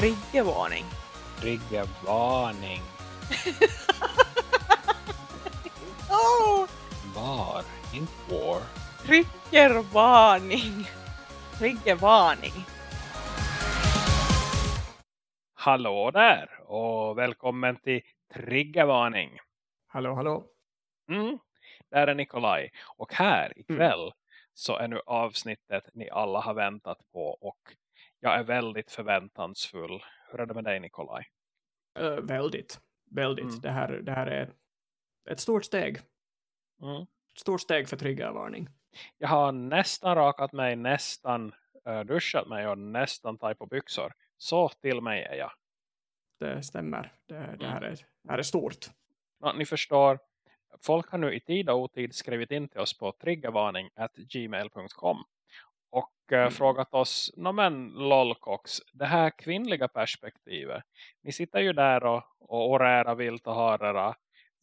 Triggervarning. Triggervarning. Oh, Var, inte war. triggervarning. Triggervarning. Hallå där och välkommen till Triggervarning. Hallå, hallå. Mm, där är Nikolaj. Och här ikväll så är nu avsnittet ni alla har väntat på och jag är väldigt förväntansfull. Hur är det med dig Nikolaj? Uh, väldigt, väldigt. Mm. Det, här, det här är ett stort steg. Mm. Ett stort steg för triggervarning. Jag har nästan rakat mig, nästan uh, duschat mig och nästan tagit på byxor. Så till mig är jag. Det stämmer. Det, det, Mm. här, är, det här är stort. Ja, ni förstår, folk har nu i tid och otid skrivit in till oss på triggervarning.gmail.com Mm. frågat oss, no men lolkox, det här kvinnliga perspektivet, ni sitter ju där och, och orära vilt och har era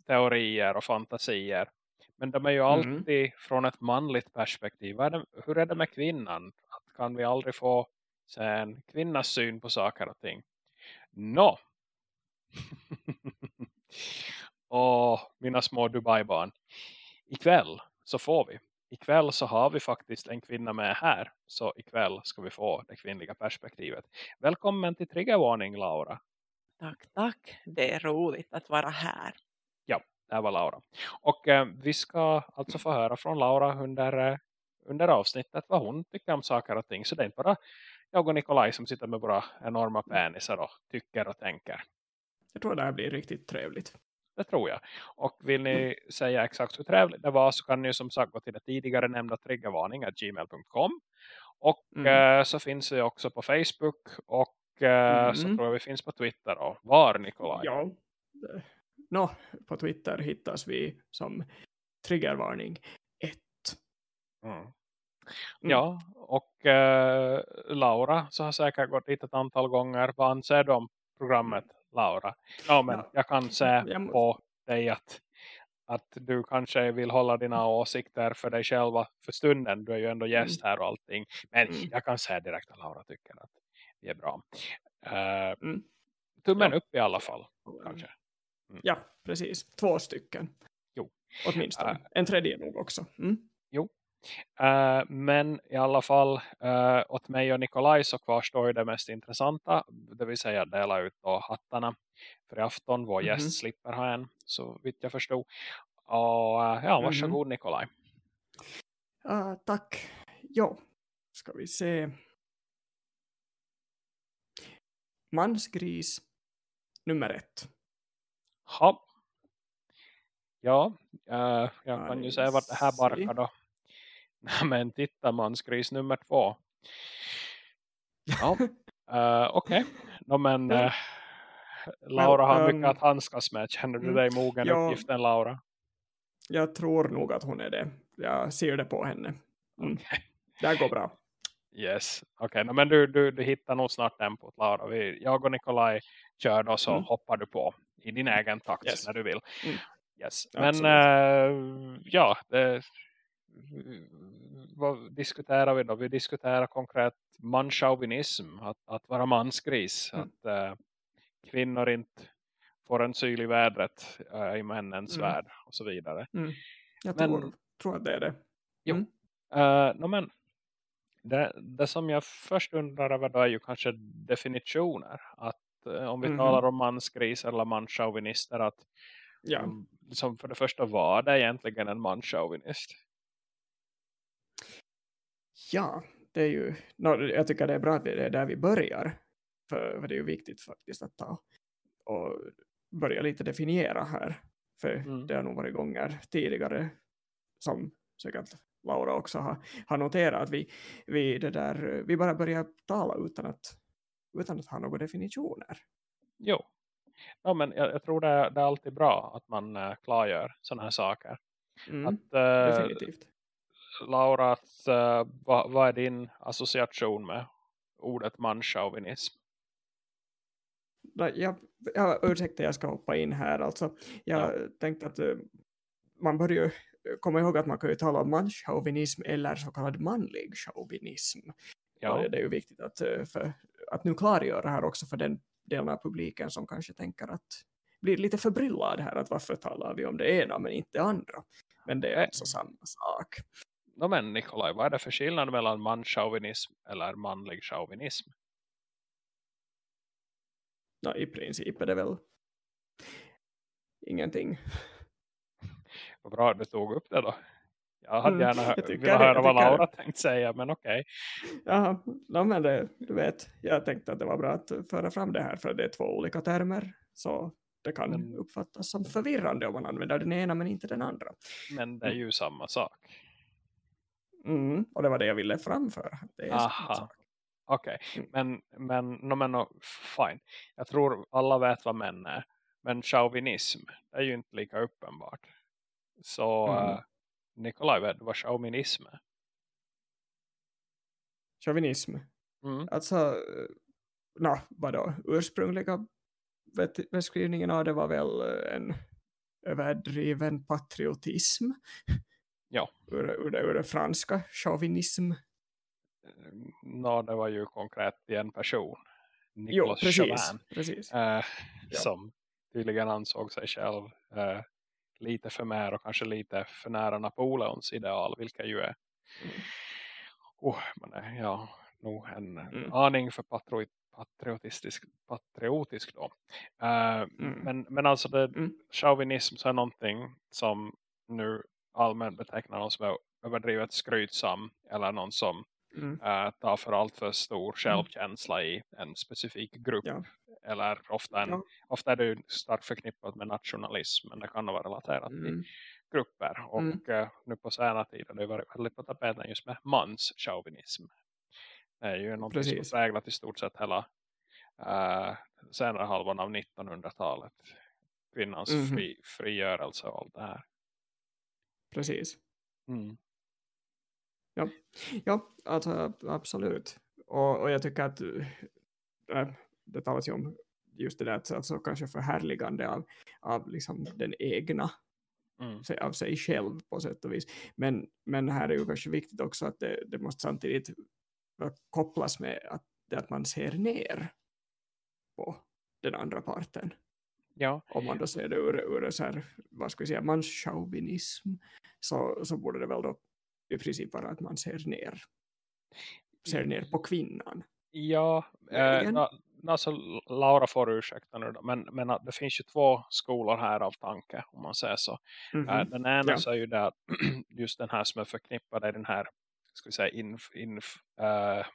teorier och fantasier, men de är ju Mm. alltid från ett manligt perspektiv. Är det, hur är det med kvinnan? Att kan vi aldrig få en kvinnas syn på saker och ting? Nå! Åh, mina små Dubai-barn. Ikväll så får vi. Ikväll så har vi faktiskt en kvinna med här. Så ikväll ska vi få det kvinnliga perspektivet. Välkommen till Triggervarning, Laura. Tack, tack. Det är roligt att vara här. Det här var Laura. Och eh, vi ska alltså få höra från Laura under, eh, under avsnittet vad hon tycker om saker och ting. Så det är inte bara jag och Nikolaj som sitter med våra enorma penisar och tycker och tänker. Jag tror det här blir riktigt trevligt. Det tror jag. Och vill ni säga exakt hur trevligt det var så kan ni som sagt gå till det tidigare nämnda triggervarning.gmail.com Och Mm. eh, så finns vi också på Facebook och eh, så Mm. tror jag vi finns på Twitter. Och var Nikolaj? Ja. Nå, på Twitter hittas vi som triggervarning 1. Mm. Ja, och eh, Laura så har säkert gått dit ett antal gånger. Vad anser du om programmet, Laura? Ja, men Ja. jag kan se Jag må- på dig att, att du kanske vill hålla dina åsikter för dig själva för stunden. Du är ju ändå gäst här och allting. Men Mm. jag kan säga direkt att Laura tycker att vi är bra. Eh, Mm. tummen Ja. upp i alla fall, kanske. Ja, precis. Två stycken. Jo. Åtminstone. Äh. En tredje nog också. Mm. Eh, men i alla fall uh, åt mig och Nikolaj så kvarstår ju det mest intressanta. Det vill säga dela ut då hattarna för i afton. Vår Mhm. gäst slipper ha en så vitt jag förstod. Och uh, ja, varsågod Nikolaj. Ah, tack. Jo, ska vi se. Mansgris nummer ett. Ha. Ja, eh, jag kan ju säga vart det här barkar då. Men titta mansgris nummer två. Ja, uh, okej. No, men eh, Laura har mycket um, att handskas med. Känner du mm, dig mogen ja. uppgiften Laura? Jag tror nog att hon är det. Jag ser det på henne. Mm. Okej. Det här går bra. Yes, okej. no, men du, du, du hittar nog snart tempot Laura. Vi, jag och Nikolaj kör då så Mm. hoppar du på i din egen takt Yes. när du vill. Mm. Yes. Men eh, ja, det, vad diskuterar vi då? Vi diskuterar konkret manchauvinism, att, att vara mansgris, Mm. att eh, kvinnor inte får en syl i vädret eh, i männens Mm. värld och så vidare. Jag Men- tror, tror att det är det. Jo. Mm. Uh, no, men det, det som jag först undrar över då är ju kanske definitioner. Att eh, om vi Mhm. talar om mansgris eller manschauvinister att Ja. mm, liksom för det första var det egentligen en manschauvinist. Ja, det är ju... nå, jag tycker det är bra att det är där vi börjar. För, för det är ju viktigt faktiskt att ta och börja lite definiera här. För Mm. det har nog varit gånger tidigare som säkert Laura också har, har noterat att vi, vi, det där, vi bara börjar tala utan att, utan att ha några definitioner. Jo. Ja, men jag, jag tror det, är- det är alltid bra att man uh, klargör sådana här saker. Mm, Att, eh, definitivt. Laura, att, eh, vad, vad är din association med ordet manschauvinism? Jag, jag, ursäkta, jag ska hoppa in här. Alltså, jag tänkte att eh, man börjar ju komma ihåg att man kan ju tala om manschauvinism eller så kallad manlig chauvinism. Ja, Och det är ju viktigt att eh, för att nu klargöra här också för den delen av publiken som kanske tänker att blir lite förbryllad här att varför talar vi om det ena men inte det andra. Men det är alltså samma sak. No, men Nikolaj, vad är det för skillnad mellan manschauvinism eller manlig chauvinism? No, I princip är det väl ingenting. Vad bra du tog upp det då. Jag hade Mm, gärna jag hö- tycker velat höra jag vad Laura tänkt säga, men okej. Jaha, no, men det, du vet, jag tänkte att det var bra att föra fram det här för det är två olika termer så det kan Men- uppfattas som förvirrande om man använder den ena men inte den andra. Men det är ju samma sak. Mm, och det var det jag ville framföra. Det Aha. Okej, Mm. men, men, no, men no, fine. Jag tror alla vet vad män är. Men chauvinism, är ju inte lika uppenbart. Så Mm. eh, Nikolaj, vet du vad chauvinism är? Chauvinism. Mm. Alltså, eh, nå, vadå? Ursprungliga beskrivningen av det var väl eh, en överdriven patriotism. Ja. Ur, ur, ur det franska, chauvinism. Nå, det var ju konkret i en person. Jo, Nicolas precis. Chauvin. precis. eh, Ja. Som tydligen ansåg sig själv eh, lite för mer och kanske lite för nära Napoleons ideal. Vilka ju är Mm. oh, men, ja, nog en Mm. aning för patriot, patriotistisk, patriotisk då. Eh, Mm. men, men alltså det, Mm. chauvinism så är någonting som nu allmänt betecknar någon som är överdrivet skrytsam eller någon som Mm. eh, tar för allt för stor självkänsla i en specifik grupp. Ja. Eller ofta, en, Ja. ofta är det ju starkt förknippat med nationalism men det kan vara relaterat till Mm. grupper. Och Mm. eh, nu på senare tid har det varit väldigt på tapeten just med manschauvinism. Det är ju något som Precis. har präglat i stort sett hela uh, senare halvan av 1900-talet. Kvinnans Mhm. fri, frigörelse och allt det här. Precis. Mm. Ja, alltså, absolut. Och, och jag tycker att äh, det talas ju om just det där alltså, kanske förhärligande av, av liksom den egna Mm. av sig själv på sätt och vis. Men, men här är ju kanske viktigt också att det, det måste samtidigt kopplas med att, att man ser ner på den andra parten. Ja, Om man då ser det ur, ur så här, vad ska vi säga, manschauvinism så, så borde det väl då i princip vara att man ser ner ser ner på kvinnan. Ja, eh, na, alltså Laura får ursäkta nu då, men, men det finns ju två skolor här av tanke om man säger så. Mhm. Eh, den ena Ja. så är ju det att just den här som är förknippad är den här ska vi säga inf, inf, eh,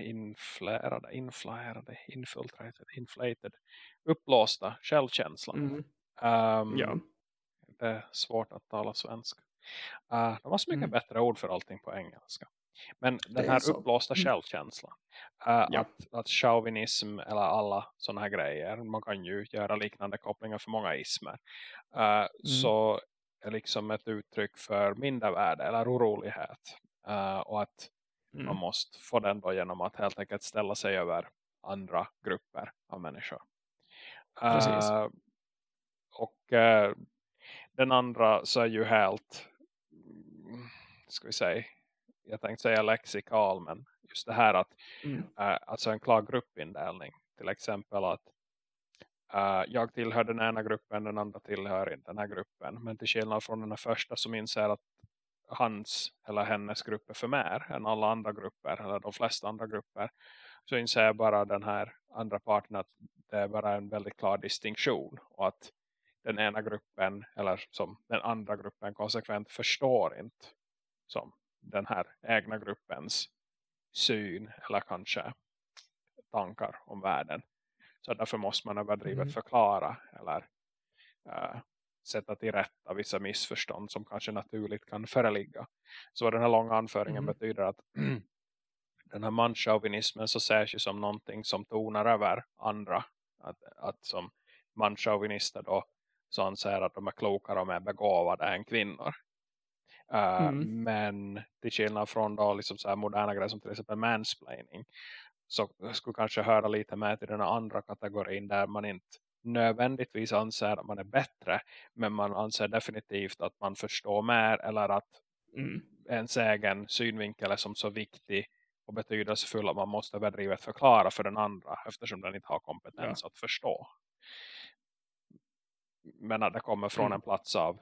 inflärade, inflärade, infiltrated, inflated, uppblåsta självkänslan. Mm. Ehm, Ja. Det är svårt att tala svenska. Uh, de har så mycket Mm. bättre ord för allting på engelska. Men den är här uppblåsta Mm. självkänslan. Uh, Ja. att, att chauvinism eller alla sådana här grejer. Man kan ju göra liknande kopplingar för många ismer. Uh, Mm. Så är liksom ett uttryck för mindervärde eller orolighet. Uh, och att man Mm. måste få den då genom att helt enkelt ställa sig över andra grupper av människor. Precis. Eh, och eh, den andra så är ju helt mm, ska vi säga jag tänkte säga lexikal men just det här att Mm. eh, alltså en klar gruppindelning till exempel att eh, jag tillhör den ena gruppen den andra tillhör inte den här gruppen men till skillnad från den första som inser att hans eller hennes grupp är för mer än alla andra grupper eller de flesta andra grupper så inser bara den här andra parten att det är bara en väldigt klar distinktion och att den ena gruppen eller som den andra gruppen konsekvent förstår inte som den här egna gruppens syn eller kanske tankar om världen. Så därför måste man överdrivet Mm. förklara eller eh, sätta till rätta vissa missförstånd som kanske naturligt kan föreligga. Så vad den här långa anföringen Mm. betyder att den här manschauvinismen så ju som någonting som tonar över andra. Att, att som manchauvinister då så anser att de är klokare och mer begåvade än kvinnor. Eh, Mm. Men till skillnad från då liksom så här moderna grejer som till exempel mansplaining så skulle kanske höra lite mer till den andra kategorin där man inte nödvändigtvis anser att man är bättre men man anser definitivt att man förstår mer eller att Mm. ens egen synvinkel är som så viktig och betydelsefull att man måste överdrivet förklara för den andra eftersom den inte har kompetens Ja. att förstå. Men att det kommer från Mm. en plats av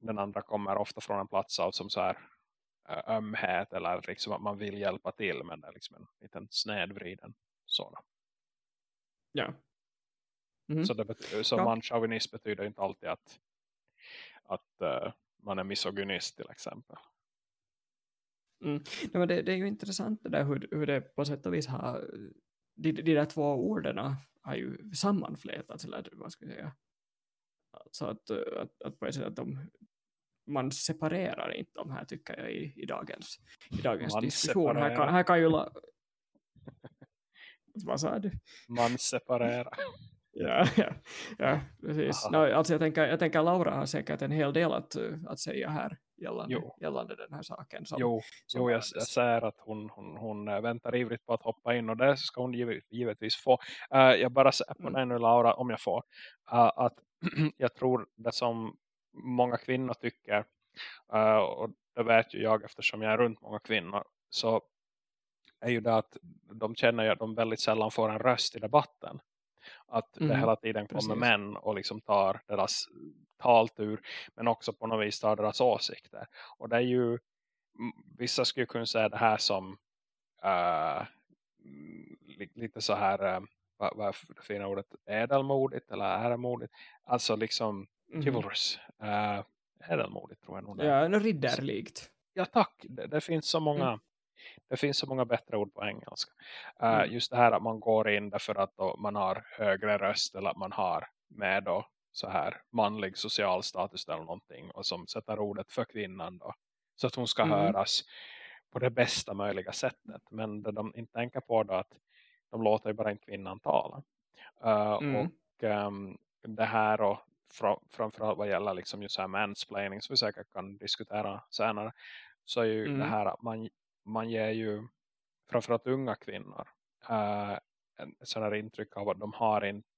den andra kommer ofta från en plats av som så här ömhet eller liksom att man vill hjälpa till men det är liksom en liten snedvriden sådan. Ja. Mhm. Så, det så Ja. manchauvinist betyder inte alltid att, att eh, man är misogynist till exempel. Mm. Nej, men det, det är ju intressant det där hur, hur det på sätt och vis har de, de där två orden har ju sammanflätats eller vad ska jag säga alltså att, att, att på ett sätt att de, man separerar inte de här tycker jag i, i dagens, i dagens Man diskussion här kan, här kan ju la... vad sa du? Man separerar. Ja, ja, ja precis. No, alltså jag, tänker, jag tänker Laura har säkert en hel del att, att säga här gällande, Jo. gällande den här saken. Som, Jo, som jo jag, jag ser att hon, hon, hon väntar ivrigt på att hoppa in och det ska hon givet, givetvis få. Eh, jag bara säger på Mm. dig nu Laura, om jag får, eh, att jag tror det som många kvinnor tycker, eh, och det vet ju jag eftersom jag är runt många kvinnor, så är ju det att de känner att de väldigt sällan får en röst i debatten. Att det Mhm, hela tiden kommer precis. män och liksom tar deras taltur men också på något vis tar deras åsikter. Och det är ju, vissa skulle kunna säga det här som eh, mm, li- lite så här, uh, vad, vad är det fina ordet, ädelmodigt eller äremodigt. Alltså liksom chivalrous. Uh, ädelmodigt tror jag nog. Ja, no, ridderlikt. Ja tack, det, det finns så många Mm. det finns så många bättre ord på engelska. Uh, Mm. Just det här att man går in därför att man har högre röst eller att man har med då så här manlig social status eller någonting och som sätter ordet för kvinnan då. Så att hon ska Mm. höras på det bästa möjliga sättet. Men det de inte tänker på då att de låter ju bara inte kvinnan tala. Uh, Mm. Och ehm, det här och fra, framförallt vad gäller liksom just så här mansplaining som vi säkert kan diskutera senare så är ju Mm. det här att man, man ger ju framförallt unga kvinnor uh, en sån här intryck av att de har inte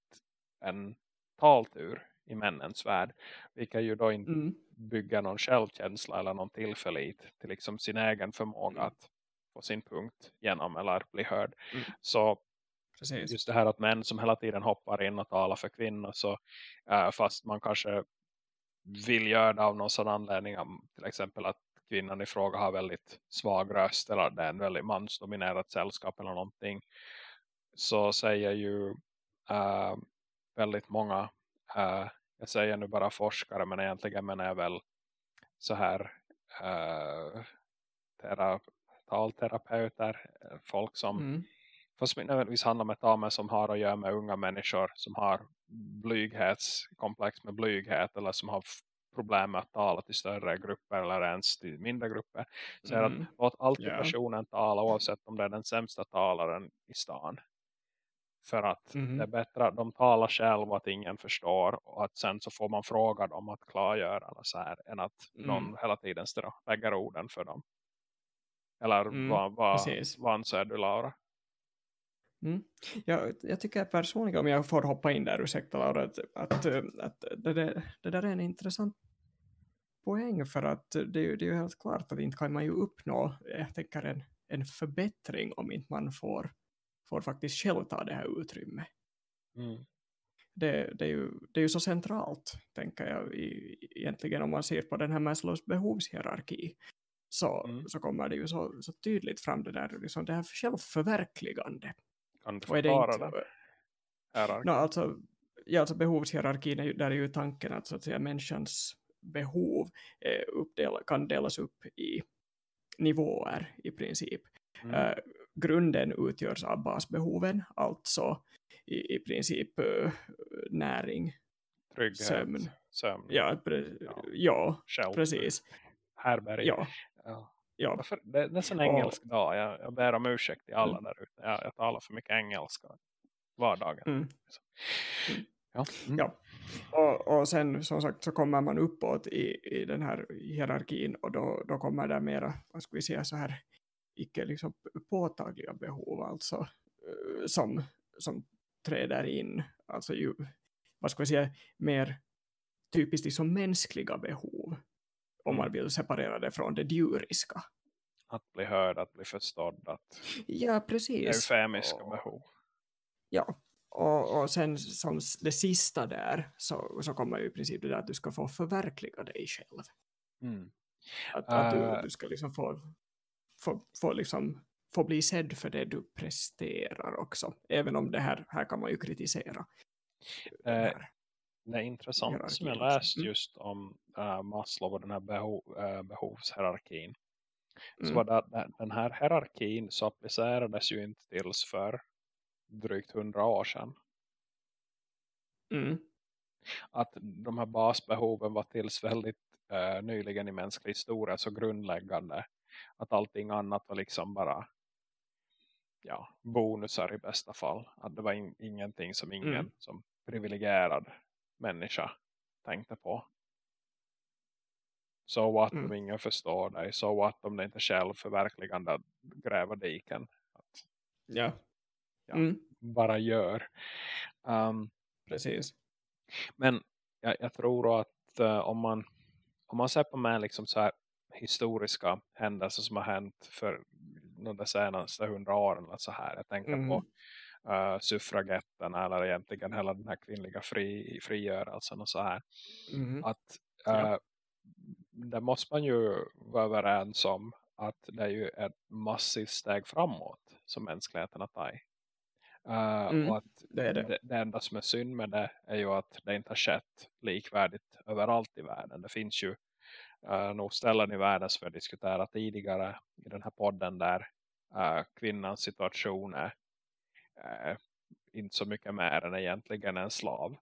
en taltur i männens värld vilket ju då inte Mm. bygger någon självkänsla eller någon tillförlit till liksom sin egen förmåga Mm. att få sin punkt genom eller bli hörd. Mm. Så Precis. just det här att män som hela tiden hoppar in och talar för kvinnor så eh, fast man kanske vill göra det av någon sån anledning om till exempel att kvinnan i fråga har väldigt svag röst eller det är en väldigt mansdominerat sällskap eller någonting så säger ju eh, väldigt många eh, jag säger nu bara forskare men egentligen menar jag väl så här uh, tera, talterapeuter eh, folk som Mm. fast nödvändigtvis handlar med damer som har att göra med unga människor som har blyghetskomplex med blyghet eller som har problem med att tala till större grupper eller ens till mindre grupper. Så Mm. att låt alltid Ja. personen tala oavsett om det är den sämsta talaren i stan. För att Mhm. det är bättre att de talar själv och att ingen förstår och att sen så får man fråga dem att klargöra eller så här än att Mm. någon hela tiden lägger orden för dem. Eller Mm, vad, vad, precis. vad anser du Laura? Mm. Jag, jag tycker personligen, om jag får hoppa in där, ursäkta Laura, att, att, att det, det, det där är en intressant poäng för att det, är ju- det är ju helt klart att inte kan man ju uppnå, jag tänker en, en förbättring om inte man får, får faktiskt själv ta det här utrymmet. Mm. Det, det, är ju, det är ju så centralt, tänker jag, i, egentligen om man ser på den här Maslows behovshierarki så, Mm. så kommer det ju så, så tydligt fram det där, liksom det här självförverkligande. Kan du är det förklara inte, det? No, alltså, ja, alltså behovshierarkin, är ju, där är ju tanken att, så att säga, människans behov eh, uppdela, kan delas upp i nivåer i princip. Mm. Eh, grunden utgörs av basbehoven, alltså i, i princip eh, näring, Trygghet, sömn. sömn, ja, pre, Ja. ja, shelter, precis, härberg. ja, Ja. ja, Varför? Det, är en Och- engelsk dag. Jag, jag ber om ursäkt till alla Mm. där ute. Jag, jag talar för mycket engelska vardagen. mm. Ja. Mm. Ja. Och, och sen som sagt så kommer man uppåt i, i den här hierarkin och då, då kommer det mera, vad ska vi säga så här, icke liksom påtagliga behov alltså eh, som, som träder in, alltså ju, vad ska vi säga, mer typiskt som mänskliga behov om man Mm. vill separera det från det djuriska. att bli hörd, att bli förstådd, att Ja, precis. eufemiska Och- behov. Ja, och, och sen som det sista där så, så kommer ju i princip det där att du ska få förverkliga dig själv. Mm. Att, att Eh. du, du ska liksom få, få, få, liksom, få bli sedd för det du presterar också. Även om det här, här kan man ju kritisera. Eh. Det är intressant som jag Hierarkin också. läst Mm. just om uh, Maslow och den här beho uh, behovshierarkin. Så Mm. var det den- här hierarkin så applicerades ju inte tills för drygt hundra år sedan. Mm. Att de här basbehoven var tills väldigt eh, nyligen i mänsklig historia så grundläggande. Att allting annat var liksom bara ja, bonusar i bästa fall. Att det var in, ingenting som ingen Mm. som privilegierad människa tänkte på. Så att Mm. om ingen förstår dig. Så att om det inte själv förverkligande att gräva diken. Att Ja. Ja. Mm. bara gör. Um, Precis. Men jag, jag tror att eh, om man om man ser på med liksom så här historiska händelser som har hänt för de senaste hundra åren eller så här. Jag tänker Mhm. på uh, suffragetten eller egentligen hela den här kvinnliga fri, frigörelsen och så här. Mhm. Att Ja. uh, det måste man ju vara överens om att det är ju ett massivt steg framåt som mänskligheten har tagit. Uh, Mm, och att det är det. det, det enda som är synd med det är ju att det inte har skett likvärdigt överallt i världen. Det finns ju uh, nog ställen i världen som vi har diskuterat tidigare i den här podden där uh, kvinnans situation är uh, inte så mycket mer än egentligen en slav.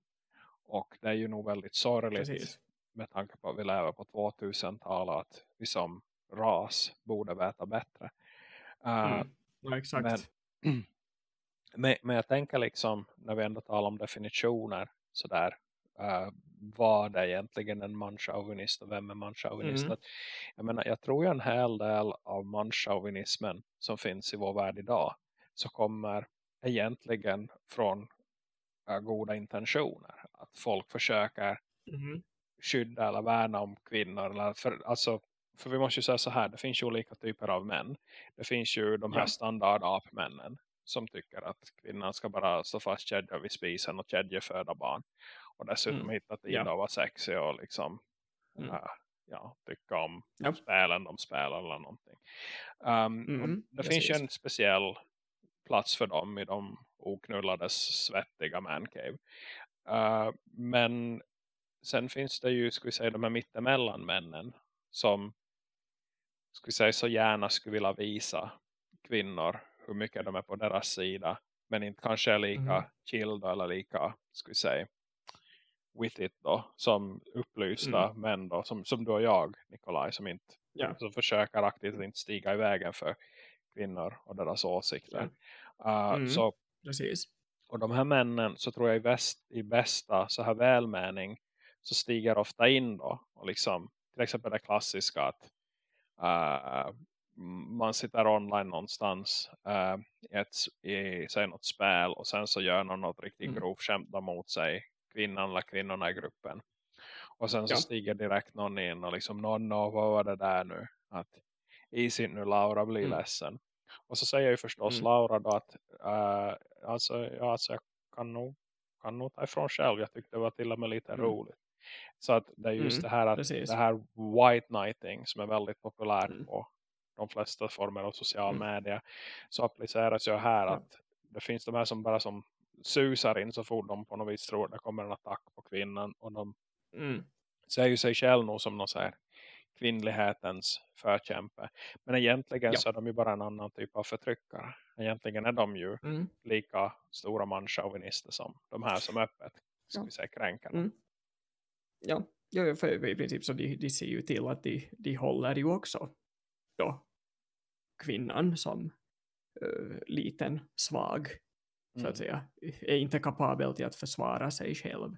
Och det är ju nog väldigt sorgligt Precis. med tanke på att vi lever på 2000-talet att vi som ras borde veta bättre. Uh, Mm. Ja, exakt. men- men, men jag tänker liksom när vi ändå talar om definitioner sådär uh, vad är egentligen en manschauvinist och vem är manschauvinist Mm. Att, jag menar jag tror ju en hel del av manschauvinismen som finns i vår värld idag så kommer egentligen från uh, goda intentioner att folk försöker Mhm. skydda eller värna om kvinnor. Eller för, alltså, för vi måste ju säga så här, det finns ju olika typer av män. Det finns ju de här Ja. standardapmännen som tycker att kvinnan ska bara stå fast kedja vid spisen och kedja föda barn. Och dessutom Mm. hitta tid Ja. att vara sexig och liksom Mm. äh, ja, tycka om Ja. spelen de spelar eller någonting. Um, och Mm, det finns ju precis. en speciell plats för dem i de oknullades svettiga mancave. Uh, men sen finns det ju, ska vi säga, de här mittemellan männen som ska vi säga, så gärna skulle vilja visa kvinnor hur mycket de är på deras sida men inte kanske är lika Mhm. chill eller lika, ska vi säga with it då, som upplysta män då, som, som du och jag Nikolaj, som inte Ja. som försöker aktivt inte stiga i vägen för kvinnor och deras åsikter. Uh, Mm. Så Precis. och de här männen så tror jag i, väst, i bästa så här välmening så stiger ofta in då. Och liksom till exempel det klassiska att uh, man sitter online någonstans uh, i, ett, i säg något spel och sen så gör någon något riktigt Mm. grovt skämt mot sig kvinnan eller kvinnorna i gruppen. Och sen så Ja. stiger direkt någon in och liksom någon, no, vad var det där nu? Att easy nu Laura blir Mm. ledsen. Och så säger ju förstås Mm. Laura då att uh, alltså, ja, alltså jag kan nog, kan nog ta ifrån själv. Jag tyckte det var till och med lite Mm. roligt. Så att det är just Mm, det här att precis. det här white knighting som är väldigt populärt Mm. på de flesta former av social Mm. media så appliceras ju här att det finns de här som bara som susar in så fort de på något vis tror att det kommer en attack på kvinnan och de Mm. ser ju sig själv nog som någon så här kvinnlighetens förkämpe. Men egentligen Ja. så är de ju bara en annan typ av förtryckare. Egentligen är de ju Mm. lika stora manschauvinister som de här som öppet ska Ja. vi säga kränker. Mm. Ja, ja för i princip så de, de ser ju till att de, de håller ju också då kvinnan som uh, liten, svag så Mm. att säga, är inte kapabel till att försvara sig själv.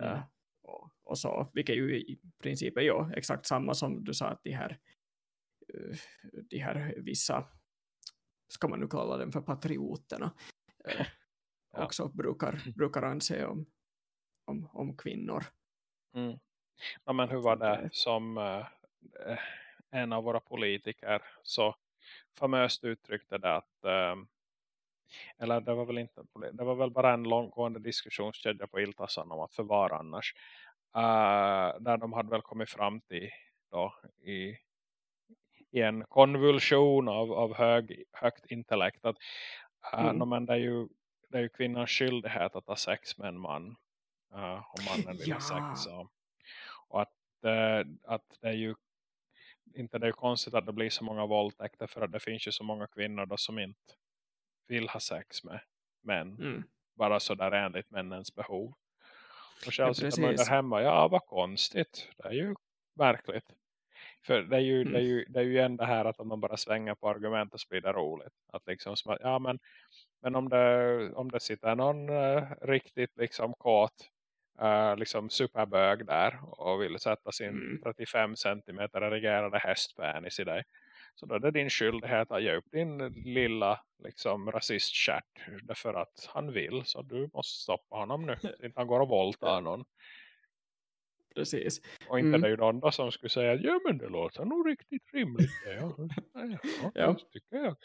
Mm. Eh, och, och så, vilket ju i princip är ju exakt samma som du sa att de här, eh, de här vissa, ska man nu kalla dem för patrioterna, eh, Ja. också brukar, brukar anse om, om, om kvinnor. Mm. Ja, men hur var det som en av våra politiker så famöst uttryckte det att um, eller det var väl inte det var väl bara en långgående diskussionskedja på Iltasan om att förvara annars uh, där de hade väl kommit fram till då i, i en konvulsion av, av hög, högt intellekt att uh, mm. men det, är ju, det är ju kvinnans skyldighet att ha sex med en man uh, om mannen vill ja. ha sex och, och att, uh, att det är ju inte det är konstigt att det blir så många våldtäkter för att det finns ju så många kvinnor då som inte vill ha sex med män. Mm. Bara så där enligt männens behov. Och själv sitter man där hemma. Ja, vad konstigt. Det är ju märkligt. För det är ju, mm. det är ju, det är ju ändå här att om man bara svänger på argument så blir det roligt. Att liksom, ja men, men om det, om det sitter någon uh, riktigt liksom kåt uh, liksom superbög där och vill sätta sin mm. 35 cm erigerade hästpenis i dig. Så då är det din skyldighet att ge upp din lilla liksom, rasistkärt därför att han vill. Så du måste stoppa honom nu. Inte han går och våldtar någon. Precis. Och inte mm. det är ju någon då som skulle säga ja men det låter nog riktigt rimligt. Ja, ja, ja. tycker jag.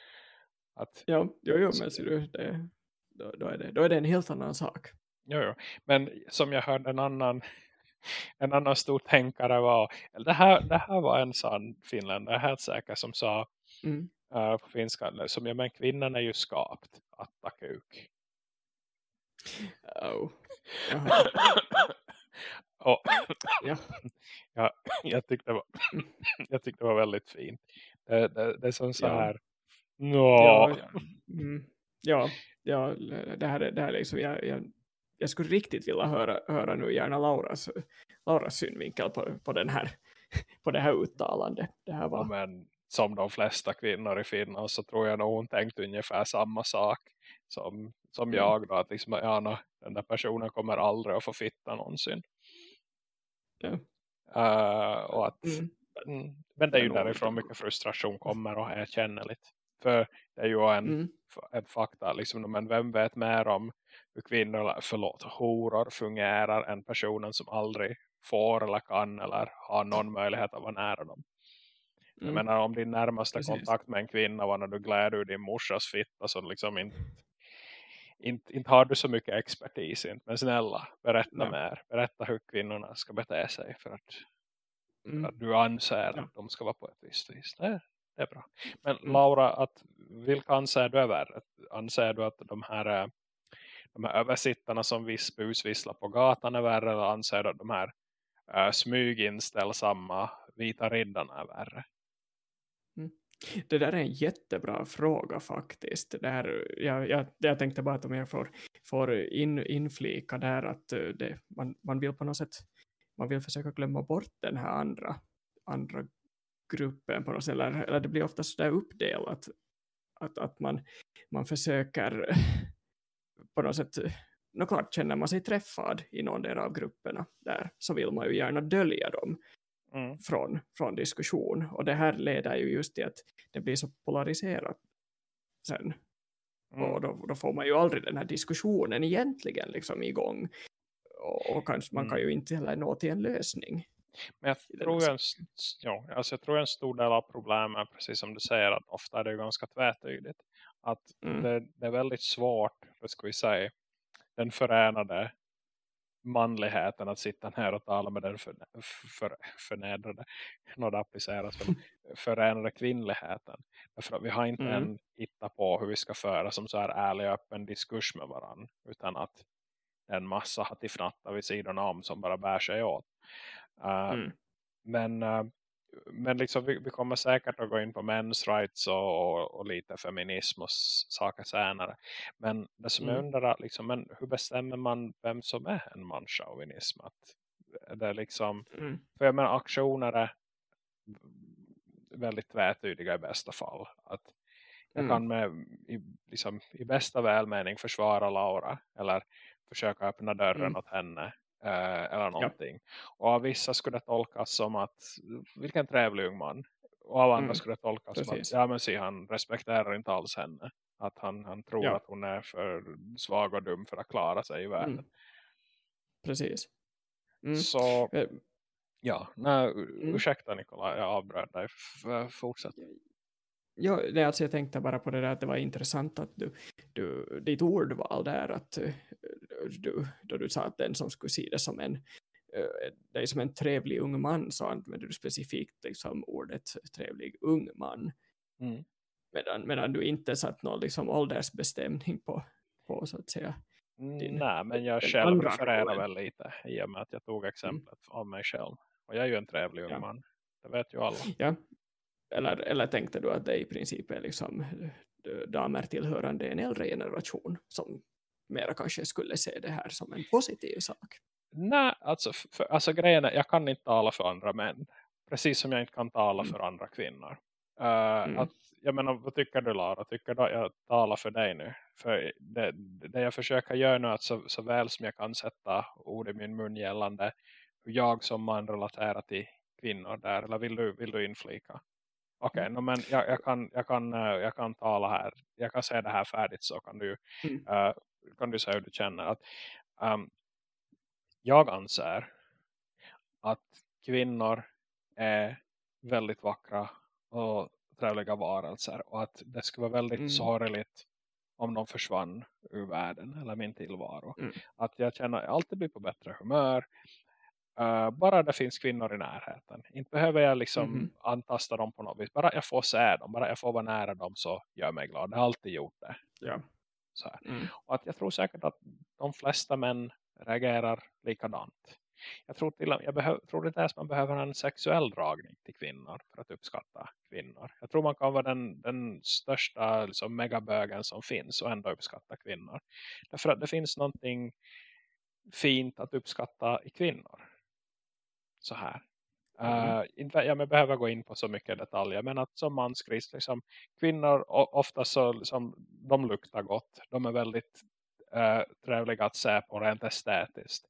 Att, ja, jo, jo, men ser du, det, då, då, är det, då är det en helt annan sak. Jo, jo. Men som jag hörde en annan en annan stor tänkare var det här, det här var en sån finländare helt säker som sa mm. uh, på finska som jag men kvinnan är ju skapt att ta kuk. Oh. och, ja. ja, jag tyckte det var jag tyckte det var väldigt fint. Det, det, det är som så här no. ja, ja. Mm. ja, ja, det här, det här liksom jag, jag jag skulle riktigt vilja höra, höra nu gärna Lauras, Lauras synvinkel på, på, den här, på det här uttalandet. Det här var... Men som de flesta kvinnor i Finland så tror jag nog hon tänkt ungefär samma sak som, som mm. jag då, att liksom, ja, den där personen kommer aldrig att få fitta någonsin. Ja. Uh, och att, mm. men, men det är ju därifrån mycket frustration kommer och är känneligt. För det är ju en, mm. en fakta, liksom, men vem vet mer om kvinnor, förlåt, horor fungerar än personen som aldrig får eller kan eller har någon möjlighet att vara nära dem. Mm. Jag menar om din närmaste Precis. kontakt med en kvinna var när du gläder ur din morsas fitta så liksom inte, inte, inte har du så mycket expertis inte. Men snälla, berätta ja. mer. Berätta hur kvinnorna ska bete sig för att, mm. för att du anser ja. att de ska vara på ett visst vis. Det, det är bra. Men mm. Laura, att, vilka anser du är värre? Anser du att de här eh, de här översittarna som viss busvisslar på gatan är värre eller anser att de här uh, smyginställsamma vita riddarna är värre? Mm. Det där är en jättebra fråga faktiskt. Det här, jag, jag, jag tänkte bara att om jag får, får in, inflika där att eh, det, man, man vill på något sätt man vill försöka glömma bort den här andra, andra gruppen på något sätt. Eller, eller det blir ofta så där uppdelat att, att man, man försöker på något sätt, no klart känner man sig träffad i någon del av grupperna där så vill man ju gärna dölja dem mm. från, från diskussion och det här leder ju just till att det blir så polariserat sen mm. och då, då, får man ju aldrig den här diskussionen egentligen liksom igång och, och kanske man mm. kan ju inte heller nå till en lösning men jag tror, en, ja, alltså jag tror en stor del av problemet, precis som du säger, att ofta är det ganska tvättydigt. Att mm. det, det, är väldigt svårt, vad ska vi säga, den förenade manligheten att sitta ner och tala med den för, för, förnedrade, något appliceras för, förenade kvinnligheten. Därför att vi har inte mm. än hittat på hur vi ska föra som så här ärlig och öppen diskurs med varandra. Utan att en massa hattifnattar vid sidan om som bara bär sig åt. Uh, mm. Men uh, men liksom vi, vi, kommer säkert att gå in på men's rights och, och, och lite feminism och saker senare. Men det som mm. jag undrar liksom, men hur bestämmer man vem som är en manschauvinism? Att det liksom, mm. för jag menar aktioner är väldigt tvättydiga i bästa fall. Att jag mm. kan med i, liksom, i bästa välmening försvara Laura eller försöka öppna dörren mm. åt henne Eh, eller någonting. Ja. Och av vissa skulle det tolkas som att vilken trevlig ung man. Och av andra mm. skulle det tolkas Precis. som att ja, men se, han respekterar inte alls henne. Att han, han tror ja. att hon är för svag och dum för att klara sig i mm. världen. Mm. Precis. Mm. Så eh, ja, nej, mm. ursäkta Nikola, jag avbröt dig. Fortsätt. Ja, alltså jag tänkte bara på det där att det var intressant att du, du, ditt ordval där att eh, du, då du sa att den som skulle se det som en uh, dig som en trevlig ung man så använder du specifikt liksom ordet trevlig ung man. Mm. Medan, medan du inte satt någon liksom åldersbestämning på, på så att säga. Din, Nej, men jag själv refererar väl lite i och med att jag tog exemplet av mig själv. Och jag är ju en trevlig ung Ja. man. Det vet ju alla. Ja. Eller, eller tänkte du att det i princip är liksom damer tillhörande en äldre generation som mera kanske skulle se det här som en positiv sak? Nej, alltså, för, alltså grejen är, jag kan inte tala för andra män. Precis som jag inte kan tala Mm. för andra kvinnor. Uh, Mm. att, jag menar, vad tycker du Lara? Tycker du att jag talar för dig nu? För det, det jag försöker göra nu är att så, så väl som jag kan sätta ord i min mun gällande hur jag som man relaterar till kvinnor där. Eller vill du, vill du inflika? Okej, Mm. no, men jag, jag, kan, jag, kan, eh, jag kan tala här. Jag kan säga det här färdigt så kan du, Mm. eh, kan du säga hur du känner. Att, ehm, jag anser att kvinnor är väldigt vackra och trevliga varelser. Och att det skulle vara väldigt Mm. sorgligt om de försvann ur världen eller min tillvaro. Mm. Att jag känner att jag alltid blir på bättre humör. eh, bara det finns kvinnor i närheten. Inte behöver jag liksom Mhm. antasta dem på något vis. Bara jag får se dem. Bara jag får vara nära dem så gör mig glad. Jag har alltid gjort det. Ja. Så. Mm. Och att jag tror säkert att de flesta män reagerar likadant. Jag tror, till, jag behöv, tror inte ens man behöver en sexuell dragning till kvinnor för att uppskatta kvinnor. Jag tror man kan vara den, den största liksom, megabögen som finns och ändå uppskatta kvinnor. Därför att det finns någonting fint att uppskatta i kvinnor. Så här. Mm. Uh, inte, jag behöver gå in på så mycket detaljer men att som manskris liksom, kvinnor ofta så liksom, de luktar gott de är väldigt uh, trevliga att se på rent estetiskt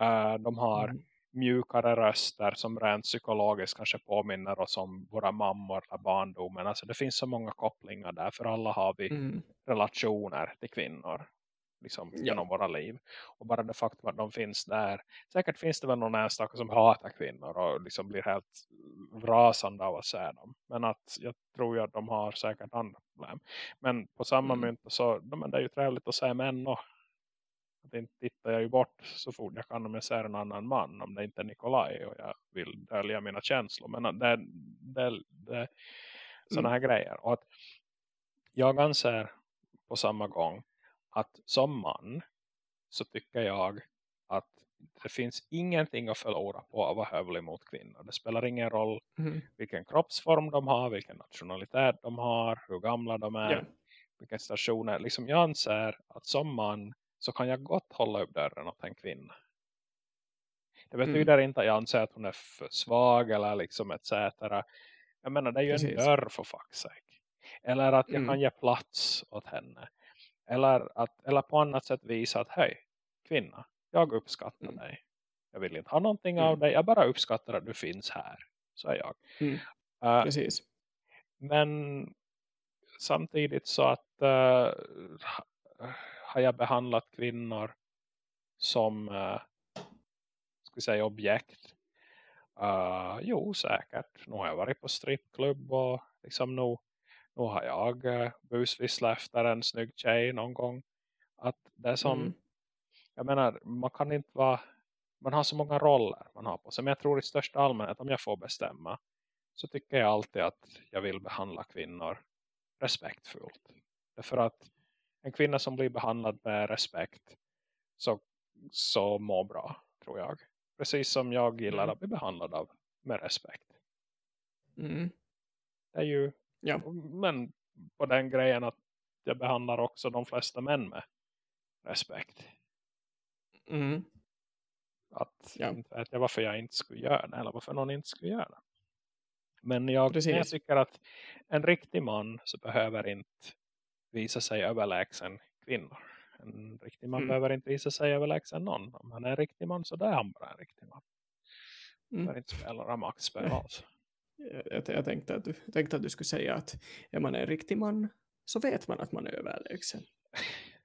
uh, de har Mm. mjukare röster som rent psykologiskt kanske påminner oss om våra mammor eller barndomen alltså det finns så många kopplingar där för alla har vi Mm. relationer till kvinnor liksom, Ja. genom våra liv. Och bara det faktum att de finns där. Säkert finns det väl någon enstaka som hatar kvinnor och liksom blir helt rasande av att se dem. Men att jag tror ju att de har säkert andra problem. Men på samma Mm. mynt så de, men det är ju trevligt att se män och att inte tittar jag ju bort så fort jag kan om jag ser en annan man om det inte är Nikolaj och jag vill dölja mina känslor. Men det, det, det sådana här grejer. Och att jag anser på samma gång att som man så tycker jag att det finns ingenting att förlora på att vara hövlig mot kvinnor. Det spelar ingen roll Mm. vilken kroppsform de har, vilken nationalitet de har, hur gamla de är, Ja. vilken station är. Liksom jag anser att som man så kan jag gott hålla upp dörren åt en kvinna. Det Mm. betyder inte att jag anser att hon är för svag eller liksom etc. Jag menar det är ju en Precis. dörr för fuck's sake. Eller att jag Mm. kan ge plats åt henne. Eller, att, eller på annat sätt visa att hej, kvinna, jag uppskattar Mm. dig. Jag vill inte ha någonting Mm. av dig, jag bara uppskattar att du finns här. Så är jag. Mm. Eh, Precis. men samtidigt så att ha- har jag behandlat kvinnor som uh, ska säga objekt. Uh, jo, säkert. Nu har jag varit på strippklubb och liksom nu, nu har jag uh, busvisslat efter en snygg tjej någon gång. Att det är som, Mm. jag menar, man kan inte vara, man har så många roller man har på sig. Men jag tror i största allmänhet, om jag får bestämma, så tycker jag alltid att jag vill behandla kvinnor respektfullt. Därför att en kvinna som blir behandlad med respekt så, så mår bra, tror jag. Precis som jag gillar Mm. att bli behandlad av med respekt. Mm. Det är ju, Ja. men på den grejen att jag behandlar också de flesta män med respekt. Mm. Att Ja. inte vet jag varför jag inte skulle göra det eller varför någon inte skulle göra det. Men jag, jag tycker att en riktig man så behöver inte visa sig överlägsen kvinnor. En riktig man Mm. behöver inte visa sig överlägsen någon. Om han är en riktig man så där är han bara en riktig man. Det Mm. behöver inte spela några maktspel alls. Jag, jag, jag tänkte, att du, tänkte att du skulle säga att är man en riktig man så vet man att man är överlägsen.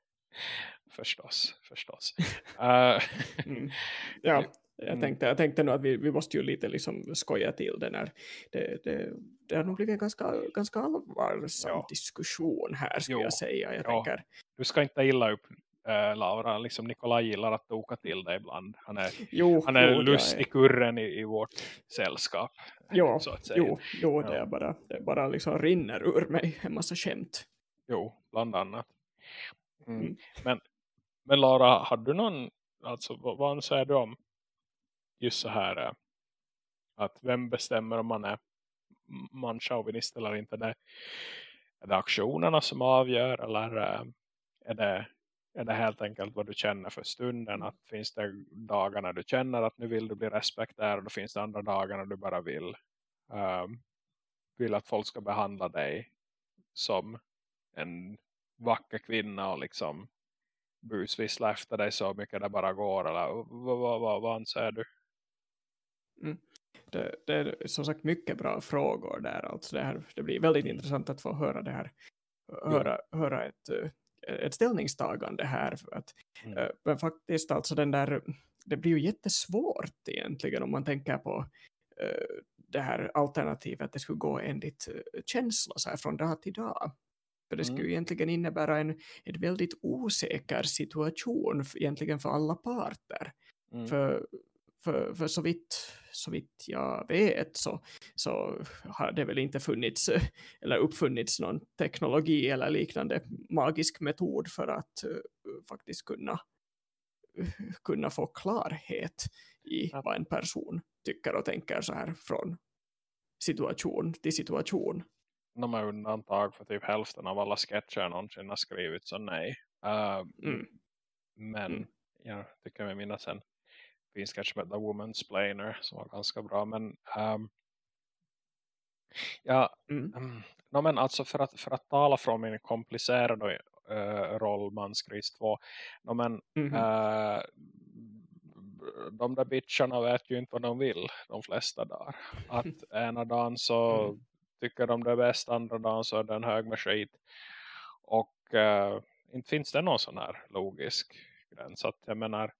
förstås, förstås. Eh, Mm. Ja, Jag, Mm. tänkte, jag tänkte nog att vi, vi måste ju lite liksom skoja till det när det, det, det har nog blivit en ganska, ganska allvarsam Ja. diskussion här skulle Jo. jag säga. Jag Ja. tänker, Du ska inte illa upp äh, Laura. Liksom Nikolaj gillar att toka till dig ibland. Han är, jo, han är jo, jag lustig kurren i, i vårt sällskap. Jo, så att säga. jo, jo det, Ja. är bara, det bara liksom rinner ur mig en massa skämt. Jo, bland annat. Mm. Mm. Men, men Laura, har du någon, alltså vad, vad säger du om just så här eh, att vem bestämmer om man är manchauvinist eller inte? Det, är det aktionerna som avgör eller eh, är det, är det helt enkelt vad du känner för stunden? Att finns det dagar när du känner att nu vill du bli respekterad och då finns det andra dagar när du bara vill ehm, vill att folk ska behandla dig som en vacker kvinna och liksom busvissla efter dig så mycket det bara går eller vad, vad, vad, vad anser du? Det, det är som sagt mycket bra frågor där. Alltså det, här, det blir väldigt intressant att få höra det här. Höra, höra ett, eh, ett ställningstagande här. För att, Mm. eh, Men faktiskt alltså den där, det blir ju jättesvårt egentligen om man tänker på eh, det här alternativet att det skulle gå enligt eh, känsla så här från dag till dag. För det skulle Mm. egentligen innebära en, en väldigt osäker situation egentligen för alla parter. Mm. För, för, för så, vitt, så vitt jag vet så, så har det väl inte funnits eller uppfunnits någon teknologi eller liknande magisk metod för att uh, faktiskt kunna, uh, kunna få klarhet i Ja. vad en person tycker och tänker så här från situation till situation. De är undantag för typ hälften av alla sketcher någonsin har skrivit så nej. Uh, Mm. Men Mm. jag tycker mig minnas en fin sketch med The Woman's Planer som var ganska bra. Men ehm, ja, Mm. mm, no, men alltså för att, för att tala från min komplicerade uh, roll Manskris 2. No, men Mhm. eh, de där bitcharna vet ju inte vad de vill de flesta dagar. Att ena dagen så Mm. tycker de det är bäst, andra dagen så är det en hög med skit. Och eh, inte finns det någon sån här logisk gräns. Att jag menar,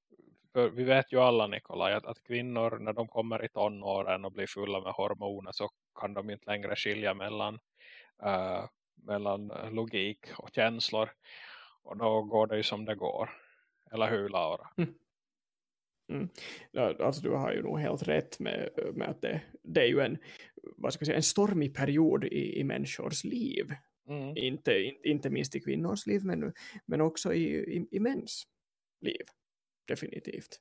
för vi vet ju alla Nikolaj att, att kvinnor när de kommer i tonåren och blir fulla med hormoner så kan de inte längre skilja mellan, eh, mellan logik och känslor. Och då går det ju som det går. Eller hur Laura? Ja, alltså du har ju nog helt rätt med, med att det, det är ju en, vad ska jag säga, en stormig period i, i människors liv. Mm. Inte, in, inte minst i kvinnors liv men, men också i, i, i mäns liv. Definitivt.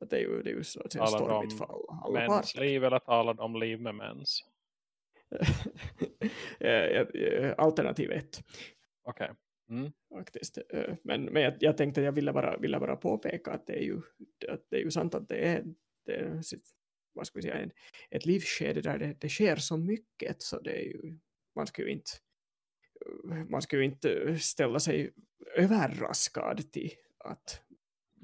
Att Det är ju, det är ju så att säga Talar stormigt för alla, alla parter. liv eller talar om liv med mens? Eh, eh, Alternativ ett Okej. Mm. faktiskt. Eh, Men, men jag, jag tänkte att jag ville bara, ville bara påpeka att det är ju, att det är ju sant att det är, det är vad ska vi säga, ett livsskede där det, det sker så mycket så det är ju, man ska ju inte man ska ju inte ställa sig överraskad till att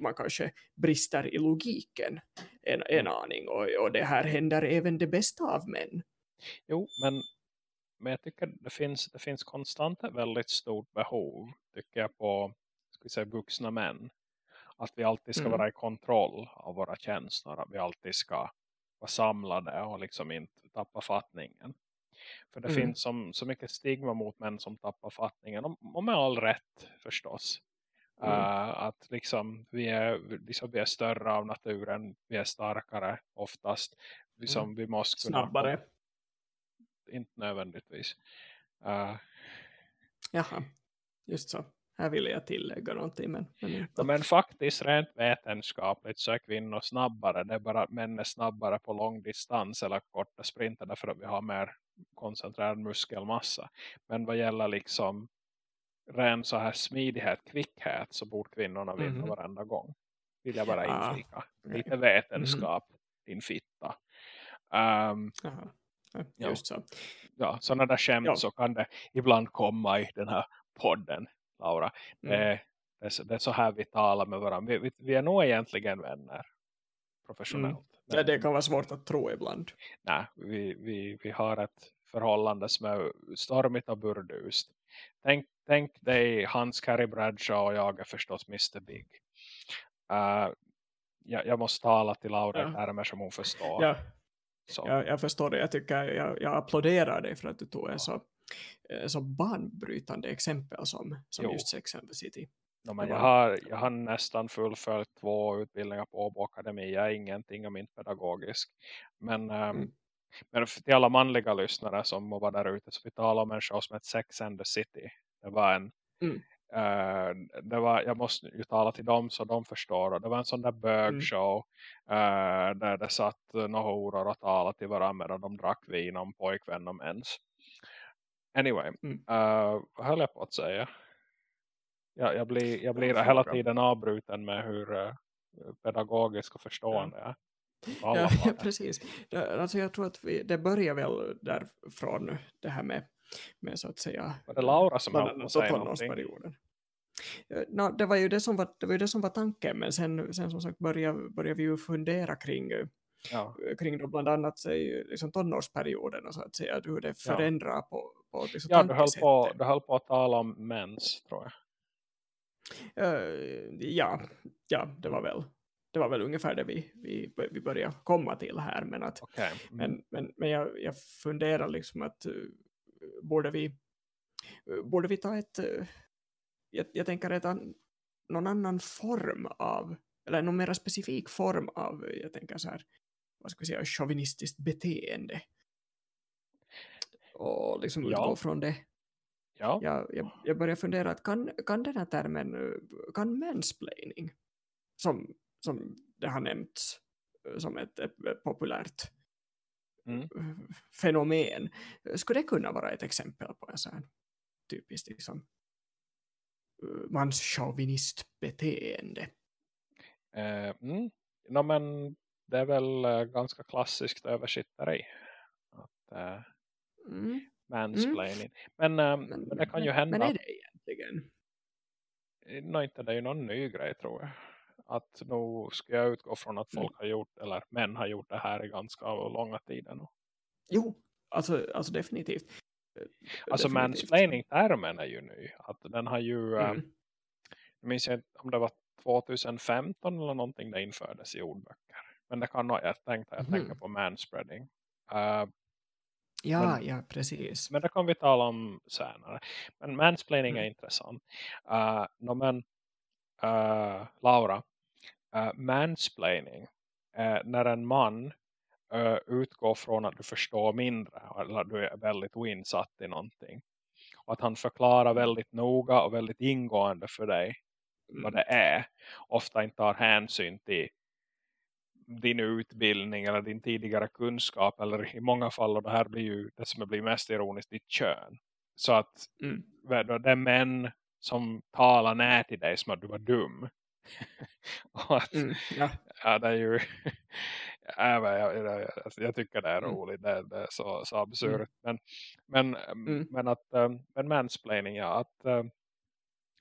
man kanske brister i logiken en, en aning och, och det här händer även det bästa av män. Jo, men, men jag tycker det finns, det finns konstant ett väldigt stort behov tycker jag på ska säga, vuxna män. Att vi alltid ska Mm. vara i kontroll av våra känslor. Att vi alltid ska vara samlade och liksom inte tappa fattningen. För det Mm. finns som, så mycket stigma mot män som tappar fattningen. Och, och med all rätt förstås. Mm. Uh, att liksom vi, är, liksom vi är större av naturen. Vi är starkare oftast. Liksom vi måste kunna Snabbare. inte nödvändigtvis. Uh, Jaha, just så. Här ville jag tillägga någonting men, men ja, men faktiskt rent vetenskapligt så är kvinnor snabbare. Det är bara att män är snabbare på lång distans eller korta sprinter därför att vi har mer koncentrerad muskelmassa. Men vad gäller liksom ren så här smidighet, kvickhet så borde kvinnorna vinna Mhm. varenda gång. Vill jag bara Ah, inflika. okej. Lite vetenskap, din fitta. Um. Ja. Just så. ja, sådana där skämt Ja. så kan det ibland komma i den här podden, Laura. Mm. Det, det, är så- det är så här vi talar med varandra. Vi, vi, vi är nog egentligen vänner. Professionellt. Mm. Ja, det kan vara svårt att tro ibland. Nej, vi, vi, vi har ett förhållande som är stormigt och burdust. Tänk, tänk dig Hans Carey Bradshaw och jag är förstås Mr. Big. Uh, jag, jag måste tala till Laura Ja. termer som hon förstår. Ja, jag, jag förstår det. Jag, tycker, jag, jag applåderar dig för att du tog en så, eh, så banbrytande exempel som, som Jo. just Sex and the City. No, men jag, har, jag har nästan fullföljt två utbildningar på Åbo Akademi. Jag är ingenting om inte pedagogisk. Men, ehm, Mm. Men till alla manliga lyssnare som var där ute så vi talar om en show som heter Sex and the City. Det var en Mm. eh, det var, jag måste ju tala till dem så de förstår. Och det var en sån där bögshow eh, där det satt några horor och talade till varandra medan de drack vin om pojkvän och mens. Anyway, Mm. eh, vad höll jag på att säga? Jag, jag blir, jag blir Ja, hela tiden avbruten med hur eh, pedagogisk och förstående jag Ja, plan. precis. Alltså jag tror att vi, det börjar väl därifrån det här med, med så att säga Var det Laura som höll på tonårsperioden. Eh, nå, det, var ju det, som var, det var ju det som var tanken men sen, sen som sagt började, började vi ju fundera kring, eh, Ja, kring då bland annat säg, liksom tonårsperioden och så att säga hur det Ja. förändrar på, på liksom ja du, höll på, du höll på att tala om mens tror jag. Eh, ja, ja, det var väl det var väl ungefär det vi, vi, vi började komma till här men att Okej. Mm. Men, men, men jag, jag funderar liksom att uh, borde vi uh, borde vi ta ett uh, jag, jag tänker ett an, någon annan form av eller någon mer specifik form av jag tänker så här vad ska vi säga chauvinistiskt beteende och liksom Ja. utgå från det Ja, jag, jag, jag börjar fundera att kan, kan den här termen kan mansplaining som, som det har nämnts uh, som ett, ett, populärt Mm. uh, fenomen uh, skulle det kunna vara ett exempel på en sån här typiskt liksom uh, manschauvinistbeteende Eh, mm. no, men det är väl eh, ganska klassiskt översittare att eh, mm. mansplaining. Men, eh, men, men, det kan ju hända. men är det egentligen Nå, inte det är ju någon ny grej tror jag. Att nu ska jag utgå från att Mm. folk har gjort, eller män har gjort det här i ganska långa tider nu. jo alltså, alltså definitivt Alltså Definitivt. mansplaining-termen är ju ny. Att den har ju, eh, mm. jag minns inte om det var 2015 eller någonting det infördes i ordböcker. Men det kan jag tänkte, jag Mhm. tänker på manspreading. Eh, ja, men- ja precis Men det kan vi tala om senare. Men mansplaining är Mm. intressant. Uh, no, men, uh, Laura, uh, mansplaining är när en man uh, utgår från att du förstår mindre eller du är väldigt oinsatt i någonting. Och att han förklarar väldigt noga och väldigt ingående för dig vad det är. Ofta inte tar hänsyn till din utbildning eller din tidigare kunskap eller i många fall, och det här blir ju det som blir mest ironiskt, ditt kön. Så att Mm. det är män som talar när till dig som att du var dum. att, Mm. ja ja, det är ju ja, men jag, jag, jag tycker det är Mm. roligt det, det är så, så absurt men, men, Mm. men att men mansplaining ja att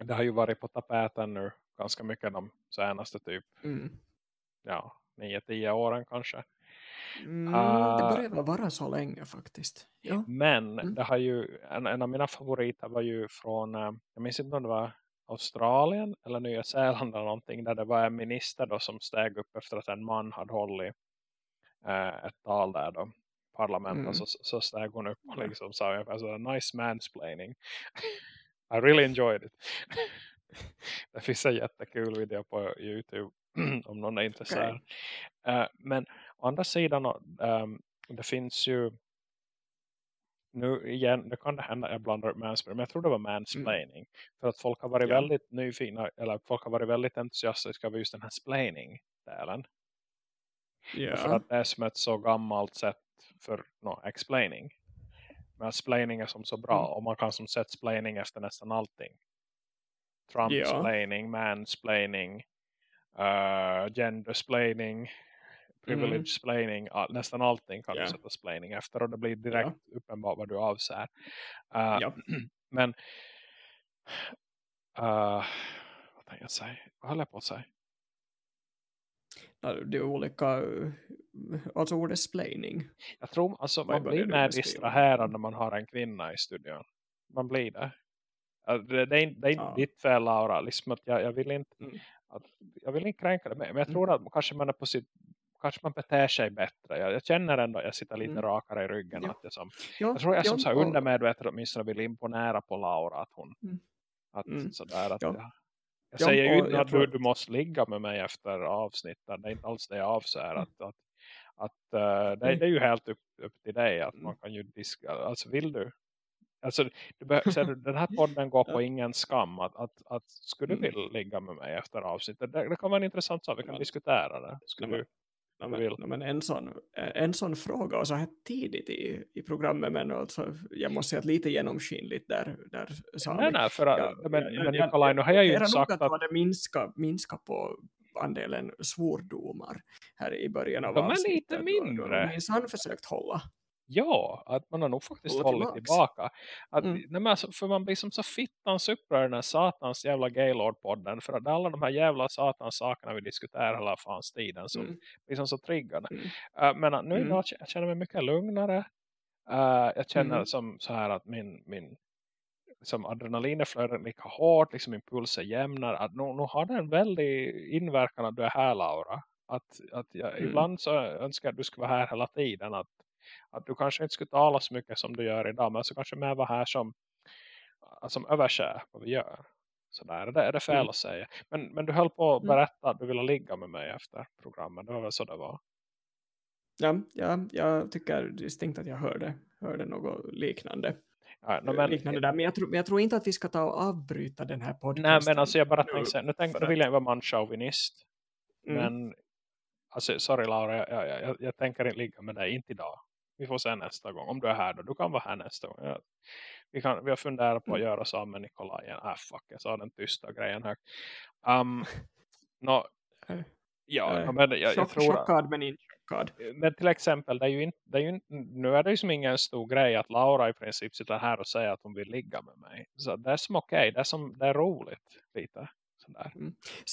det har ju varit på tapeten nu ganska mycket de senaste typ mm. ja, 9-10 åren kanske Mm, Ah. det börjar väl vara så länge faktiskt. Ja. Men Mm. det har ju, en, en av mina favoriter var ju från, jag minns inte om det var Australien eller Nya Zeeland eller någonting. Där det var en minister då som steg upp efter att en man hade hållit eh, ett tal där då. Parlamentet Mm. så, så steg hon upp och liksom sa ungefär så nice mansplaining. I really enjoyed it. det finns en jättekul video på Youtube om någon är intresserad. Eh, men å andra sidan um, det finns ju nu igen, det kan det hända jag blandar upp mansplaining, men jag tror det var mansplaining. För att folk har varit Ja. väldigt nyfikna, eller folk har varit väldigt entusiastiska över just den här splaining-delen. För Ja. att det är som ett så gammalt sätt för no, explaining. Men att splaining är som så bra, Mm. och man kan som sett splaining efter nästan allting. Trump-splaining, mansplaining, uh, gender-splaining, privilege-splaining, all, nästan allting kan Mm. Ja. du sätta splaining efter och det blir direkt uppenbart vad du avser. Uh, Ja. Men uh, vad tänkte jag säga? Vad håller jag på att säga? Ja, Det är olika, uh, alltså ordet splaining. Jag tror alltså man blir mer distraherad när man har en kvinna i studion. Man blir det. Det, det är, inte- det är inte Ja. ditt fel Laura. Liksom att jag, jag vill inte Mm. att, jag vill inte kränka det. Men, men jag Mm. tror att kanske man är på sitt kanske man beter sig bättre. Jag, jag känner ändå att jag sitter lite Mm. rakare i ryggen. Ja. Att jag, som, Ja, jag tror jag som ja, så undermedvetet åtminstone vill imponera på Laura. Att hon Mm. att, Mm. sådär, att Ja. jag, jag Ja, säger ju inte att tror du, du måste ligga med mig efter avsnittet. Det är inte alls det jag avser. Mm. Att, att, att, eh, det, det är ju helt upp, upp till dig. Att Mm. man kan ju diska, alltså vill du Alltså, du den här podden går på ingen skam. Att, att, att skulle du Mm. vilja ligga med mig efter avsnittet? Det, det kan vara en intressant sak. Vi kan diskutera det. Skulle du, Ja, men, vill. ja, men en, sån, en sån fråga och så här tidigt i, i programmet men alltså, jag måste säga att lite genomskinligt där, där sa nej, nej, för att, Ja, men, men jag- Nikolaj, nu har jag ju inte sagt att, att minska, minska på andelen svordomar här i början av De är lite avsnittet. och- mindre. Och minsann försökt hålla. Ja, att man har nog faktiskt Hålla hållit tillbaks. tillbaka. Att, Mm. nej, men alltså, för man blir som så fittans upprörd den här satans jävla Gaylord-podden. För att alla de här jävla satans sakerna vi diskuterar hela fans tiden som Mm. blir som så triggande. Mm. Uh, men nu Mm. jag känner mig mycket lugnare. Uh, jag känner Mm. som så här att min, min som adrenalinet flödar lika hårt, liksom min puls är jämnare. Att nu, nu har det en väldig inverkan att du är här Laura. Att, att jag, Mm. ibland så önskar jag att du skulle vara här hela tiden. Att, att du kanske inte skulle tala så mycket som du gör idag. Men så kanske med vara här som, som överskär vad vi gör. Så där är det, är det fel Mm. att säga. Men, men du höll på att Mm. berätta att du ville ligga med mig efter programmet. Det var väl så det var. Ja, ja, jag tycker distinkt att jag hörde, hörde något liknande. Ja, no, men, liknande där. Men, jag tror, men jag tror inte att vi ska ta och avbryta den här podcasten. nej men alltså jag bara tänkte, nu, tänkte, vill jag vara manchauvinist. Mm. Men alltså, sorry Laura, jag, jag, jag, jag tänker inte ligga med dig, inte idag. Vi får se nästa gång. Om du är här då, du kan vara här nästa gång. Jag, vi, kan, vi har funderat på att Mm. göra så med Nikolaj. Äh, fuck, jag sa den tysta grejen högt. Um, no, Eh, ja, no, men jag, jag tror... chockad men inte chockad. Men till exempel, det är ju inte, det är ju nu är det ju som ingen stor grej att Laura i princip sitter här och säger att hon vill ligga med mig. Så det är som okej, det, är som, det är roligt lite. Sådär.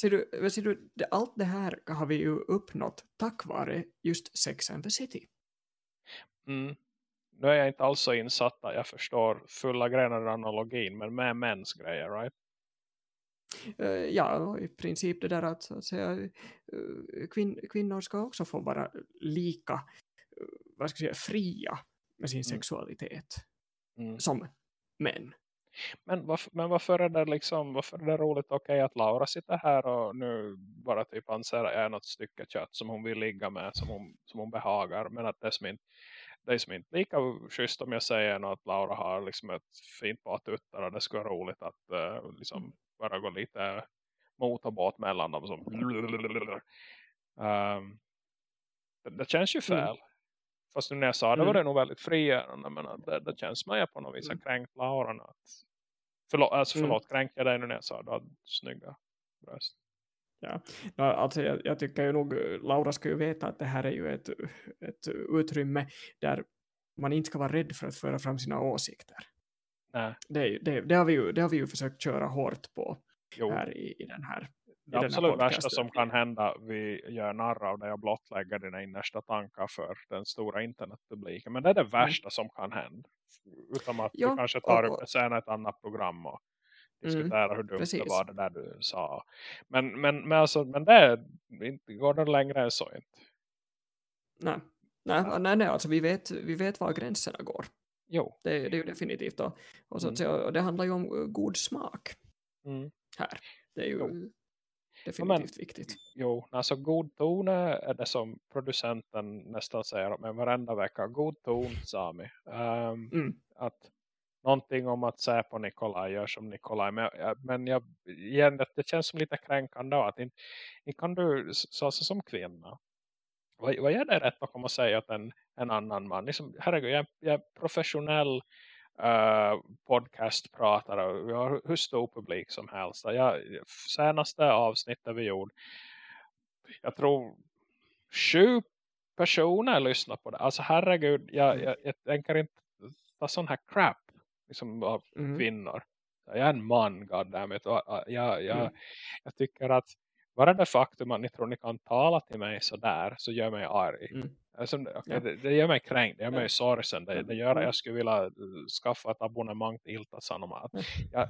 Ser du, ser du det, allt det här har vi ju uppnått tack vare just Sex and the City. Mm. Nu är jag inte alls så insatt att jag förstår fulla grejer av analogin, men med mäns grejer, right? Eh, ja, i princip det där att, så att säga, eh, kvin, kvinnor ska också få vara lika eh, vad ska jag säga, fria med sin Mm. sexualitet Mm. som män. Men, varför, men varför är det liksom, varför är det roligt okej att Laura sitter här och nu bara typ anser jag är något stycke kött som hon vill ligga med, som hon, som hon behagar, men att det som inte det är som inte lika schysst om jag säger att Laura har liksom ett fint par tuttar och det skulle vara roligt att eh, liksom bara gå lite motorbåt mellan dem som um, det, det känns ju fel. Fast nu när jag sa det var det nog väldigt frigörande men det, det känns jag på något vis har Mm. kränkt Laura att, förlåt, alltså Mm. förlåt kränkte jag dig nu när jag sa att du hade snygga bröst. Ja, alltså jag, jag tycker ju nog Laura ska ju veta att det här är ju ett, ett utrymme där man inte ska vara rädd för att föra fram sina åsikter. Nej, Det, det, det, har, vi ju, det har vi ju försökt köra hårt på jo. här i, i den här Det absolut värsta som kan hända vi gör narr av det och blottlägger dina innersta tankar för den stora internetpubliken. Men det är det värsta som kan hända. Utom att Ja, vi kanske tar och- upp det sen ett annat program och Mm, diskuterar hur dumt precis. det var det där du sa. Men, men, men, alltså, men det inte går det längre än så inte. Nej, nej, nej, nej alltså vi vet, vi vet var gränserna går. Jo. Det, det är ju definitivt. Och, och, så Mm. att säga, och det handlar ju om eh, god smak Mm. här. Det är ju Jo. definitivt viktigt. Jo, alltså god ton är det som producenten nästan säger med varenda vecka. God ton, Sami. Um, Mm. att någonting om att säga på Nikolaj gör som Nikolaj. Men, men jag, igen, det, det känns som lite kränkande att inte, inte kan du så, alltså, som kvinna. Vad, vad är det rätt att komma och säga att en, en annan man, liksom, herregud, jag, jag är professionell uh, podcastpratare vi har hur stor publik som helst. Jag, senaste avsnittet vi gjorde, jag tror sju personer lyssnar på det. Alltså herregud, jag, Mm. jag, jag tänker inte ta sån här crap liksom av Mm. kvinnor. Jag är en man, goddammit. Jag, jag, Mm. jag tycker att bara det faktum att ni tror ni kan tala till mig så där så gör mig arg. Mm. Alltså, okay, Ja. det, det gör mig kränkt, det gör mig Ja. sorgsen. Det, det gör att Mm. jag skulle vilja eh, skaffa ett abonnemang till Ilta Sanomat. Jag,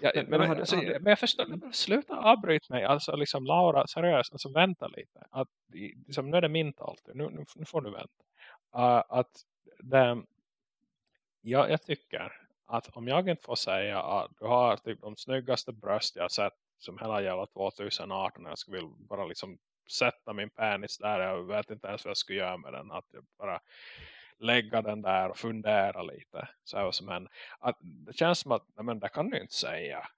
jag, men- men, men alltså, men jag förstår, men sluta avbryta mig. Alltså liksom Laura, seriöst, alltså vänta lite. Att, liksom, nu är det min tal. Nu, nu, nu får du vänta. Uh, att det, jag, jag tycker att om jag inte får säga att du har typ de snyggaste bröst jag sett som hela jävla 2018 jag skulle vilja bara liksom sätta min penis där jag vet inte ens vad jag skulle göra med den att jag bara lägga den där och fundera lite. Så här som händer att det känns som att nej, men det kan du inte säga.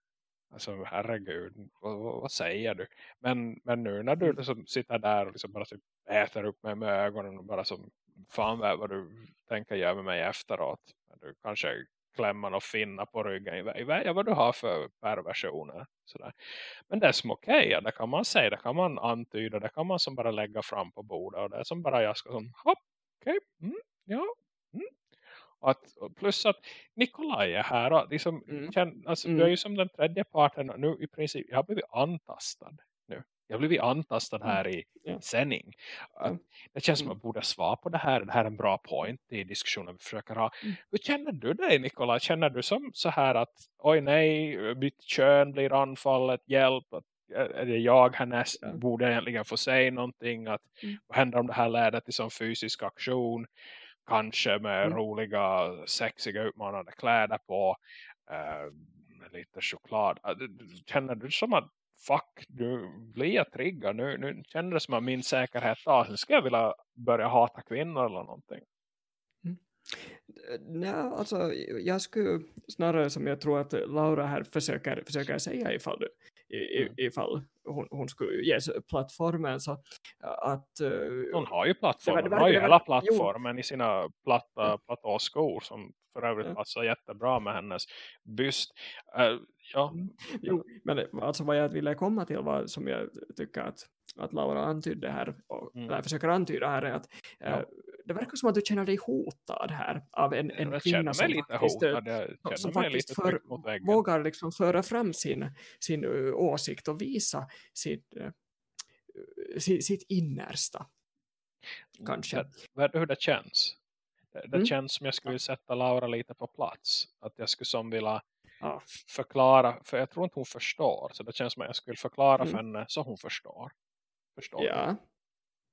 Alltså herregud vad, vad, vad säger du? Men, men nu när du liksom sitter där och liksom bara typ äter upp mig med ögonen och bara som fan vad du tänker göra med mig efteråt du kanske klämmer och finna på ryggen i jag vad du har för perversioner sådär. men det är som okej ja, det kan man säga, det kan man antyda det kan man som bara lägga fram på bordet och det är som bara jag ska som hopp, okej, mm, ja mm. Att, plus att Nikolaj är här och liksom, Mm. känn, alltså, du Mm. är ju som den tredje parten nu i princip, jag har blivit antastad nu. Jag blivit antastad här i Ja. sändning. Ja. Det känns som Mm. att man borde svara på det här. Det här är en bra point i diskussionen vi försöker ha. Mm. Hur känner du dig Nikolaj? Känner du som så här att oj nej, mitt kön blir anfallet, hjälp, att, är det jag härnäst? Ja. Borde jag egentligen få säga någonting? Att, Mm. Vad händer om det här leder till som fysisk aktion? Kanske med Mm. roliga, sexiga, utmanande kläder på. Med lite choklad. Känner du som att fuck, nu blir jag triggad. Nu, nu känner det som att min säkerhet tar. nu ska jag vilja börja hata kvinnor eller någonting. Mm. Nej, alltså jag skulle snarare som jag tror att Laura här försöker, försöker säga ifall, du- i, Mm. ifall hon, hon skulle ges plattformen så att Hon har ju plattformen. Det var- det Hon har ju hela jo. plattformen i sina platta, Ja. platåskor som för övrigt Ja. passar jättebra med hennes byst. Eh, ja, Jo, men alltså vad jag ville komma till var som jag tycker att, att Laura antydde här, och, Mm. eller försöker antyda här är att Ja. Eh, det verkar som att du känner dig hotad här av en, en jag kvinna som faktiskt, eh, som mig faktiskt för, vågar liksom föra fram sin, sin uh, åsikt och visa sitt, uh, sitt, sitt innersta. kanske. Du hur det känns? Det, det Mm. känns som jag skulle sätta Laura lite på plats. Att jag skulle som vilja Ja. förklara. För jag tror inte hon förstår. Så det känns som att jag skulle förklara Mm. för henne så hon förstår. Förstår? Ja.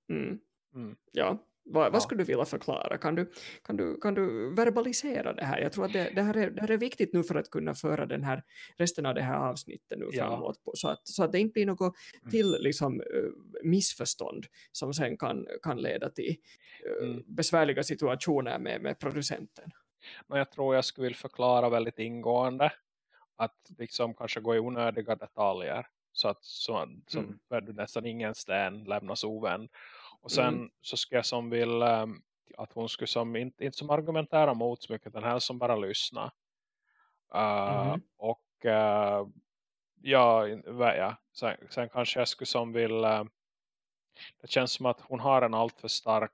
Mm. Mm. Ja. Vad, Ja. vad skulle du vilja förklara? Kan du, kan, du, kan du verbalisera det här? Jag tror att det, det, här är, det här är viktigt nu för att kunna föra den här, resten av det här avsnittet nu Ja. framåt. På, så, att, så att det inte blir något Mm. till liksom, eh, missförstånd som sen kan, kan leda till eh, Mm. besvärliga situationer med, med producenten. Men jag tror jag skulle vilja förklara väldigt ingående. Att liksom kanske gå i onödiga detaljer. Så att så, som Mm. nästan ingen sten lämnas ovänd. Och sen Mm. så ska jag som vill ehm, att hon skulle som inte, inte som argumentera mot så mycket. Den här som bara lyssna. Uh, Mhm. Och uh, ja, ja. Sen, sen kanske jag skulle som vill eh, det känns som att hon har en alltför stark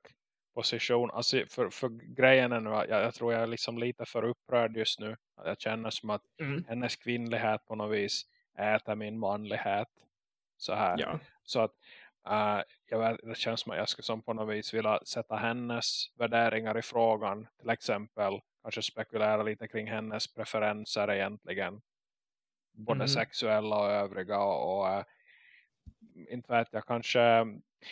position. Alltså för, för grejen är nu, jag, jag tror jag är liksom lite för upprörd just nu. Jag känner som att Mm. hennes kvinnlighet på något vis äter min manlighet. Så här. Ja. Så att eh, jag det känns som att jag skulle som på något vis vilja sätta hennes värderingar i frågan. Till exempel kanske spekulera lite kring hennes preferenser egentligen. Både Mhm. sexuella och övriga. Och, och eh, inte vet jag, kanske,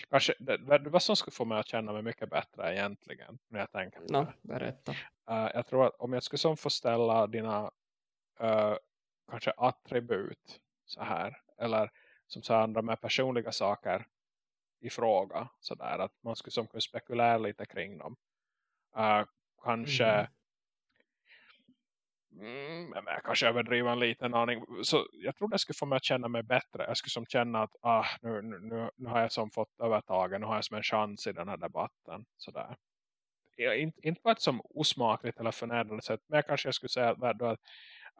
kanske det, vad som skulle få mig att känna mig mycket bättre egentligen. När jag tänker på No, berätta. Eh, jag tror att om jag skulle som få ställa dina eh, kanske attribut så här. Eller som så andra med personliga saker i fråga. Så där, att man skulle som kunna spekulera lite kring dem. Eh, kanske. Mm, men jag kanske överdriver en liten aning. Så jag tror det skulle få mig att känna mig bättre. Jag skulle som känna att ah, nu, nu, nu, har jag som fått övertagen. Nu har jag som en chans i den här debatten. Sådär. Inte, inte på ett som osmakligt eller förnedrande sätt. Men jag kanske jag skulle säga att, att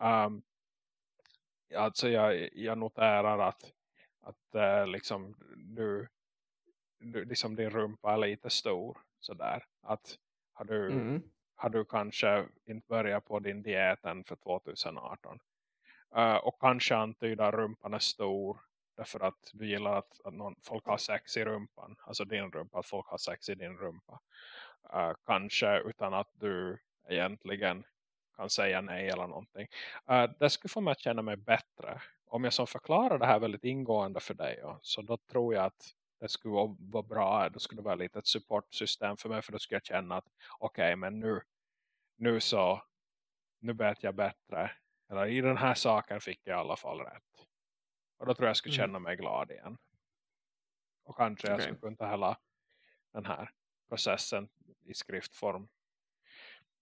um, alltså jag, jag noterar att, att uh, liksom du, du liksom din rumpa är lite stor. Sådär. Att har du Mm. har du kanske inte börjat på din dieten för 2018. Uh, och kanske antyda rumpan är stor. därför att du gillar att, att någon, folk har sex i rumpan. Alltså din rumpa, att folk har sex i din rumpa. Uh, kanske utan att du egentligen kan säga nej eller någonting. Uh, det skulle få mig att känna mig bättre. Om jag som förklarar det här väldigt ingående för dig. Ja, så då tror jag att det skulle vara bra. Det skulle vara lite ett supportsystem för mig. För då skulle jag känna att okej okay, men nu, nu så nu vet jag bättre. Eller i den här saken fick jag i alla fall rätt. Och då tror jag jag skulle mm. känna mig glad igen. Och kanske okay. jag skulle kunna ta hela den här processen i skriftform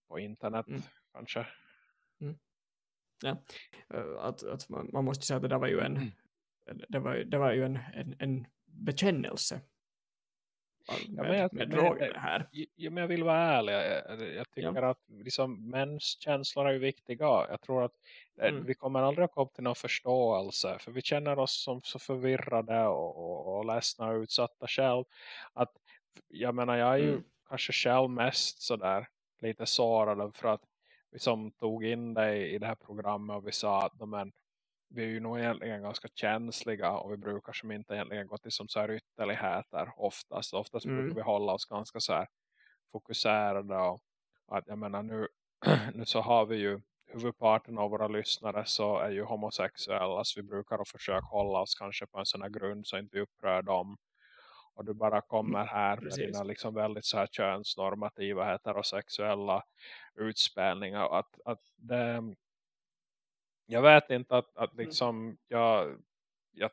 på internet mm. kanske. Mm. Ja, att, att man, man, måste säga att det där var ju en, mm. det var, det var ju en, en, en bekännelse med, ja, jag, med droger här. Ja, men jag vill vara ärlig. Jag, jag tycker ja. att liksom, mäns känslor är viktiga. Jag tror att eh, mm. vi kommer aldrig att komma till någon förståelse. För vi känner oss som så förvirrade och, och, och ledsna och utsatta själv. Att, jag menar, jag är ju mm. kanske själv mest sådär lite sårad för att vi som tog in dig i det här programmet och vi sa att men, vi är ju nog egentligen ganska känsliga och vi brukar som inte egentligen gå till som så här ytterligheter oftast. Oftast mm. brukar vi hålla oss ganska så här fokuserade och att jag menar nu, nu så har vi ju huvudparten av våra lyssnare så är ju homosexuella så vi brukar försöka hålla oss kanske på en sån här grund så inte vi upprör dem och du bara kommer mm, här med dina liksom väldigt så här könsnormativa heterosexuella utspelningar att, att det, jag vet inte att, att mm. liksom jag, jag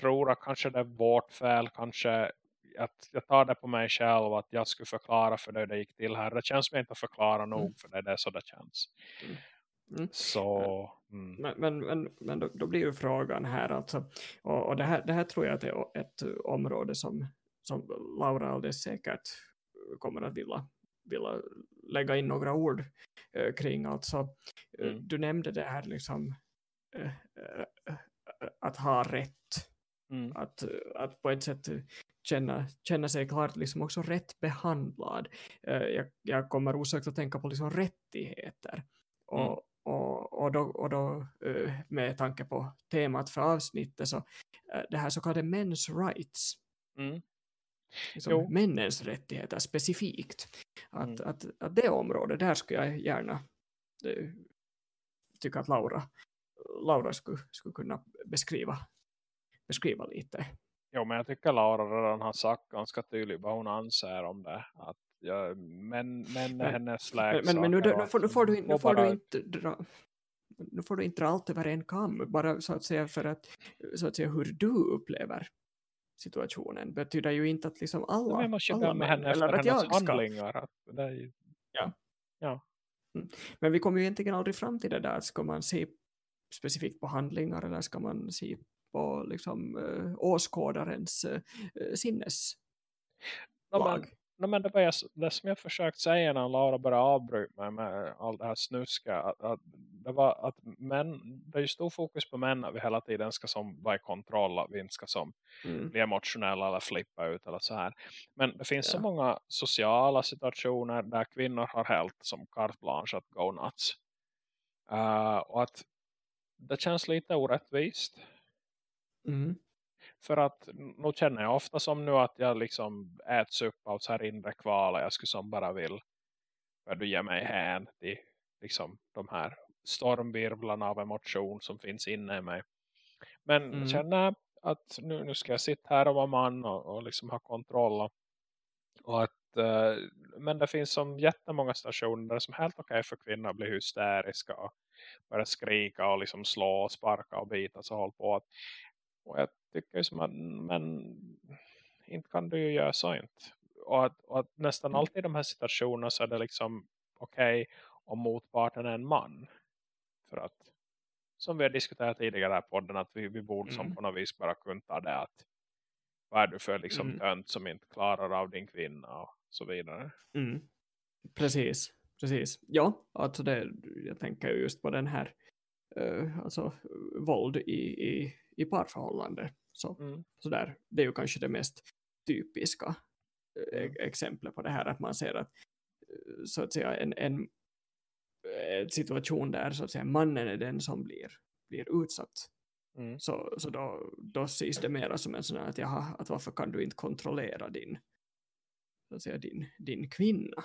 tror att kanske det är vårt fel kanske att jag tar det på mig själv att jag skulle förklara för dig det gick till här. Det känns jag inte förklara nog mm. för det, det är så det känns. Mm. Mm. Så, mm. Men, men, men, men då, då, blir ju frågan här alltså, och, och det, här, det här tror jag att är ett område som, som Laura alldeles säkert kommer att vilja, vilja lägga in några ord eh, kring. Alltså, eh, mm. Du nämnde det här liksom eh, eh, att ha rätt. Mm. Att, att på ett sätt känna, känna sig klart liksom också rätt behandlad. Jag, jag kommer osökt att tänka på liksom rättigheter. Och, mm. och, och, då, och då med tanke på temat för avsnittet så det här så kallade men's rights. Mm liksom männens rättigheter specifikt. Att, mm. att, att det området, där skulle jag gärna det, tycka att Laura, Laura skulle, skulle kunna beskriva, beskriva lite. Jo, men jag tycker Laura redan har sagt ganska tydligt vad hon anser om det. Att ja, men, men är hennes läksaker. Men, men nu, nu, får, nu, får, du, nu får du inte dra nu får du inte dra allt över en kam bara så att säga för att så att säga hur du upplever situationen betyder ju inte att liksom alla, men måste alla med henne eller att jag ska. Handlingar, är ju... ja. ja. Mm. Men vi kommer ju egentligen aldrig fram till det där. Ska man se specifikt på handlingar eller ska man se på liksom, äh, åskådarens äh, sinnes no, no, men det var jag, det som jag försökt säga när Laura började avbryta mig med allt det här snuska att, att det var att män, det är ju stor fokus på män att vi hela tiden ska som vara i kontroll att vi inte ska som mm. bli emotionella eller flippa ut eller så här. Men det finns ja. så många sociala situationer där kvinnor har helt som carte blanche att go nuts. Uh, och att det känns lite orättvist. Mm. För att nu känner jag ofta som nu att jag liksom äts upp av så här inre kvala. Jag skulle som bara vill för du ger mig hän till liksom de här stormvirvlarna av emotion som finns inne i mig. Men mm. jag känner att nu, nu ska jag sitta här och vara man och, och liksom ha kontroll. Och att, eh, men det finns som jättemånga stationer där det är som helt okej okay för kvinnor att bli hysteriska och börja skrika och liksom slå och sparka och bita så håll på. Och jag tycker som att men inte kan du ju göra så inte. Och att, och att nästan mm. alltid i de här situationerna så är det liksom okej okay, om motparten är en man. För att, som vi har diskuterat tidigare här podden, att vi, vi borde mm. som på något vis bara kunna ta det att vad är du för liksom mm. tönt som inte klarar av din kvinna och så vidare. Mm. Precis, precis. Ja, alltså det, jag tänker just på den här uh, alltså våld i, i, i parförhållande. Så, mm. så där, det är ju kanske det mest typiska uh, exemplet på det här att man ser att uh, så att säga en, en situation där så att säga mannen är den som blir, blir utsatt Mm. Så, så då, då ses det mera som en sån här att, jaha, att varför kan du inte kontrollera din, så att säga, din, din kvinna?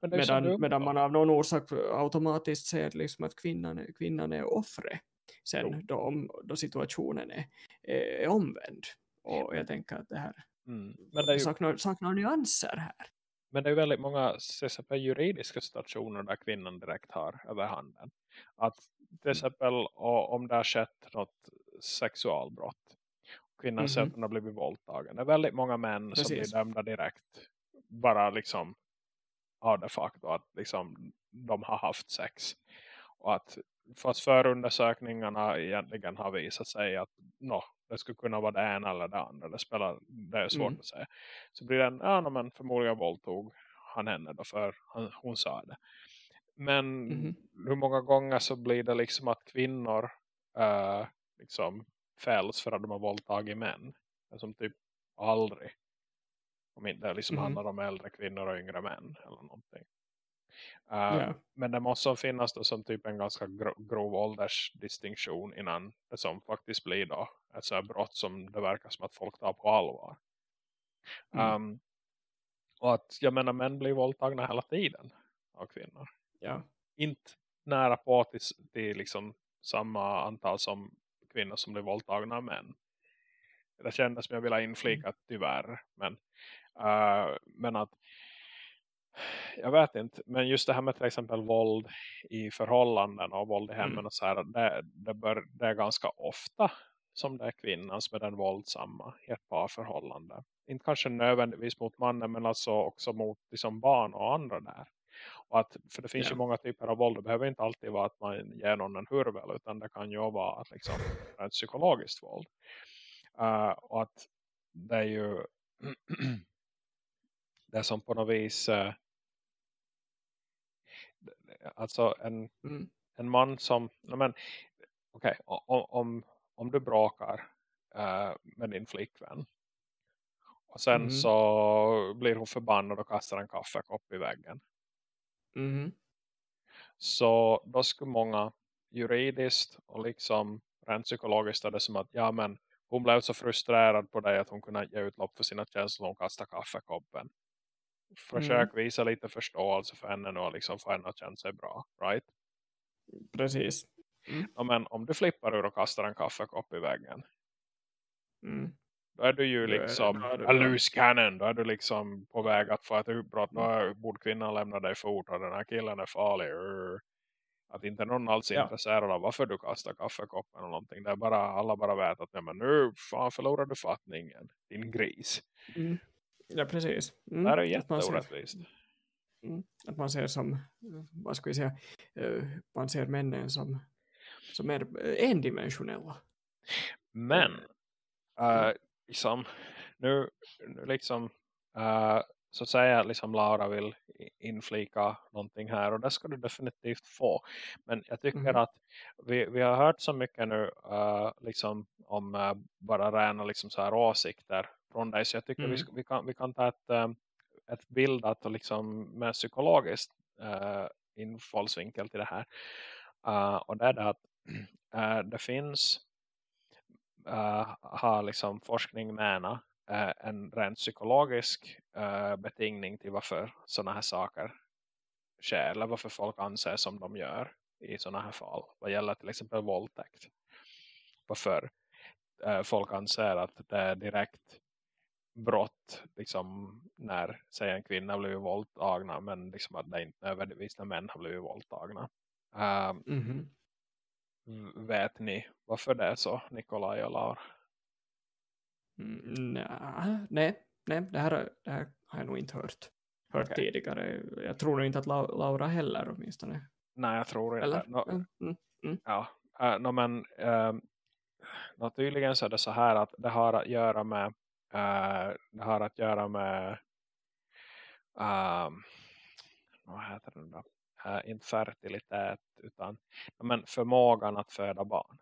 Men Medan, medan man av någon orsak automatiskt ser liksom att kvinnan, kvinnan är offret. Sen då, om, då situationen är, är, omvänd. Och jag tänker att det här Mm. Men, det ju, saknar, saknar nyanser här. men det är väldigt många exempel, juridiska situationer där kvinnan direkt har överhanden. Att Mm. till exempel o- om det har skett något sexualbrott. Kvinnan säger Mhm. att hon har blivit våldtagen. Det är väldigt många män som blir Precis. dömda direkt. Bara liksom av det faktum att liksom, de har haft sex. Och att fast förundersökningarna egentligen har visat sig att no, det skulle kunna vara det ena eller det andra. Det, spelar, det är svårt Mm. att säga. Så blir det en, ja no, men förmodligen våldtog han henne då för han, hon sa det. Men Mhm. hur många gånger så blir det liksom att kvinnor eh, liksom fälls för att de har våldtagit män. Som typ aldrig. Om inte det liksom Mhm. handlar om äldre kvinnor och yngre män eller någonting. Eh, Ja. Men det måste finnas då som typ en ganska gro grov åldersdistinktion innan det som faktiskt blir då ett så här brott som det verkar som att folk tar på allvar. Mm. Um, och att jag menar män blir våldtagna hela tiden av kvinnor. Ja. Inte nära på till, till liksom samma antal som kvinnor som blir våldtagna av män. Det kändes som jag ville inflika tyvärr. Men, uh, men att jag vet inte. Men just det här med till exempel våld i förhållanden och våld i hemmen Mm. och så här. Det, det, bör, det är ganska ofta som det är kvinnan som är den våldsamma i ett parförhållande. Inte kanske nödvändigtvis mot mannen men alltså också mot liksom barn och andra där. Och att, för det finns Ja. ju många typer av våld. Det behöver inte alltid vara att man ger någon en hurvel utan det kan ju vara att liksom, ett psykologiskt våld. Uh, och att det är ju det som på något vis uh, alltså en, Mm. en man som men, okej, om, om, om du bråkar uh, med din flickvän och sen Mhm. så blir hon förbannad och kastar en kaffekopp i väggen Mhm. så då skulle många juridiskt och liksom rent psykologiskt är det som att ja men hon blev så frustrerad på dig att hon kunde ge utlopp för sina känslor och hon kastade kaffekoppen. Försök visa lite förståelse för henne nu och liksom få henne att känna sig bra, right? Precis. Ja, men om du flippar ur och kastar en kaffekopp i väggen Mm. då är du ju liksom är a loose cannon. Då är du liksom på väg att få ett utbrott. Då är- borde kvinnan lämna dig fort och den här killen är farlig. Urr. Att inte någon alls är Ja. intresserad av varför du kastar kaffekoppen eller någonting. Det är bara, alla bara vet att nej, men nu fan förlorar du fattningen. Din gris. Mm. Ja, precis. Mm. Det här är Att jätteorättvist. Mm. Att man ser som, vad ska vi säga, eh, man ser männen som, som mer eh, endimensionella. Men Mm. äh, liksom, nu, nu liksom äh, så säger jag liksom Laura vill inflika någonting här och det ska du definitivt få. Men jag tycker Mhm. att vi, vi har hört så mycket nu äh, liksom om bara rena liksom så här åsikter från dig så jag tycker vi, Mm. ska, vi, kan, vi kan ta ett, äh, ett bildat och liksom med psykologiskt äh, infallsvinkel till det här. Äh, och det är det att äh, det finns uh, har liksom forskning med uh, en rent psykologisk uh, betingning till varför sådana här saker sker eller varför folk anser som de gör i sådana här fall vad gäller till exempel våldtäkt varför uh, folk anser att det är direkt brott liksom när säg en kvinna blivit våldtagna men liksom att det inte nödvändigtvis när män har blivit våldtagna uh, Mhm. vet ni varför det är så Nikolaj och Laura? Mm, nej, nej det, här, det här har jag nog inte hört, hört Okej. tidigare. Jag tror nog inte att Lau- Laura heller åtminstone. Nej, jag tror inte. Eller? Nå, Mm. ja, äh, nå, men äh, nå, tydligen så är det så här att det har att göra med det har att göra med äh, vad heter det då? Äh, inte fertilitet utan men förmågan att föda barn.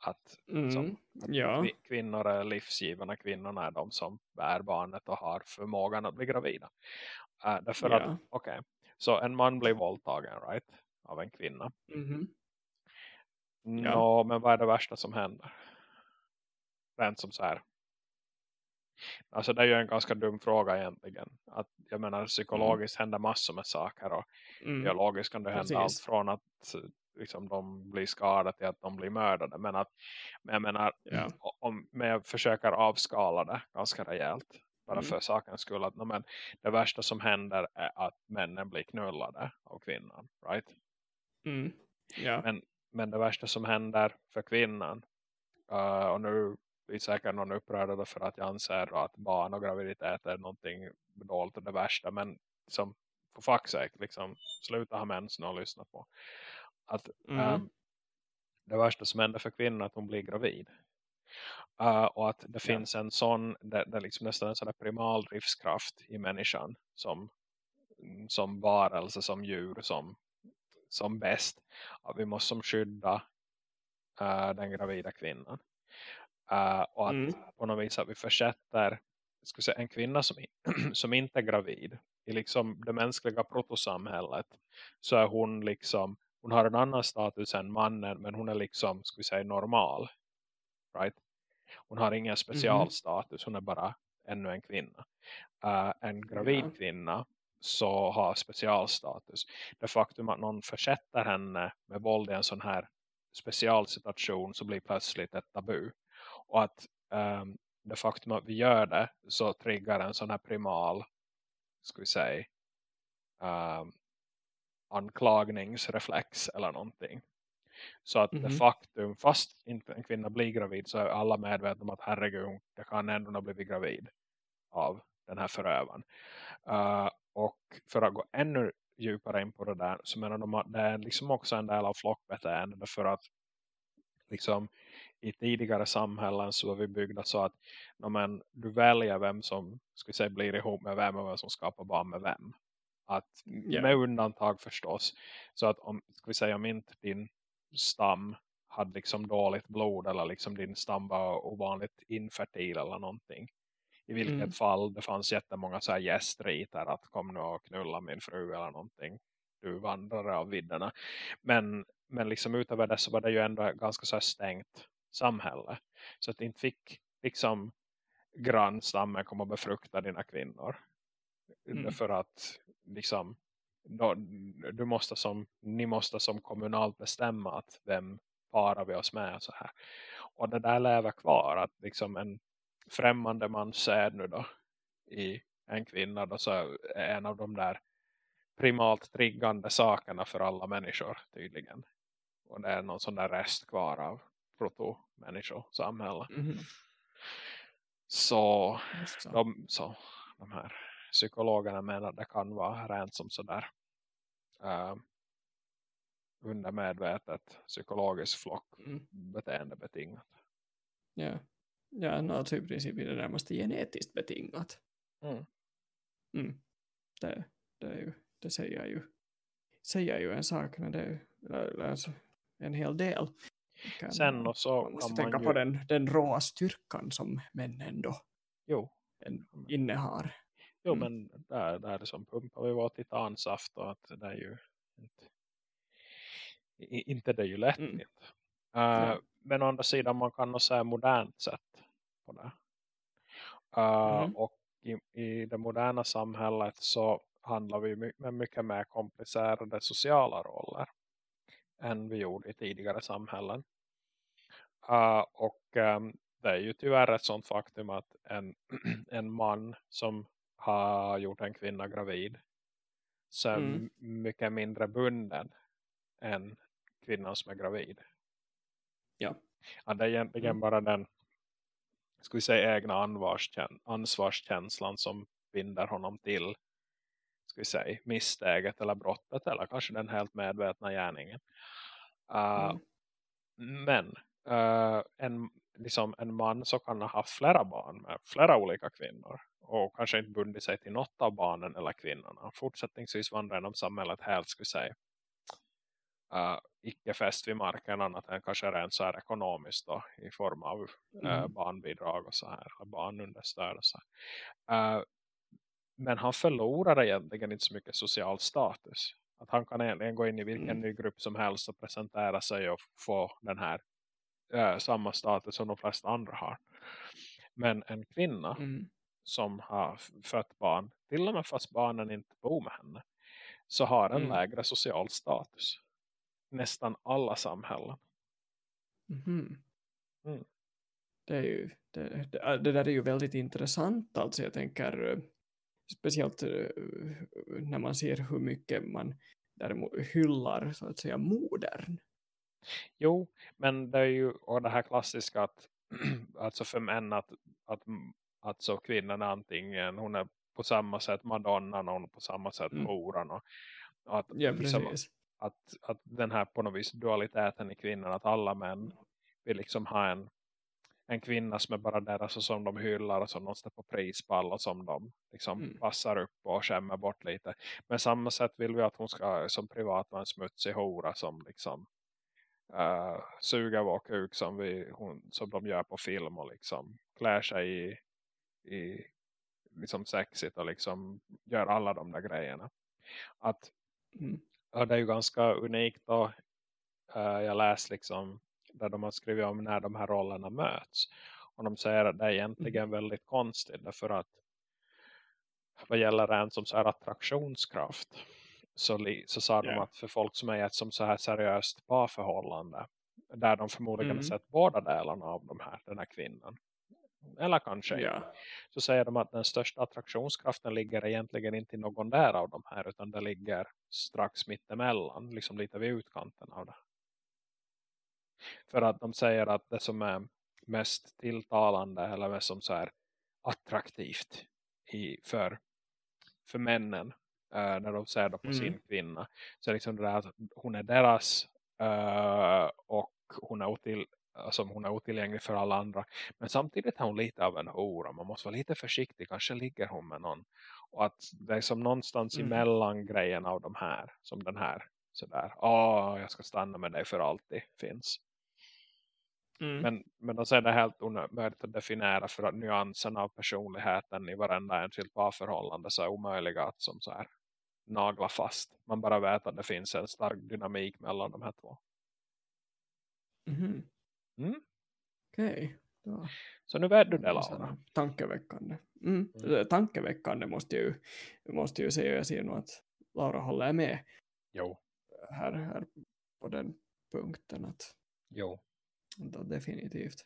Att Mm. Som- Ja, kvi- kvinnor är livsgivarna, kvinnorna är de som bär barnet och har förmågan att bli gravida. Äh, därför att, ja. okej, så en man blir våldtagen, right? Av en kvinna. Mhm. Nå, men vad är det värsta som händer? Rent som så här. Alltså det är ju en ganska dum fråga egentligen. Att, jag menar psykologiskt händer massor med saker och Mm. biologiskt kan det hända Precis. allt från att liksom, de blir skadade till att de blir mördade. Men, att, jag menar, Ja. om, men jag försöker avskala det ganska rejält. Bara Mm. för sakens skull. Att, men, det värsta som händer är att männen blir knullade av kvinnan. Right? Mm. Ja. Men, men det värsta som händer för kvinnan. eh, och nu blir säkert någon upprörd för att jag anser att barn och graviditet är någonting dåligt och det värsta. Men som för fuck's sake, liksom, sluta ha mens och lyssna på. Att Mm. ehm, det värsta som händer för kvinnan är att hon blir gravid. Eh, och att det finns en sån, det, det är liksom nästan en sån där primal drivskraft i människan som, som varelse, som djur, som, som bäst. Att vi måste skydda eh, den gravida kvinnan. Eh, och att Mm. på något vis att vi försätter ska säga, en kvinna som, som inte är gravid i liksom det mänskliga protosamhället så är hon liksom hon har en annan status än mannen men hon är liksom, ska vi säga, normal. Right? Hon har ingen specialstatus, hon är bara ännu en kvinna. Eh, en gravid Ja. kvinna så har specialstatus. Det faktum att någon försätter henne med våld i en sån här specialsituation så blir plötsligt ett tabu. Och att ehm, det faktum att vi gör det så triggar en sån här primal, ska vi säga, um, anklagningsreflex eller någonting. Så att det Mhm. faktum, fast inte en kvinna blir gravid så är alla medvetna om att herregud, det kan ändå ha blivit gravid av den här förövaren. Uh, och för att gå ännu djupare in på det där så menar de att det är liksom också en del av flockbeteende för att liksom i tidigare samhällen så var vi byggda så att no, men, du väljer vem som ska säga, blir ihop med vem och vem som skapar barn med vem. Att Ja. med undantag förstås. Så att om, ska vi säga, om inte din stam hade liksom dåligt blod eller liksom din stam var ovanligt infertil eller någonting. I vilket Mm. fall det fanns jättemånga så här gästriter att kom nu och knulla min fru eller någonting. Du vandrare av vidderna. Men, men liksom utöver det så var det ju ändå ganska så här stängt samhälle. Så att inte fick liksom grannstammen komma och befrukta dina kvinnor. Mm. För att liksom då, du måste som, ni måste som kommunalt bestämma att vem parar vi oss med och så här. Och det där lever kvar att liksom en främmande man ser nu då i en kvinna då så är en av de där primalt triggande sakerna för alla människor tydligen. Och det är någon sån där rest kvar av proto-människosamhälle. Mhm. Så de, så de här psykologerna menar att det kan vara rent som sådär uh, undermedvetet psykologiskt Mm. flockbeteende betingat. Ja, ja no, alltså i princip är det närmast genetiskt betingat. Mm. Mm. Det, det, är ju, det säger ju säger ju en sak, men det är alltså, en hel del. Kan, Sen och så man måste tänka man på ju, den, den råa styrkan som männen då jo, innehar. jo Mm. men där, där som pumpar vi vår titansaft och att det är ju inte, inte det är ju lätt Mm. Uh. Men å andra sidan man kan nog säga modernt sätt på det. Uh, Mhm. Och i, i det moderna samhället så handlar vi med mycket mer komplicerade sociala roller än vi gjorde i tidigare samhällen. Uh, och um, det är ju tyvärr ett sånt faktum att en, en man som har gjort en kvinna gravid så Mm. mycket mindre bunden än kvinnan som är gravid. Ja. Ja, det är egentligen Mm. bara den ska vi säga egna ansvarskäns ansvarskänslan som binder honom till ska vi säga misstäget eller brottet eller kanske den helt medvetna gärningen. Uh, Mm. Men uh, en, liksom en man så kan ha haft flera barn med flera olika kvinnor och kanske inte bundit sig till något av barnen eller kvinnorna. Fortsättningsvis vandrar genom samhället helt vi säga uh, icke fäst vid marken annat än kanske rent så här ekonomiskt då, i form av Mm. barnbidrag och så här, eller barnunderstöd och så här. Eh, men han förlorar egentligen inte så mycket social status. Att han kan egentligen gå in i vilken Mm. ny grupp som helst och presentera sig och få den här eh, samma status som de flesta andra har. Men en kvinna Mm. som har fött barn, till och med fast barnen inte bor med henne, så har en Mm. lägre social status. Nästan alla samhällen. Mhm. Mm. Det, är ju, det, det, det där är ju väldigt intressant. Alltså jag tänker speciellt eh, när man ser hur mycket man däremot hyllar så att säga modern. Jo, men det är ju och det här klassiska att alltså för män att, att alltså kvinnan är antingen hon är på samma sätt Madonnan och hon är på samma sätt Mm. horan och, och att, Ja, liksom, att, att den här på något vis dualiteten i kvinnan att alla män vill liksom ha en, en kvinna som är bara deras och som de hyllar och som de står på prispall och som de liksom Mm. passar upp och skämmer bort lite. Men samma sätt vill vi att hon ska som privat vara en smutsig hora som liksom uh, suger vår kuk som, vi, hon, som de gör på film och liksom klär sig i, i liksom sexigt och liksom gör alla de där grejerna. Att Mm. det är ju ganska unikt då. Uh, jag läste liksom där de har skrivit om när de här rollerna möts. Och de säger att det är egentligen väldigt konstigt därför att vad gäller en som så här attraktionskraft så, så sa de Ja. att för folk som är ett som så här seriöst parförhållande där de förmodligen Mm. sett båda delarna av de här, den här kvinnan eller kanske Ja. så säger de att den största attraktionskraften ligger egentligen inte i någon där av de här utan det ligger strax mittemellan, liksom lite vid utkanten av det. För att de säger att det som är mest tilltalande eller mest som så här attraktivt i, för, för männen eh, när de ser det på Mm. sin kvinna så liksom det där att hon är deras eh, och hon är, otill, alltså hon är otillgänglig för alla andra. Men samtidigt är hon lite av en hora man måste vara lite försiktig, kanske ligger hon med någon. Och att det är som någonstans Mm. emellan grejen av de här som den här sådär, åh jag ska stanna med dig för alltid finns Mm. men, men de säger det helt omöjligt att definiera för att nyanserna av personligheten i varenda enskilt parförhållande så är omöjliga att som så här nagla fast. Man bara vet att det finns en stark dynamik mellan de här två. Mhm. Mm. Okej. då. Så nu vet du det Laura. Tankeväckande. Mm. Mm. Är Tankeväckande måste ju, måste ju säga. Jag ser nog att Laura håller med Jo, här, här på den punkten. Att, jo. Att definitivt.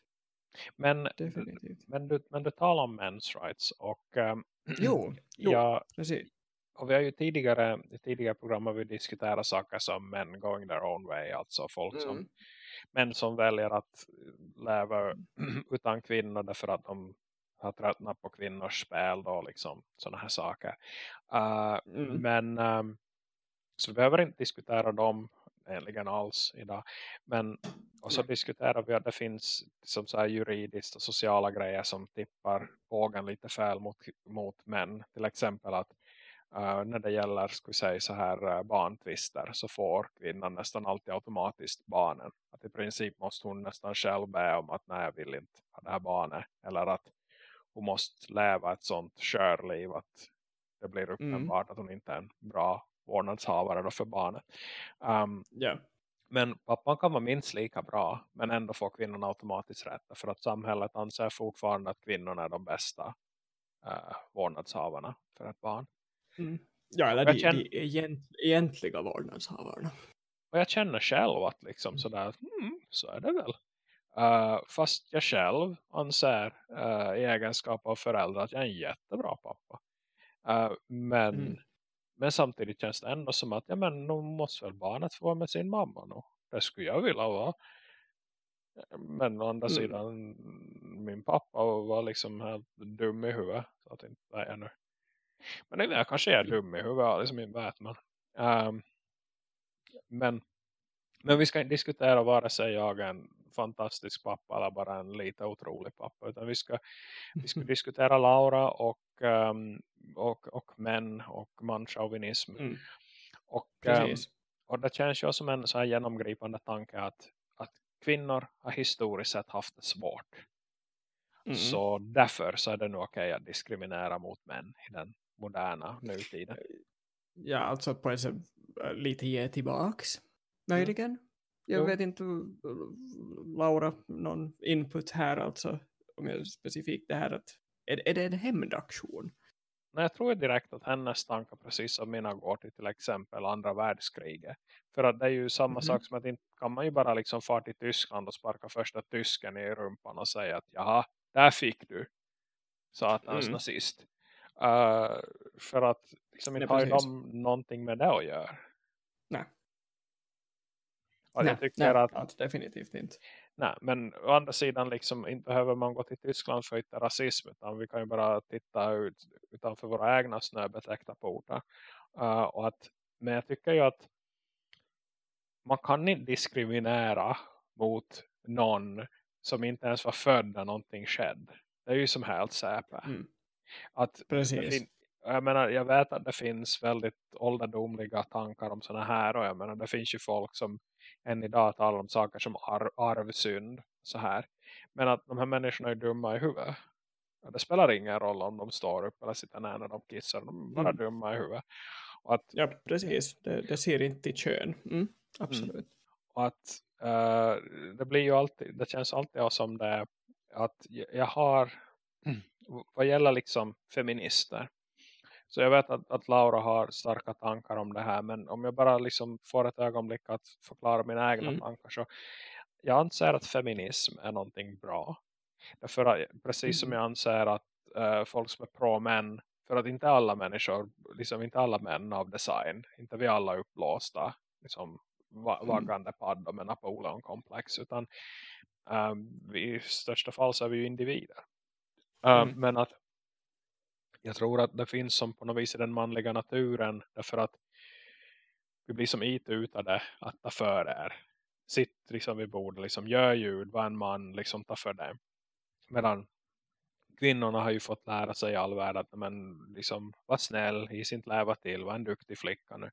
Men, definitivt. men, du, men du talar om men's rights och um, Jo, jo. ja, precis. och vi har ju tidigare i tidigare program har vi diskuterat saker som män going their own way, alltså folk som Mm. män som väljer att leva utan kvinnor därför att de har tröttnat på kvinnors spel då liksom sådana här saker. Uh, Mm. Men um, så vi behöver inte diskutera dem egentligen alls idag. Men och så diskuterar vi att det finns som så här juridiskt och sociala grejer som tippar bågen lite fel mot, mot män. Till exempel att Uh, när det gäller vi säga, så här uh, barntvister så får kvinnan nästan alltid automatiskt barnen. Att i princip måste hon nästan själv be om att nej jag vill inte ha det här barnet. Eller att hon måste leva ett sånt körliv att det blir uppenbart att hon inte är en bra vårdnadshavare för barnet. Um, Ja. men pappan kan vara minst lika bra men ändå får kvinnorna automatiskt rätt. För att samhället anser fortfarande att kvinnorna är de bästa uh, vårdnadshavarna för ett barn. Mm. Ja, eller de, känner- de egent, egentliga vårdnadshavarna. Och jag känner själv att liksom sådär, mm, så är det väl. Uh, fast jag själv anser uh, i egenskap av förälder att jag är en jättebra pappa. Uh, men, Mm. Men samtidigt känns det ändå som att ja, men, nu måste väl barnet få vara med sin mamma nu. Det skulle jag vilja vara. Men å andra Mm. sidan min pappa var liksom helt dum i huvudet. Så att inte är nu. Men det jag kanske är dum i huvudet, liksom inte vet man. Um, men, men vi ska inte diskutera vare sig jag är en fantastisk pappa eller bara en lite otrolig pappa. Utan vi ska, vi ska diskutera Laura och, um, och, och män och manchauvinism. Mm. Och, um, och det känns ju som en så här genomgripande tanke att, att kvinnor har historiskt sett haft det svårt. Mm. Så därför så är det nog okej att diskriminera mot män i den moderna nutiden. ja, alltså på ett sätt äh, lite ge tillbaks. Möjligen. Jag vet inte, Laura, någon input här alltså, om jag specifikt det här att, är, är det en hämndaktion? Nej, jag tror direkt att hennes tankar precis som mina går till till exempel andra världskriget. För att det är ju samma Mhm. sak som att inte kan man ju bara liksom fara till Tyskland och sparka första tysken i rumpan och säga att jaha, där fick du satans Mm. nazist. Uh, för att liksom inte har ju de någonting med det att göra. Nej. Och nej, jag tycker nej, att alltså, definitivt inte. Nej, men å andra sidan liksom, inte behöver man gå till Tyskland för att hitta rasism utan vi kan ju bara titta ut utanför våra egna snöbetäckta portar. Uh, och att, men jag tycker ju att man kan inte diskriminera mot någon som inte ens var född när någonting skedde. Det är ju som helt säpe. Mm. Att Precis. jag menar, jag vet att det finns väldigt ålderdomliga tankar om såna här och jag menar, det finns ju folk som än idag talar om saker som ar arvsynd så här. Men att de här människorna är dumma i huvudet. Ja, det spelar ingen roll om de står upp eller sitter ner när de kissar. De är bara Mm. dumma i huvudet. Och att, Ja, precis. Det, det ser inte till kön. Mm. Absolut. och att eh, det blir ju alltid, det känns alltid som det att jag jag har vad gäller liksom feminister så jag vet att, att Laura har starka tankar om det här men om jag bara liksom får ett ögonblick att förklara mina egna Mm. tankar så jag anser att feminism är någonting bra därför att, precis som Mm. jag anser att eh, folk som är pro-män för att inte alla människor liksom inte alla män av design inte vi alla uppblåsta liksom Mm. vaggande paddor med Napoleon-komplex utan um, vi, i största fall så är vi ju individer um, Mm. men att jag tror att det finns som på något vis i den manliga naturen därför att vi blir som itutade att ta för er sitt liksom vid bordet, liksom gör ljud, vad en man liksom tar för det. Medan kvinnorna har ju fått lära sig i all värld att men, liksom, var snäll, i sin läva till, var en duktig flicka nu.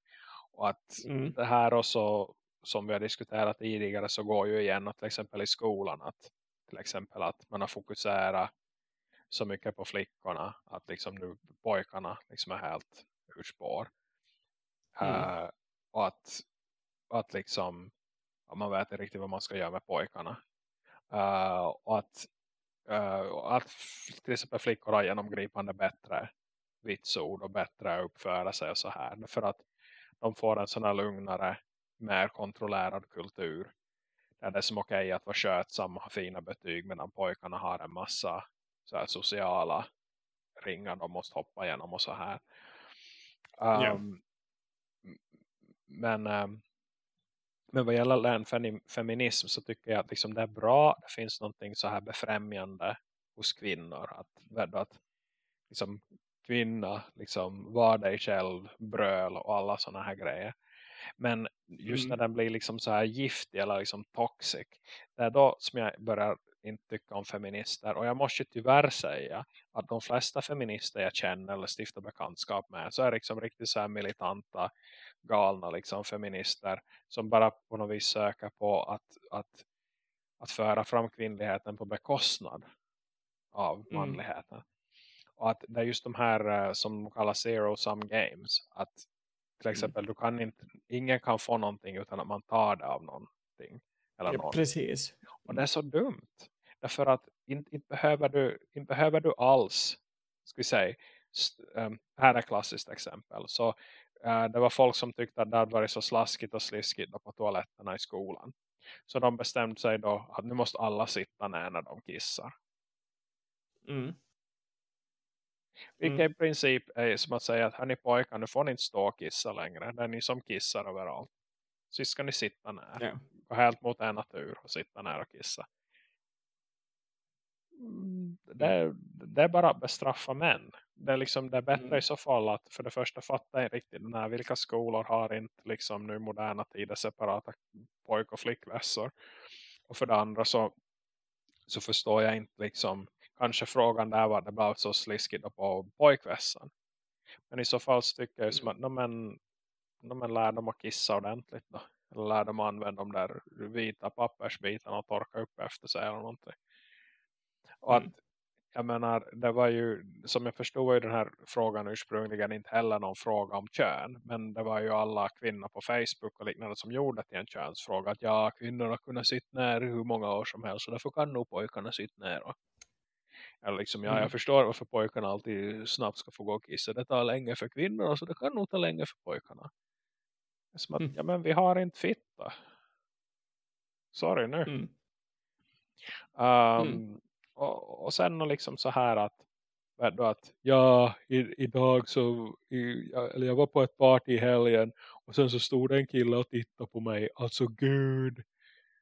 Och att Mm. det här också som vi har diskuterat tidigare så går ju igen att till exempel i skolan att till exempel att man har fokuserat så mycket på flickorna att liksom nu pojkarna liksom är helt ur spår. Mm. Eh, och att, att liksom man vet inte riktigt vad man ska göra med pojkarna. Eh, och att, och att till exempel flickor har genomgripande bättre vitsord och bättre uppföra sig och så här. För att de får en sån här lugnare mer kontrollerad kultur. Där det är som okej att vara skötsam och ha fina betyg medan pojkarna har en massa så här sociala ringar de måste hoppa igenom och så här. Um, Men um, men vad gäller feminism så tycker jag att liksom det är bra. Det finns någonting så här befrämjande hos kvinnor. Att, att liksom, kvinna, liksom, var dig själv, bröl och alla sådana här grejer. Men just Mm. när den blir liksom så här giftig eller liksom toxic. Det är då som jag börjar inte tycka om feminister. Och jag måste tyvärr säga att de flesta feminister jag känner eller stiftar bekantskap med så är liksom riktigt så här militanta, galna liksom feminister som bara på något vis söker på att, att, att föra fram kvinnligheten på bekostnad av Mm. manligheten. Och att det är just de här eh, som kallas zero sum games. Att till Mm. exempel du kan inte, ingen kan få någonting utan att man tar det av någonting. Eller Ja, precis. Och det är så dumt. Därför att inte, inte, behöver, du, inte behöver du alls, ska vi säga, ehm, här är ett klassiskt exempel. Så eh, det var folk som tyckte att det hade varit så slaskigt och sliskigt på toaletterna i skolan. Så de bestämde sig då att nu måste alla sitta ner när de kissar. Mm. Vilket i princip är som att säga att hörni pojkar, nu får ni inte stå och kissa längre. Det är ni som kissar överallt. Så ska ni sitta ner. Ja. Gå helt mot en natur och sitta ner och kissa. Mm, Det, är- det är bara att bestraffa män. Det är, liksom, det är bättre Mm. i så fall att för det första fatta inte riktigt den här, vilka skolor har inte liksom nu moderna tider separata pojk- och flickvässor. Och för det andra så, så förstår jag inte liksom kanske frågan där var det blev så sliskigt på pojkvässan. Men i så fall så tycker jag som att no, men, men lär dem att kissa ordentligt då. Eller lär dem att använda de där vita pappersbitarna och torka upp efter sig eller någonting. Och Mm. att jag menar, det var ju, som jag förstod var ju den här frågan ursprungligen inte heller någon fråga om kön. Men det var ju alla kvinnor på Facebook och liknande som gjorde till en könsfråga. Att ja, kvinnorna kunde sitta ner hur många år som helst. Och därför kan nog pojkarna sitta ner. Och, eller liksom, ja, Mm. jag förstår varför pojkarna alltid snabbt ska få gå och kissa. Det tar länge för kvinnorna så det kan nog ta länge för pojkarna. Som att, Mm. ja men vi har inte fitta. Sorry nu. Mm. Um, och, och sen liksom så här att, då att ja, i, idag så i, jag, eller jag var på ett party i helgen och sen så stod en kille och tittade på mig. Alltså gud,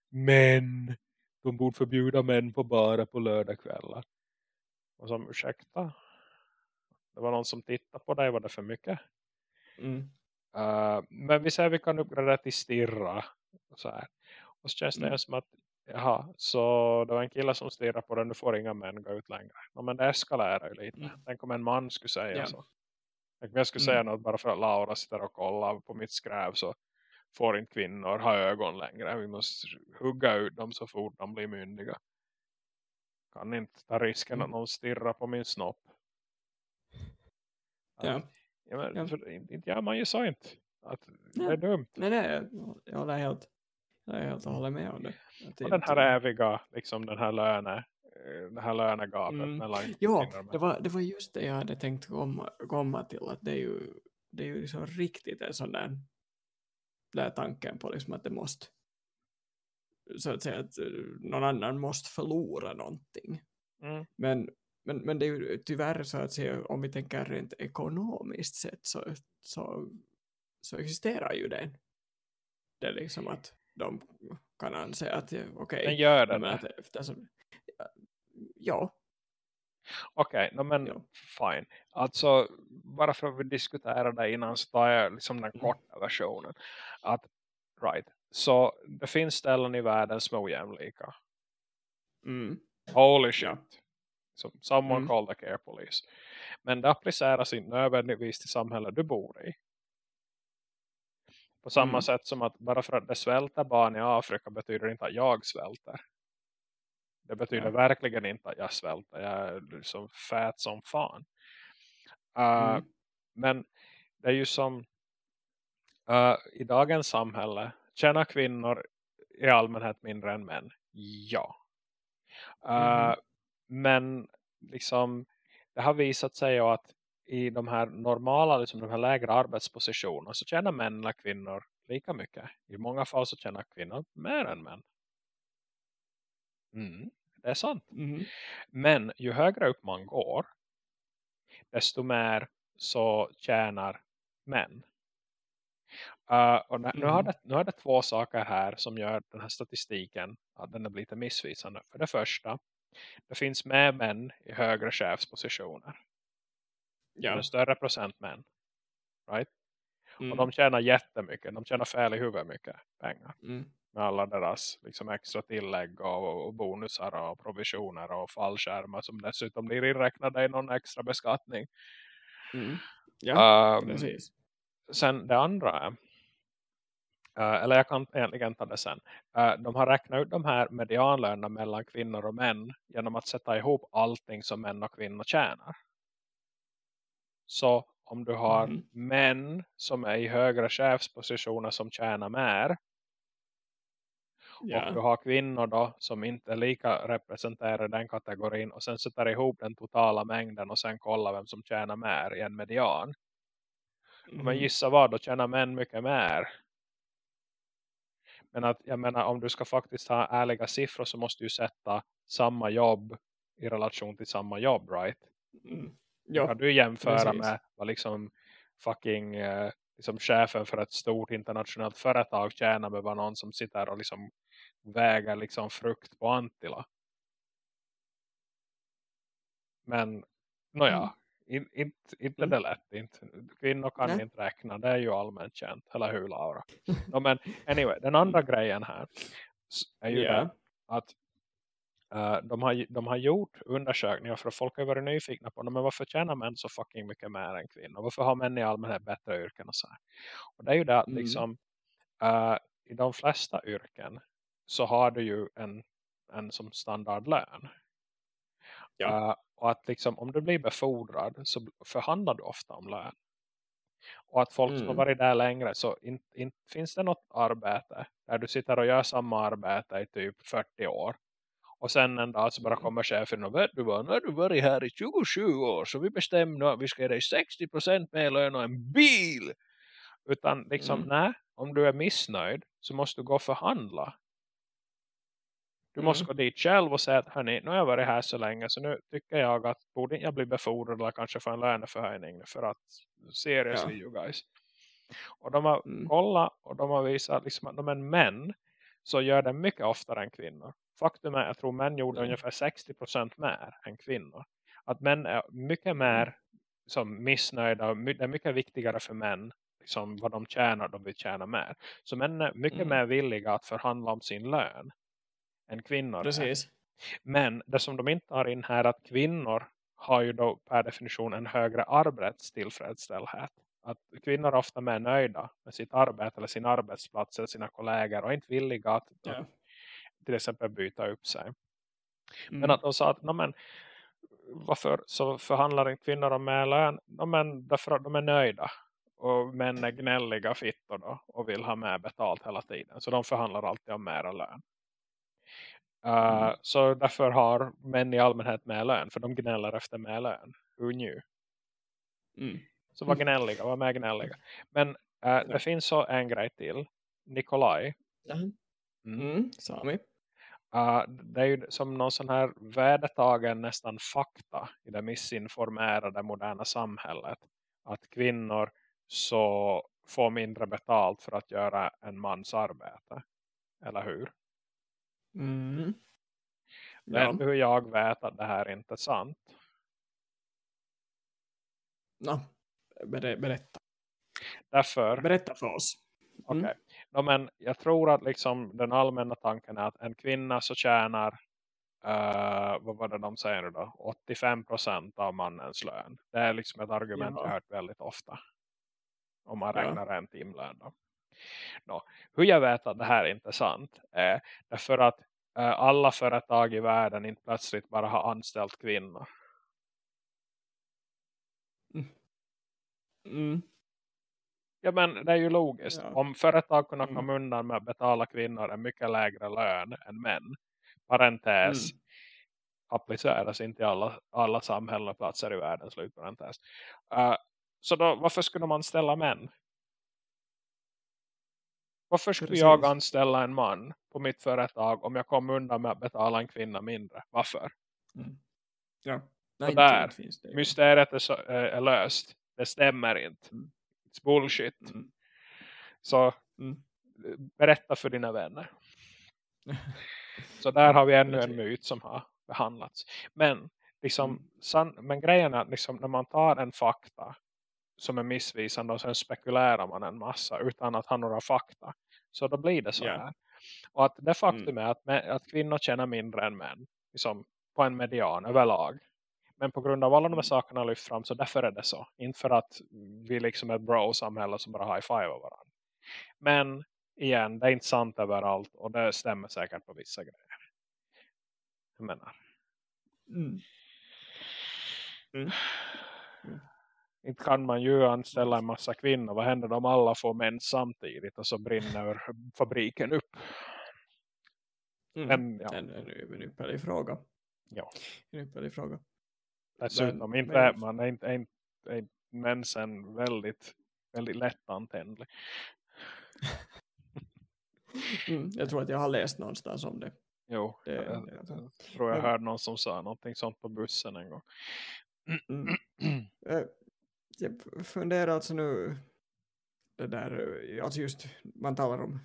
män. De borde förbjuda män på bara på lördagkvällar. Och som ursäkta. Det var någon som tittade på dig, var det för mycket? Mm. Uh, men vi säger vi kan uppgradera till stirra. Och, så här. och så känns det Mm. som att jaha, så det var en kille som stirrar på den. Nu får inga män gå ut längre. No, men det eskalerar ju lite. Mm. Tänk om en man skulle säga Ja. så. Tänk om jag skulle Mm. säga något bara för att Laura sitter och kollar på mitt skräv så får inte kvinnor ha ögon längre. Vi måste hugga ut dem så fort de blir myndiga. Kan inte ta risken att Mm. någon stirrar på min snopp. Ja. Ja, men, Ja. För, gör man ju så inte. Att det Ja. är dumt. Nej, nej, jag, jag håller helt, jag är helt och håller med om det. Att Och den här inte- eviga, liksom den här löne, eh, det här lönegapet Mm. mellan Ja, det var, det var just det jag hade tänkt komma, komma till. Att det är ju, det är ju liksom riktigt en sån där, där tanken på liksom att det måste så att säga att eh, någon annan måste förlora någonting. Mm. Men, men, men det är ju tyvärr så att säga om vi tänker rent ekonomiskt sett så, så, så existerar ju den. Det är liksom att de kan anse att ja, okej. Men gör jag det det. att eftersom, ja, Okej, no, men Ja. fine. Alltså, bara för att vi diskuterar det innan så tar jag liksom den Mm. korta versionen. Att, right. Så det finns ställen i världen som är ojämlika. mm, Holy shit. Ja. So, someone Mm. call the care police. Men det appliceras inte nödvändigtvis till samhället du bor i. På samma Mm. sätt som att bara för att det svälter barn i Afrika betyder inte att jag svälter. Det betyder Ja. verkligen inte att jag svälter. Jag är liksom fät som fan. Uh, Mm. Men det är ju som uh, i dagens samhälle tjänar kvinnor i allmänhet mindre än män. Ja. Uh, Mhm. Men liksom det har visat sig att i de här normala, liksom de här lägre arbetspositionerna så tjänar män eller kvinnor lika mycket. I många fall så tjänar kvinnor mer än män. Mm, det är sant. Mhm. Men ju högre upp man går desto mer så tjänar män. Uh, och nu, nu, har Mhm. det, nu har det två saker här som gör den här statistiken att den är lite missvisande. För det första, det finns mer män i högre chefspositioner. Ja. en större procent män. Right? Mm. Och de tjänar jättemycket. De tjänar fel i huvudet mycket pengar. Mm. Med alla deras liksom, extra tillägg och, och bonusar och provisioner och fallskärmar som dessutom blir inräknade i någon extra beskattning. Mm. Ja, Um, precis. sen det andra är eller jag kan egentligen ta det sen. Eh, de har räknat ut de här medianlönerna mellan kvinnor och män genom att sätta ihop allting som män och kvinnor tjänar. Så om du har Mhm. män som är i högre chefspositioner som tjänar mer och du har kvinnor då som inte är lika representerade i den kategorin och sen sätter ihop den totala mängden och sen kollar vem som tjänar mer i en median. Men Mhm. gissa vad, då tjänar män mycket mer. Men att, jag menar, om du ska faktiskt ha ärliga siffror så måste du sätta samma jobb i relation till samma jobb, right? Mm. Ja, kan du jämföra precis. med vad liksom fucking eh, liksom chefen för ett stort internationellt företag tjänar med vad någon som sitter och liksom väger liksom frukt på Antilla. Men, nåja, Mm. In, inte, inte Mm. det lätt. Inte. Kvinnor kan Nej. inte räkna, det är ju allmänt känt. Eller hur Laura? no, men anyway, den andra grejen här är ju det att eh, de, har, de har gjort undersökningar för att folk har varit nyfikna på men varför tjänar män så fucking mycket mer än kvinnor? Varför har män i allmänhet bättre yrken och så här? Och det är ju det att Mm. liksom eh, i de flesta yrken så har du ju en, en som standardlön. Ja. Eh, Och att liksom, om du blir befordrad så förhandlar du ofta om lön. Och att folk mm. som har varit där längre så in, in, finns det något arbete där du sitter och gör samma arbete i typ 40 år. Och sen en dag så bara mm. kommer chefen och vet du vad, nu har du varit här i 27 år så vi bestämmer att vi ska ge dig 60% mer lön och en bil. Utan liksom, mm. nej, om du är missnöjd så måste du gå och förhandla. Du måste mm. gå dit själv och säga att hörni, nu har jag varit här så länge så nu tycker jag att borde jag bli befordrad eller kanske få en löneförhöjning för att seriously ja. you guys. Och de har mm. kollat och de har visat liksom att de är män så gör det mycket oftare än kvinnor. Faktum är att jag tror män gjorde mm. ungefär 60% mer än kvinnor. Att män är mycket mm. mer som missnöjda. Det är mycket viktigare för män liksom, vad de tjänar, de vill tjäna mer. Så män är mycket mm. mer villiga att förhandla om sin lön än kvinnor. Precis. Är. Men det som de inte har in här är att kvinnor har ju då per definition en högre arbetstillfredsställhet. Att kvinnor är ofta mer nöjda med sitt arbete eller sin arbetsplats eller sina kollegor och inte villiga att, ja. till exempel byta upp sig. Mm. Men att de sa att men, varför så förhandlar inte kvinnor om mer lön? men, därför att de är nöjda. Och män är gnälliga fittor då och vill ha mer betalt hela tiden. Så de förhandlar alltid om mer lön. Uh, mm. Så därför har män i allmänhet mer lön. För de gnäller efter mer lön. Who knew? Mm. Så var gnälliga, var mer gnälliga. Men uh, det finns så en grej till. Nikolaj. Mm. Mm, Sami. Uh, det är ju som någon sån här värdetagen nästan fakta i det missinformerade moderna samhället. Att kvinnor så får mindre betalt för att göra en mans arbete. Eller hur? Mm. Ja. Vet du hur jag vet att det här inte är sant? No, berätta. Därför, berätta för oss. Mm. Okej. Okay. No, men jag tror att liksom den allmänna tanken är att en kvinna så tjänar uh, vad var det de säger nu då? 85% av mannens lön. Det är liksom ett argument ja. jag hört väldigt ofta. Om man räknar ja. en timlön då. No, hur jag vet att det här är inte sant är därför att uh, alla företag i världen inte plötsligt bara har anställt kvinnor. Mm. Mm. Ja men det är ju logiskt. Ja. Om företag kunde mm. komma undan med att betala kvinnor en mycket lägre lön än män. Parentes. Mm. Appliceras inte i alla, alla samhällen och platser i världen. Slutparentes. Uh, så då, varför skulle man ställa män? Varför skulle Precis. jag anställa en man på mitt företag om jag kommer undan med att betala en kvinna mindre? Varför? Mm. Ja. Nej, där, det. mysteriet är, så, är, löst. Det stämmer inte. Mm. It's bullshit. Mm. Så mm. berätta för dina vänner. så där har vi ännu en myt som har behandlats. Men, liksom, mm. san, men grejen är att liksom, när man tar en fakta som är missvisande och sen spekulerar man en massa utan att ha några fakta. Så då blir det så yeah. här. Och att det faktum mm. är att, att kvinnor tjänar mindre än män. Liksom på en median överlag. Men på grund av alla de här sakerna lyft fram så därför är det så. Inte för att vi liksom är ett bro-samhälle som bara high-five varandra. Men igen, det är inte sant överallt och det stämmer säkert på vissa grejer. Jag menar. Mm. Mm. Inte kan man ju anställa en massa kvinnor. Vad händer om alla får män samtidigt och så brinner fabriken upp? Mm. Men, ja. En, en, en ypperlig fråga. Ja. En ypperlig fråga. Dessutom men, inte, men... man är inte, inte, inte mensen väldigt, väldigt lättantändlig. mm, jag tror att jag har läst någonstans om det. Jo, det, jag, jag, jag tror jag hörde någon som sa någonting sånt på bussen en gång. Mm. Jag funderar alltså nu det där, alltså just man talar om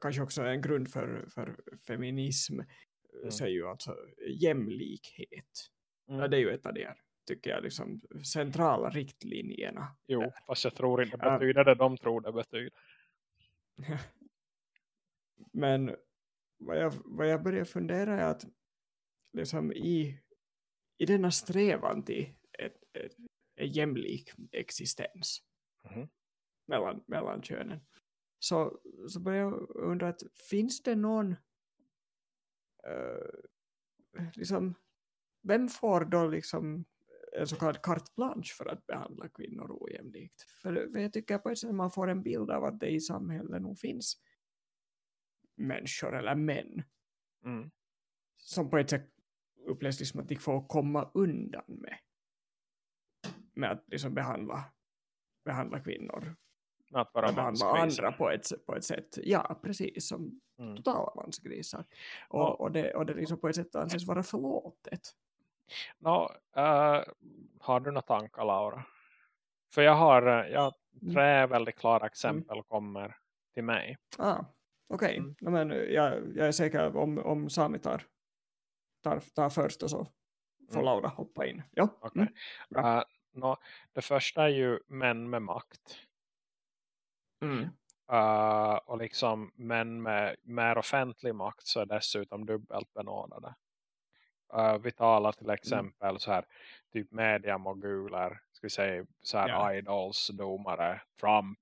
kanske också en grund för, för feminism mm. så är ju alltså jämlikhet. Mm. Ja, det är ju ett av de här, tycker jag, liksom, centrala riktlinjerna. Jo, där. fast jag tror inte det betyder det de tror det betyder. Men vad jag, vad jag börjar fundera är att liksom i, i denna strävan till ett, ett, jämlik existens mm. mellan, mellan könen så, så börjar jag undra att finns det någon uh, liksom vem får då liksom en så kallad carte blanche för att behandla kvinnor ojämlikt? För, för jag tycker på ett sätt att man får en bild av att det i samhället nog finns människor eller män Mm. som på ett sätt upplevs liksom att de får komma undan med med att liksom behandla behandla kvinnor Att vara behandla andra på ett, på ett sätt, ja precis som Mm. totala mansgrisar och, Ja. och, det, och det liksom på ett sätt anses vara förlåtet Nå, eh, har du några tankar Laura? För jag har, eh, jag Mm. tre väldigt klara exempel kommer till mig. Ah, Okej, Mm. no, men jag, jag är säker om, om Sami tar, tar, tar först och så får Mm. Laura hoppa in. Ja, Okej. mm, bra. Nå, det första är ju män med makt. Mm. Eh, och liksom män med mer offentlig makt så är dessutom dubbelt benådade. Eh, vi talar till exempel så här typ mediamoguler, ska vi säga så här Ja. idols, domare, Trump,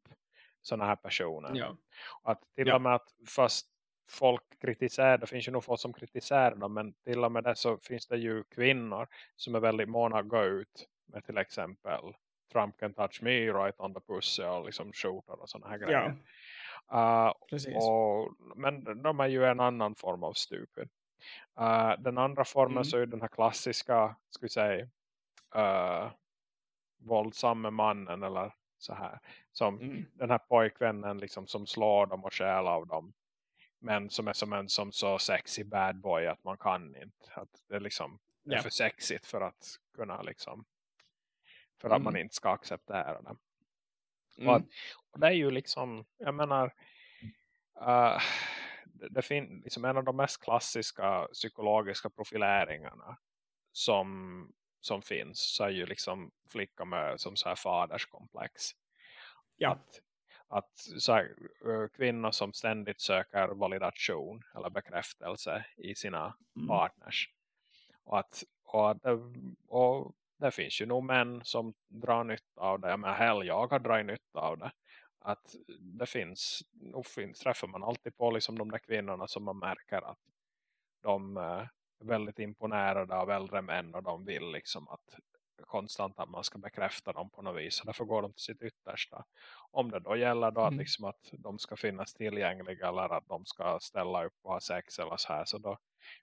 sådana här personer. Ja. Att till Ja. och med att fast folk kritiserar, det finns ju nog folk som kritiserar dem, men till och med det så finns det ju kvinnor som är väldigt måna att gå ut med till exempel Trump can touch me right on the pussy och liksom skjortor och sådana här ja, grejer. Uh, precis. och, men de är ju en annan form av stupid. Uh, den andra formen Mm. så är den här klassiska, ska vi säga, uh, våldsamme mannen eller så här. Som Mm. den här pojkvännen liksom som slår dem och stjäl av dem. Men som är som en som så sexy bad boy att man kan inte. Att det liksom är Ja. för sexigt för att kunna liksom för att Mm. man inte ska acceptera det. Mm. Och, att, och det är ju liksom, jag menar, uh, det, det finns liksom en av de mest klassiska psykologiska profileringarna som, som finns så är ju liksom flickor med som så här faderskomplex. Ja. Att, att så här, uh, kvinnor som ständigt söker validation eller bekräftelse i sina Mm. partners. Och, att, och, och det finns ju nog män som drar nytta av det. Men hell, jag har dragit nytta av det. Att det finns, nog finns, träffar man alltid på liksom de där kvinnorna som man märker att de eh, är väldigt imponerade av äldre män och de vill liksom att konstant att man ska bekräfta dem på något vis. Så därför går de till sitt yttersta. Om det då gäller då att, Mm. liksom att de ska finnas tillgängliga eller att de ska ställa upp och ha sex eller så här. Så då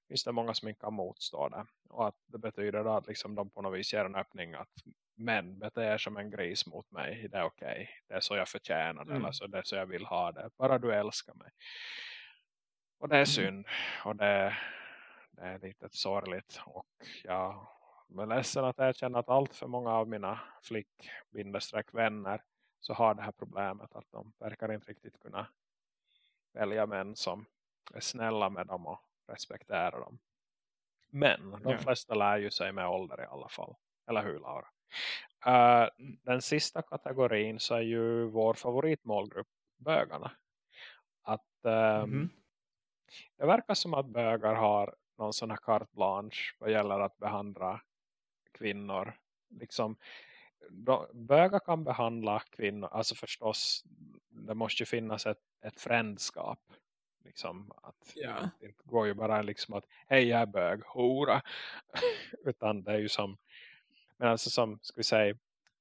finns det många som inte kan motstå det. Och att det betyder att liksom de på något vis ger en öppning att män beter som en gris mot mig. Det är okej. Det är så jag förtjänar det. Mm. Eller så det är så jag vill ha det. Bara du älskar mig. Och det är Mm. synd. Och det, det är lite sorgligt. Och jag är ledsen att erkänna att allt för många av mina flick-vänner så har det här problemet att de verkar inte riktigt kunna välja män som är snälla med dem och respekterar dem. Men de Ja. flesta lär ju sig med ålder i alla fall. Eller hur Laura? Mm. den sista kategorin så är ju vår favoritmålgrupp bögarna. Att ehm, Mhm. det verkar som att bögar har någon sån här carte blanche vad gäller att behandla kvinnor. Liksom, de, bögar kan behandla kvinnor, alltså förstås det måste ju finnas ett, ett frändskap. Liksom att Ja. det går ju bara liksom att hej jag är bög, hora. Utan det är ju som men alltså som, ska vi säga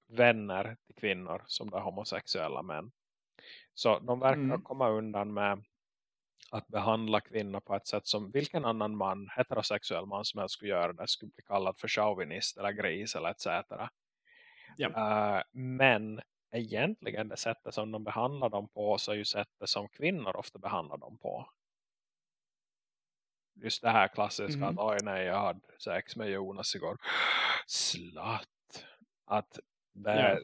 vänner till kvinnor som är homosexuella män. Så de verkar Mm. komma undan med att behandla kvinnor på ett sätt som vilken annan man, heterosexuell man som helst skulle göra det skulle bli kallad för chauvinist eller gris eller etc. Ja. Eh, men egentligen det sättet som de behandlar dem på så är ju sättet som kvinnor ofta behandlar dem på. Just det här klassiska Mhm. att oj nej jag hade sex med Jonas igår. Slatt. Att det,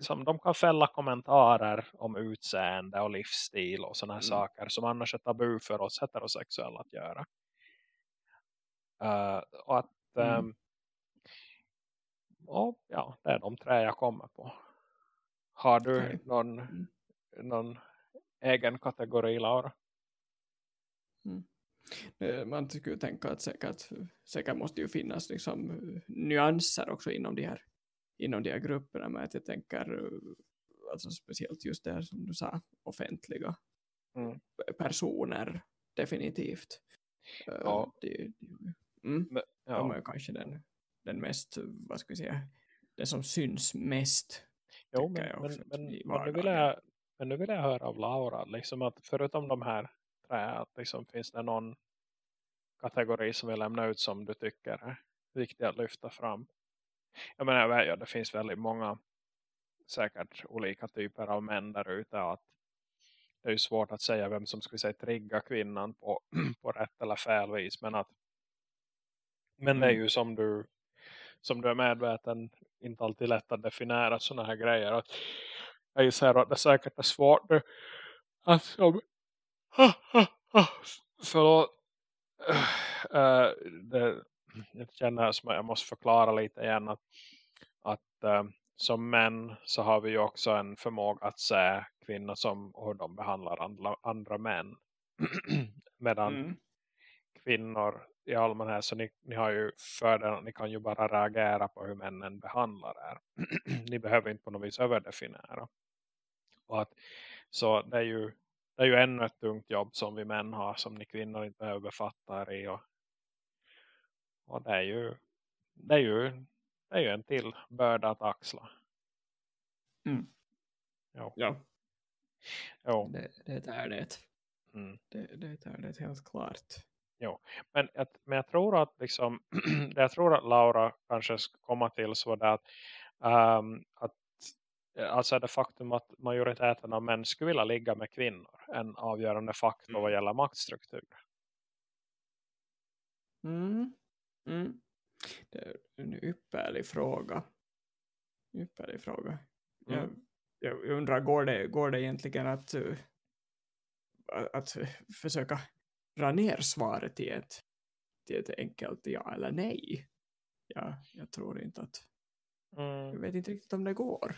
som de kan fälla kommentarer om utseende och livsstil och sådana här Mm. saker som annars är tabu för oss heterosexuella att göra. Eh, och att Mm. ehm, och, ja, det är de tre jag kommer på. Har du någon, Mm. någon egen kategori Laura? Eh, Man skulle tänka att säkert, säkert måste ju finnas liksom eh, nyanser också inom de här, inom de här grupperna. Men att jag tänker eh, alltså speciellt just det här som du sa, offentliga Mm. personer definitivt. Ja. det- det- mm. Men, Ja. De är kanske den, den mest, vad ska vi säga, det som syns mest. Jo, men, men, men, men, nu vill jag, men nu vill jag höra av Laura, liksom att förutom de här att liksom, finns det någon kategori som vi lämnar ut som du tycker är viktig att lyfta fram? Jag menar, ja, det finns väldigt många säkert olika typer av män där ute att det är ju svårt att säga vem som skulle säga trigga kvinnan på, på rätt eller fel vis men att men det är mm. ju som du som du är medveten inte alltid lätt att definiera sådana här grejer att jag gissar att det säkert är svårt att som förlåt äh, det, jag känner som att jag måste förklara lite igen att, att äh, som män så har vi ju också en förmåga att se kvinnor som hur de behandlar andra, andra män. Medan mm. kvinnor i allmänhet så ni, ni har ju fördelen ni kan ju bara reagera på hur männen behandlar er. ni behöver inte på något vis överdefiniera. Och att, så det är ju det är ju ännu ett tungt jobb som vi män har som ni kvinnor inte behöver befatta er i. Och, och det är ju det är ju det är ju en till börda att axla. Mm. Ja. ja. Jo. Det, det är det. Mm. det. Det är det helt klart. Jo. Men, men jag tror att liksom, det jag tror att Laura kanske ska komma till så var det att, um, att alltså det faktum att majoriteten av män skulle vilja ligga med kvinnor en avgörande faktor mm. vad gäller maktstruktur. Mm. Mm. Det är en ypperlig fråga. Ypperlig fråga. Jag, mm. jag, undrar, går det, går det egentligen att, uh, att försöka dra ner svaret till ett, till ett enkelt ja eller nej? Ja, jag tror inte att mm. jag vet inte riktigt om det går.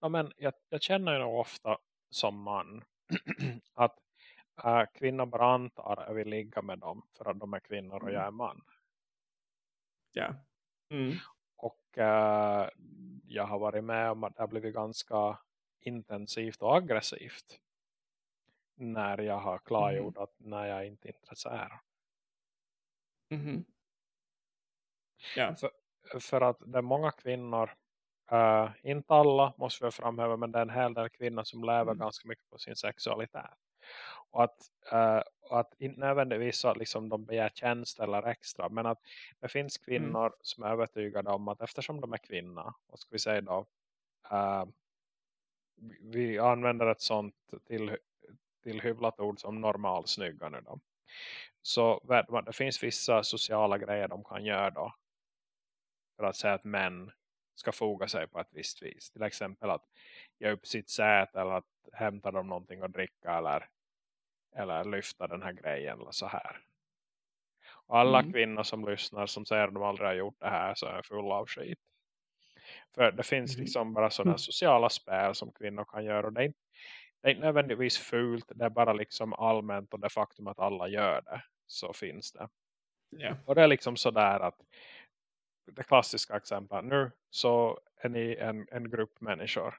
Ja, men jag, jag känner ju ofta som man att äh, kvinnor bara antar att jag vill ligga med dem för att de är kvinnor och mm. jag är man. Ja. Mm. Och äh, jag har varit med om att det har blivit ganska intensivt och aggressivt. När jag har klargjort mm. att när jag inte är intresserad. Mm. Ja. För, för att det är många kvinnor Uh, inte alla måste vi framhäva men det är en hel del kvinnor som lever mm. ganska mycket på sin sexualitet. Och att, uh, och att inte nödvändigtvis att liksom de begär tjänst eller extra. Men att det finns mm. kvinnor mm. som är övertygade om att eftersom de är kvinnor. Vad ska vi säga då? Uh, vi använder ett sånt till, till hyvlat ord som normalsnygga nu då. Så det finns vissa sociala grejer de kan göra då. För att säga att män ska foga sig på ett visst vis. Till exempel att ge upp sitt säte eller att hämta dem någonting att dricka eller, eller lyfta den här grejen eller så här. Och alla mm. kvinnor som lyssnar som säger att de aldrig har gjort det här så är fulla av skit. För det finns mm. liksom bara sådana mm. sociala spel som kvinnor kan göra och det är, inte, det är inte nödvändigtvis fult, det är bara liksom allmänt och det faktum att alla gör det så finns det. Yeah. Och det är liksom sådär att det klassiska exemplet. Nu så är ni en, en grupp människor.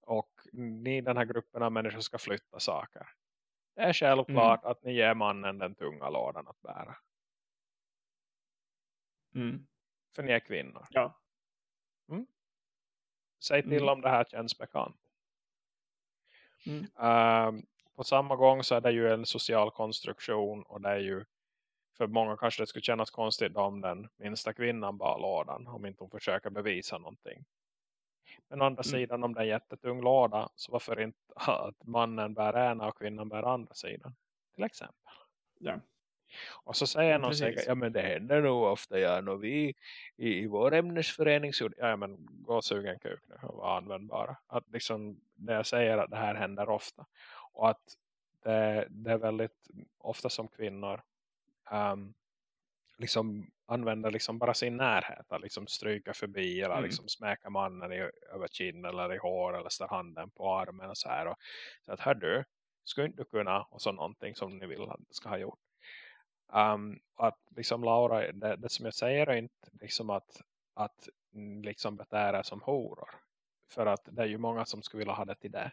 Och ni den här gruppen av människor ska flytta saker. Det är självklart mm. att ni ger mannen den tunga lådan att bära. Mm. För ni är kvinnor. Ja. Mm. Säg till mm. om det här känns bekant. Um, på samma gång så är det ju en social konstruktion och det är ju för många kanske det skulle kännas konstigt om den minsta kvinnan bara lådan. Om inte hon försöker bevisa någonting. Men å andra mm. sidan om det är en jättetung låda. Så varför inte att mannen bär ena och kvinnan bär andra sidan. Till exempel. Ja. Och så säger någon säkert, ja men det händer nog ofta ja, och vi i, i vår ämnesförening så, ja men en kuk nu var användbara. Att liksom det jag säger att det här händer ofta. Och att det, det är väldigt ofta som kvinnor um, liksom använder liksom bara sin närhet att liksom stryka förbi eller mm. liksom smäka mannen i, över kinn eller i hår eller står handen på armen och så här och så att hör du, skulle inte du kunna och så någonting som ni vill att ska ha gjort um, att liksom Laura, det, det, som jag säger är inte liksom att, att liksom betära som horor för att det är ju många som skulle vilja ha det till det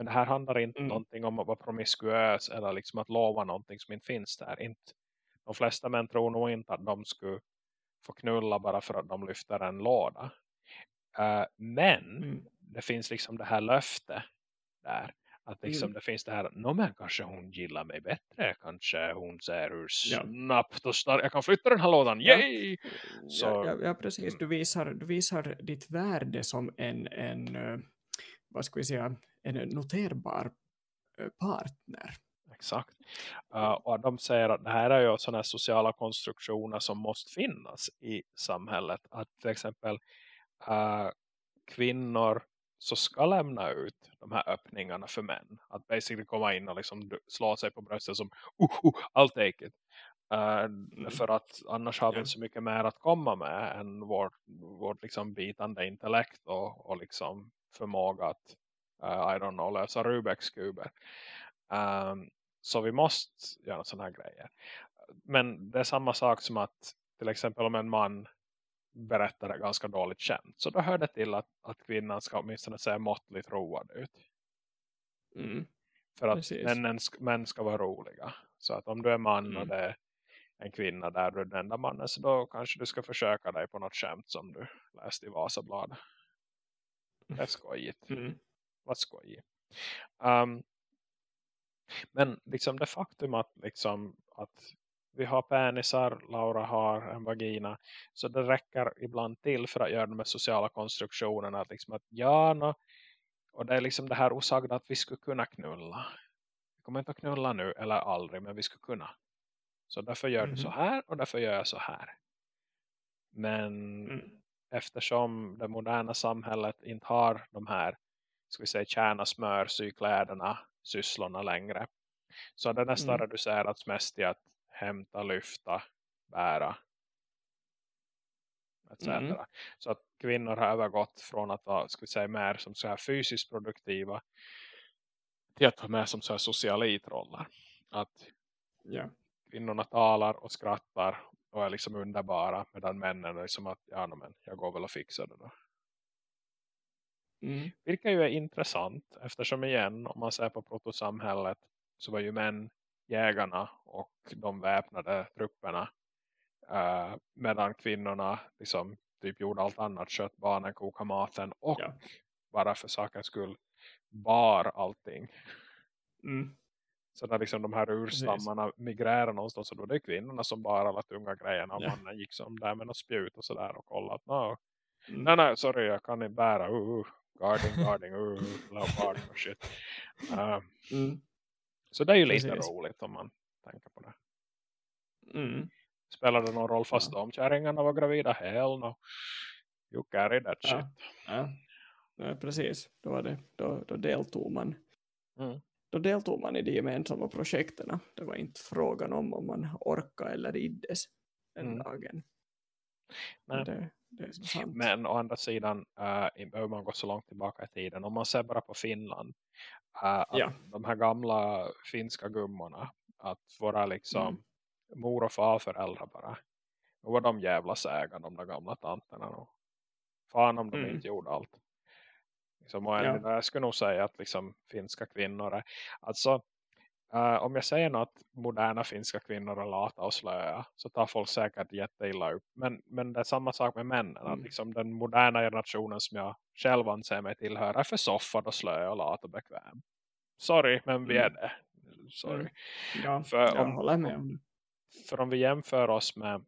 men det här handlar inte mm. någonting om att vara promiskuös eller liksom att lova någonting som inte finns där. Inte de flesta män tror nog inte att de skulle få knulla bara för att de lyfter en låda. Uh, men Mm. det finns liksom det här löfte där. Att liksom Mm. det finns det här, no, men kanske hon gillar mig bättre. Kanske hon ser hur Ja. snabbt och starkt jag kan flytta den här lådan. Ja. Yay! Så- Ja, ja, ja, precis. Du visar, du visar ditt värde som en, en eh, vad ska vi säga, en noterbar eh, partner. Exakt. Uh, och de säger att det här är ju sådana här sociala konstruktioner som måste finnas i samhället. Att till exempel uh, kvinnor så ska lämna ut de här öppningarna för män. Att basically komma in och liksom slå sig på bröstet som uh, uh, I'll take it. Uh, För att annars har vi inte så mycket mer att komma med än vårt, vårt liksom bitande intellekt och, och liksom förmåga att uh, I don't know, lösa Rubiks kuber. Um, så vi måste göra sådana här grejer. Men det är samma sak som att till exempel om en man berättar ett ganska dåligt skämt. Så då hör det till att, att kvinnan ska åtminstone se måttligt road ut. Mm. För att Precis. männen, män ska vara roliga. Så att om du är man och Mm. det är en kvinna där du är den enda mannen. Så då kanske du ska försöka dig på något skämt som du läste i Vasablad. Det är skojigt. Mm. Vad skojigt. Um, men liksom det faktum att, liksom, att vi har penisar, Laura har en vagina. Så det räcker ibland till för att göra de här sociala konstruktionerna. Att liksom att ja, och det är liksom det här osagda att vi skulle kunna knulla. Vi kommer inte att knulla nu eller aldrig, men vi skulle kunna. Så därför gör du så Mhm. här och därför gör jag så här. Men Mm. eftersom det moderna samhället inte har de här ska vi säga tjäna smör, sy kläderna, sysslorna längre. Så det nästan Mm. reducerats mest i att hämta, lyfta, bära etc. Mm. Så att kvinnor har övergått från att vara ska vi säga, mer som så här fysiskt produktiva till att vara mer som så här socialitroller. Att Ja. kvinnorna talar och skrattar och är liksom underbara medan männen är liksom att ja, men jag går väl och fixar det då. Mm. Vilket ju är intressant eftersom igen om man ser på protosamhället så var ju män jägarna och de väpnade trupperna uh, medan kvinnorna liksom typ gjorde allt annat, kött barnen, koka maten och Ja. bara för sakens skull bar allting. Mm. Så när liksom de här urstammarna migrerar någonstans så då är det kvinnorna som bar alla tunga grejerna och Ja. mannen gick som där med något spjut och sådär och kollade att no, Mm. nej nej sorry jag kan inte bära uh, uh, guarding guarding uh, leopard och shit. Uh, Mm. Så det är ju lite Precis. roligt om man tänker på det. Mm. Spelar det någon roll fast Ja. de kärringarna var gravida? Hell no. You carry that shit. Ja. Ja. ja, precis. Då, var det, då, då deltog man. Mm. Då deltog man i de gemensamma projekten. Det var inte frågan om om man orkade eller iddes den Mm. dagen. Nej. Det, det. Men å andra sidan uh, behöver man gå så långt tillbaka i tiden. Om man ser bara på Finland. Att Ja. De här gamla finska gummorna. Att våra liksom Mm. mor och farföräldrar bara. Nu var de jävla säga de där gamla tanterna. Och fan om de Mm. inte gjorde allt. Liksom, Ja. Jag skulle nog säga att liksom, finska kvinnor är. Alltså eh, om jag säger något moderna finska kvinnor är lata och slöa. Så tar folk säkert jätteilla upp. Men, men det är samma sak med männen. Att Mm. liksom, den moderna generationen som jag själv anser mig tillhör. Är försoffad och slöa och lat och bekväm. Sorry men vi är Mm. det. Sorry. Mm. Ja, För jag om- håller med om det. för om vi jämför oss med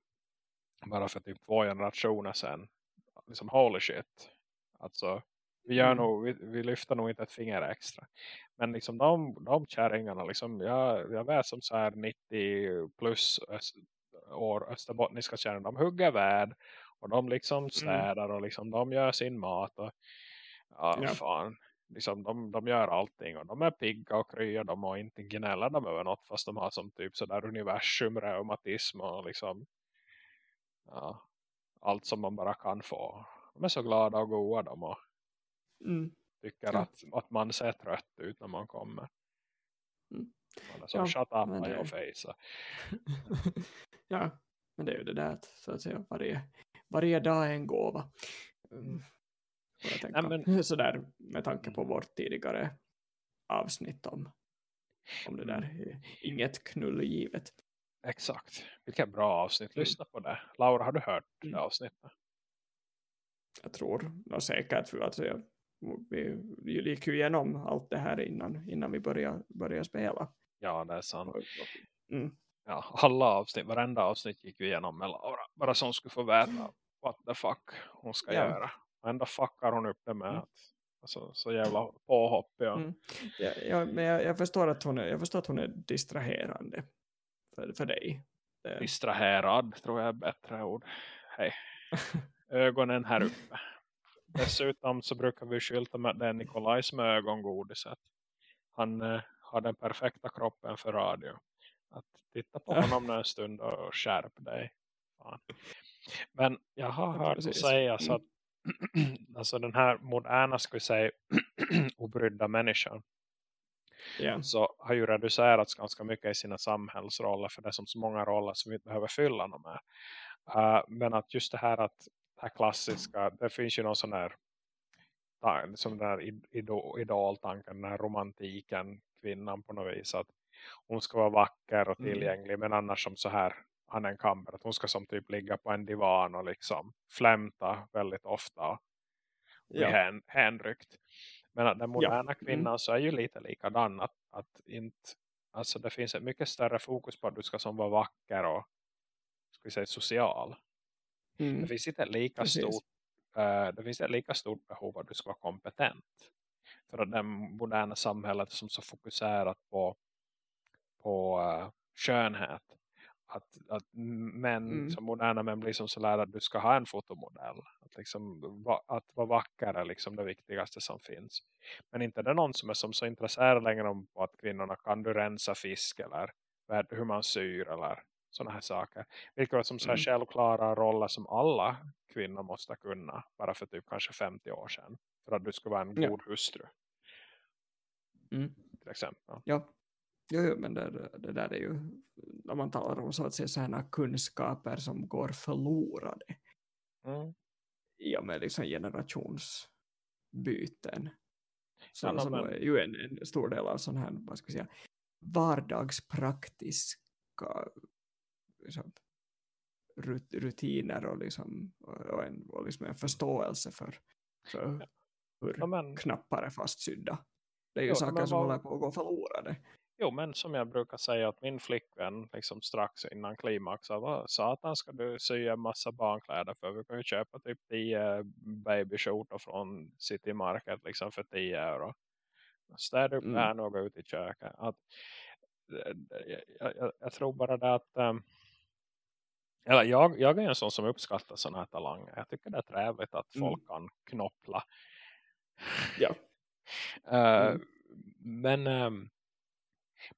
bara för typ två generationer sedan liksom holy shit alltså vi gör Mm. nog, vi, vi lyfter nog inte ett finger extra men liksom de, de kärringarna liksom, jag, jag vet som så här 90 plus öst, år österbottniska kärringar, de hugger värd och de liksom städar och liksom de gör sin mat och ja, Ja. fan liksom de, de gör allting och de är pigga och krya de och inte gnäller de över något fast de har som typ sådär universum, reumatism och liksom ja, allt som man bara kan få. De är så glada och goda de och Mm. tycker Ja. att, att man ser trött ut när man kommer. Mm. Man är så Ja, shut up men by det- face. ja, men det är ju det där att, så att säga, varje, varje dag är en gåva. Mm. Tänka. Nej, Sådär med tanke på vårt tidigare avsnitt om, om det där. Mm. Inget knull givet. Exakt. Vilket bra avsnitt. Mm. Lyssna på det. Laura, har du hört Mm. det avsnittet? Jag tror säkert för att jag, vi, vi gick ju igenom allt det här innan, innan vi började, började spela. Ja, det är sant. Mm. Ja, alla avsnitt, varenda avsnitt gick vi igenom med Laura. Bara så hon skulle få veta what the fuck hon ska Ja. göra. Ändå fuckar hon upp det med Mm. att alltså, så jävla påhopp. Ja. Mm. Ja, ja, men jag, jag, förstår att hon är, jag förstår att hon är distraherande för, för dig. Distraherad tror jag är bättre ord. Hej. Ögonen här uppe. Dessutom så brukar vi skylta med det är Nikolajs med ögongodiset. Han eh, har den perfekta kroppen för radio. Att titta på honom en stund och skärp dig. Fan. Men jag har hört precis. säga så Mm. att alltså den här moderna ska vi säga obrydda människan ja. så har ju reducerats ganska mycket i sina samhällsroller för det är som så många roller som vi inte behöver fylla dem med. Uh, men att just det här att här klassiska, det finns ju någon sån här som den här id- idol, idoltanken, den här romantiken, kvinnan på något vis att hon ska vara vacker och Mm. tillgänglig men annars som så här Anne Kamber, att hon ska som typ ligga på en divan och liksom flämta väldigt ofta och bli Ja. hän, hänryckt. Men att den moderna Mm. kvinnan så är ju lite likadan att, att inte, alltså det finns ett mycket större fokus på att du ska som vara vacker och ska vi säga social. Det Mm. finns inte ett lika Precis. stort eh, det finns ett lika stort behov att du ska vara kompetent. För att det moderna samhället som så fokuserat på på uh, skönhet att, att män Mm. som moderna män blir som så lärda att du ska ha en fotomodell. Att, liksom, va, att vara vacker är liksom det viktigaste som finns. Men inte är det någon som är som så intresserad längre om att kvinnorna kan du rensa fisk eller hur man syr eller sådana här saker. Vilka är som så här Mm. självklara roller som alla kvinnor måste kunna bara för typ kanske 50 år sedan. För att du ska vara en Ja. god hustru Mm. till exempel. Ja, jo, jo, men det, det där är ju när man talar om så att säga sådana kunskaper som går förlorade Mm. i och med liksom generationsbyten. Så, Ja, no, så men- då är ju en, en stor del av sån här, vad ska vi säga, vardagspraktiska liksom, rut- rutiner och, liksom, och, en, och liksom en förståelse för, för hur Ja, men, knappar är fastsydda. Det är ju Jo, saker som vad- håller på att gå förlorade. Jo, men som jag brukar säga att min flickvän liksom strax innan klimax sa, vad satan ska du sy en massa barnkläder för? Vi kan ju köpa typ 10 babyskjortor från City Market liksom för 10 euro. Städ upp Mm. här och gå ut i köket. Att, eh, jag, jag, jag tror bara det att um, eller jag, jag är en sån som uppskattar sådana här talanger. Jag tycker det är trevligt att Mm. folk kan knoppla. Ja. Eh, Mm. Men ehm,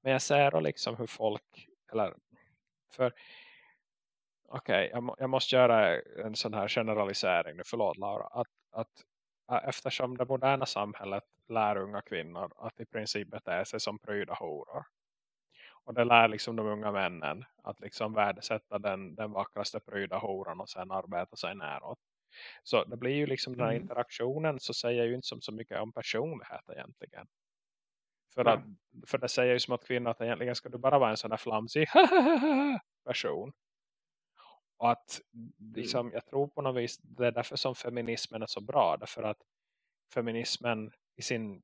men jag ser då liksom hur folk eller för okej, jag, må, jag måste göra en sån här generalisering nu, förlåt Laura att, att eftersom det moderna samhället lär unga kvinnor att i princip bete sig som pryda horor och det lär liksom de unga männen att liksom värdesätta den, den vackraste pryda horan och sen arbeta sig näråt så det blir ju liksom den här Mm. interaktionen så säger ju inte som så mycket om personlighet egentligen för, att, för det säger ju som att kvinnor att egentligen ska du bara vara en sån här flamsig person. Och att liksom, jag tror på något vis det är därför som feminismen är så bra. Därför att feminismen i sin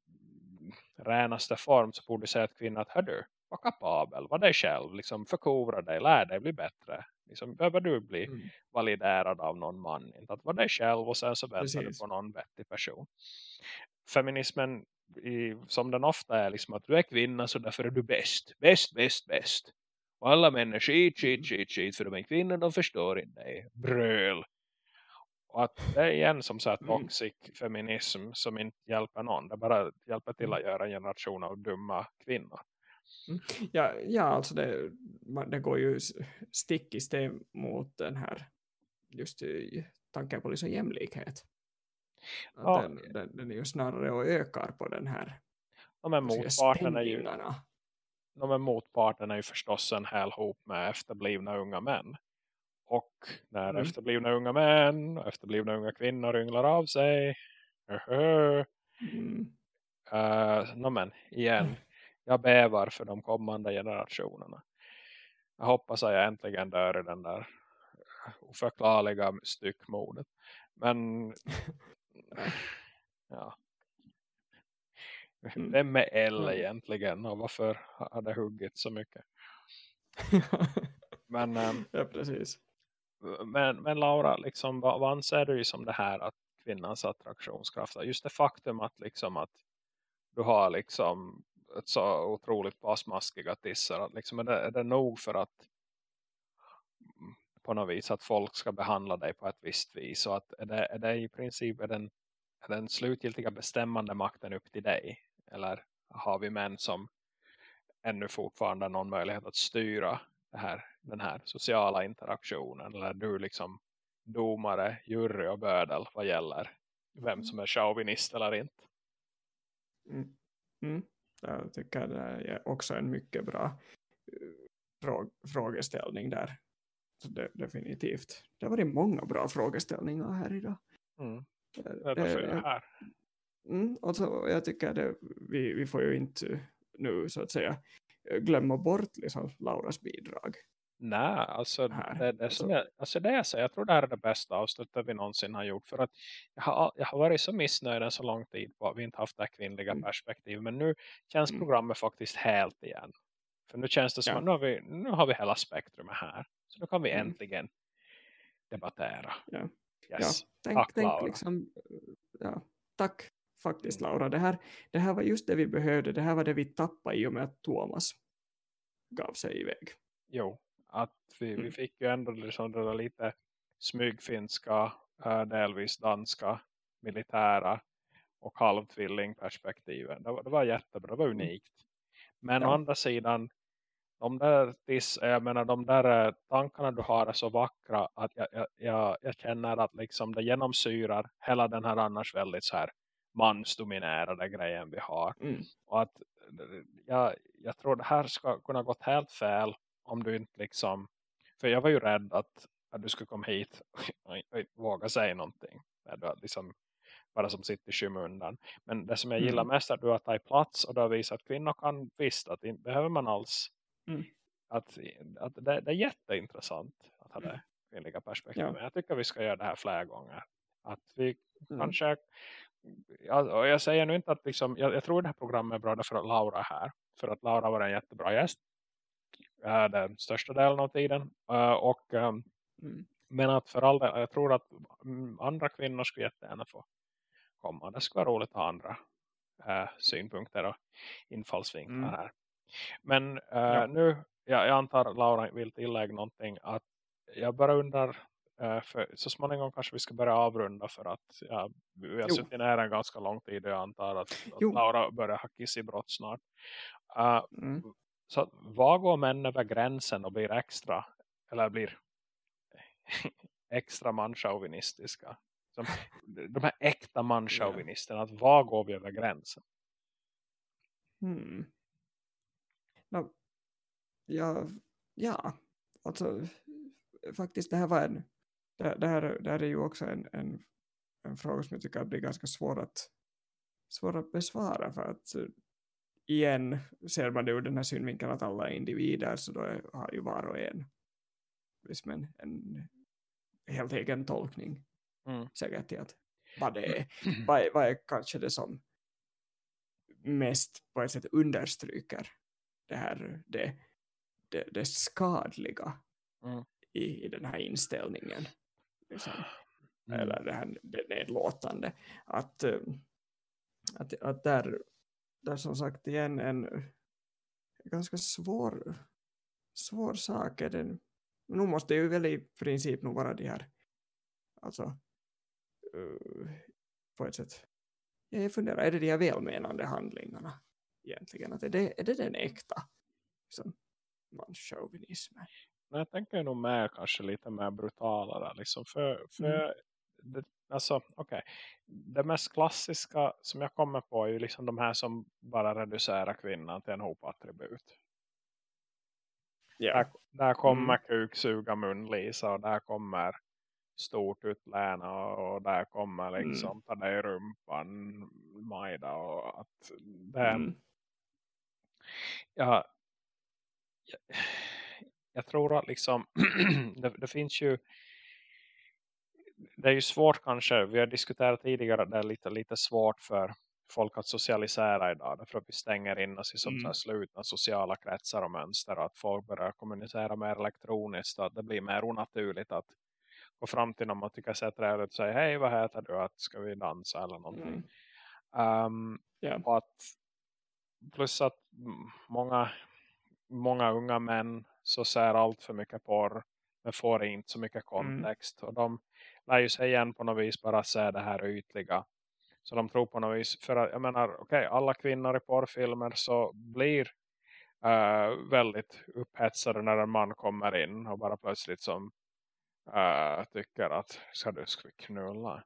renaste form så borde säga att kvinnor att hör du, var kapabel, var dig själv, liksom förkovra dig, lär dig bli bättre. Liksom, behöver du bli Mm. validerad av någon man. Inte att vara dig själv och sen så väntar du på någon vettig person. Feminismen i, som den ofta är liksom att du är kvinna så därför är du bäst. Bäst, bäst, bäst. Och alla män är skit, skit, skit, skit för de är kvinnor, de förstår inte dig. Bröl. Och att det är igen som så här Mm. toxic feminism som inte hjälper någon. Det bara hjälper till att göra en generation av dumma kvinnor. Ja, ja alltså det, det går ju stick i stäv mot den här just i tanken på liksom jämlikhet. Att Ja. den, den, den är ju snarare och ökar på den här jag säga, motparten är ju de är motparten är ju förstås en hel hop med efterblivna unga män. Och när Mm. efterblivna unga män och efterblivna unga kvinnor ynglar av sig. Uh, Mm. uh, no, men igen, jag bävar för de kommande generationerna. jag hoppas att jag äntligen dör i den där oförklarliga styckmordet. Men ja. Mm. Vem är L egentligen och varför har det huggit så mycket? Men, ehm, ja, precis. men, men Laura, liksom, vad, vad anser du som det här att kvinnans attraktionskraft? Just det faktum att, liksom, att du har liksom ett så otroligt pass maskiga tissar. Att liksom, är, det, är det nog för att mm, på något vis att folk ska behandla dig på ett visst vis? Och att är det, är det i princip är den, är den slutgiltiga bestämmande makten upp till dig? Eller har vi män som ännu fortfarande har någon möjlighet att styra här, den här sociala interaktionen? Eller du liksom domare, jury och bödel vad gäller vem som är chauvinist eller inte? Mm. Mm. Jag tycker det är också en mycket bra eh, frå frågeställning där. Det, definitivt. Det har varit många bra frågeställningar här idag. Mm. Det, Det är här. Mm, och så, jag tycker det, vi, vi får ju inte nu så att säga glömma bort liksom Lauras bidrag. Nej, alltså Här. det, det, som Så- jag, alltså det jag säger, jag tror det här är det bästa avslutet vi någonsin har gjort. För att jag har, jag har varit så missnöjd en så lång tid på att vi inte haft det kvinnliga Mm. perspektiv. Men nu känns Mm. programmet faktiskt helt igen. För nu känns det som Ja. att nu har, vi, nu har vi hela spektrumet här. Så nu kan vi Mm. äntligen debattera. Ja. Yes. Ja, tänk, Tack, tänk Laura. liksom, ja, tack faktiskt Mm. Laura. Det här, det här var just det vi behövde. Det här var det vi tappade i och med att Thomas gav sig iväg. Jo, att vi, vi Mm. fick ju ändå liksom det lite smygfinska, äh, delvis danska, militära och halvtvillingperspektiven. Det var, det var jättebra, det var unikt. Men Ja. å andra sidan, de där, jag menar, de där eh, tankarna du har är så vackra att jag, jag, jag, jag känner att liksom det genomsyrar hela den här annars väldigt så här mansdominerade grejen vi har. Mm. Och att eh, jag, jag tror det här ska kunna gått helt fel om du inte liksom, för jag var ju rädd att, att du skulle komma hit och inte våga säga någonting. Där du liksom bara som sitter i skymundan. Men det som jag gillar Mm. mest är att du har tagit plats och du har visat att kvinnor kan visst att inte behöver man alls Mm. att, att det, det är jätteintressant att ha det kvinnliga perspektivet. Ja. Jag tycker vi ska göra det här flera gånger. Att vi Mm. kanske ja, och jag säger nu inte att liksom, jag, jag tror det här programmet är bra därför att Laura är här. För att Laura var en jättebra gäst. Äh, den största delen av tiden. Äh, och, ähm, Mm. men att för all del, jag tror att mm, andra kvinnor skulle jättegärna få komma. Det skulle vara roligt att ha andra äh, synpunkter och infallsvinklar Mm. här. Men äh, Ja. nu, jag, jag antar Laura vill tillägga någonting. Att jag bara undrar, för så småningom kanske vi ska börja avrunda för att ja, vi har Jo. suttit nära en ganska lång tid och jag antar att, att. Laura börjar ha kiss i brott snart. Äh, Mm så att, vad går män över gränsen och blir extra eller blir extra manchauvinistiska? Som, de här äkta manchauvinisterna, att vad går vi över gränsen? Hmm. No, ja, ja, alltså faktiskt det här var en det, det, här, det här är ju också en, en, en fråga som jag tycker blir ganska svår att, svår att besvara för att igen ser man det ur den här synvinkeln att alla är individer så då har ju var och en liksom en, en helt egen tolkning Mm. säkert till att vad det är vad, är, vad är kanske det som mest på ett sätt understryker det här det, det, det skadliga Mm. i, i den här inställningen. Liksom, Mm. eller det här det nedlåtande. Att, eh, att, att där, där som sagt igen en ganska svår svår sak är den nu måste ju väl i princip nog vara de här alltså uh, på ett sätt Ja, jag funderar, är det de här välmenande handlingarna egentligen? Att är, det, är det den äkta liksom, manschauvinismen? Men jag tänker nog mer kanske lite mer brutalare. Liksom för, för Mm. det, alltså, okej. Det mest klassiska som jag kommer på är ju liksom de här som bara reducerar kvinnan till en hopattribut. Där, där kommer Mm. kuk, suga, mun, Lisa och där kommer stort utläna och, där kommer Mm. liksom ta dig rumpan Majda och att det, Mm. ja, jag, jag tror att liksom det, det, finns ju det är ju svårt kanske, vi har diskuterat tidigare att det är lite, lite svårt för folk att socialisera idag. Därför att vi stänger in oss i som mm. slutna sociala kretsar och mönster. Och att folk börjar kommunicera mer elektroniskt. Och att det blir mer onaturligt att gå fram till någon och tycka sig trevligt och säga hej vad heter du? Att ska vi dansa eller någonting. Mm. Um, yeah. och att plus att många, många unga män så ser allt för mycket porr men får inte så mycket mm. kontext. Mm. Och de lär ju sig igen på något vis bara se det här ytliga. Så de tror på något vis, för att jag menar, okej, okay, alla kvinnor i porrfilmer så blir uh, väldigt upphetsade när en man kommer in och bara plötsligt som uh, tycker att ska du ska knulla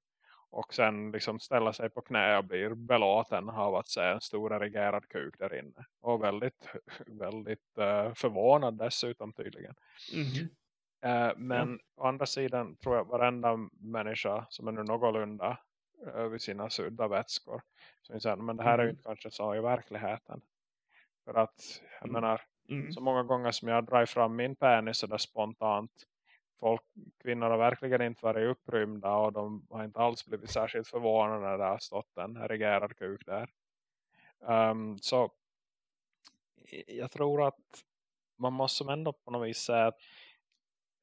och sen liksom ställa sig på knä och blir belåten av att se en stor erigerad kuk där inne. Och väldigt, väldigt uh, förvånad dessutom tydligen. Mm -hmm uh, men ja. å andra sidan tror jag varenda människa som är nu någorlunda uh, vid sina sudda vätskor. Så säger, men det här mm är ju mm-hmm. inte kanske så i verkligheten. För att jag mm. menar, mm. så många gånger som jag drar fram min penis så där spontant folk, kvinnor har verkligen inte varit upprymda och de har inte alls blivit särskilt förvånade när det har stått en erigerad kuk där. Um, så jag tror att man måste ändå på något vis säga att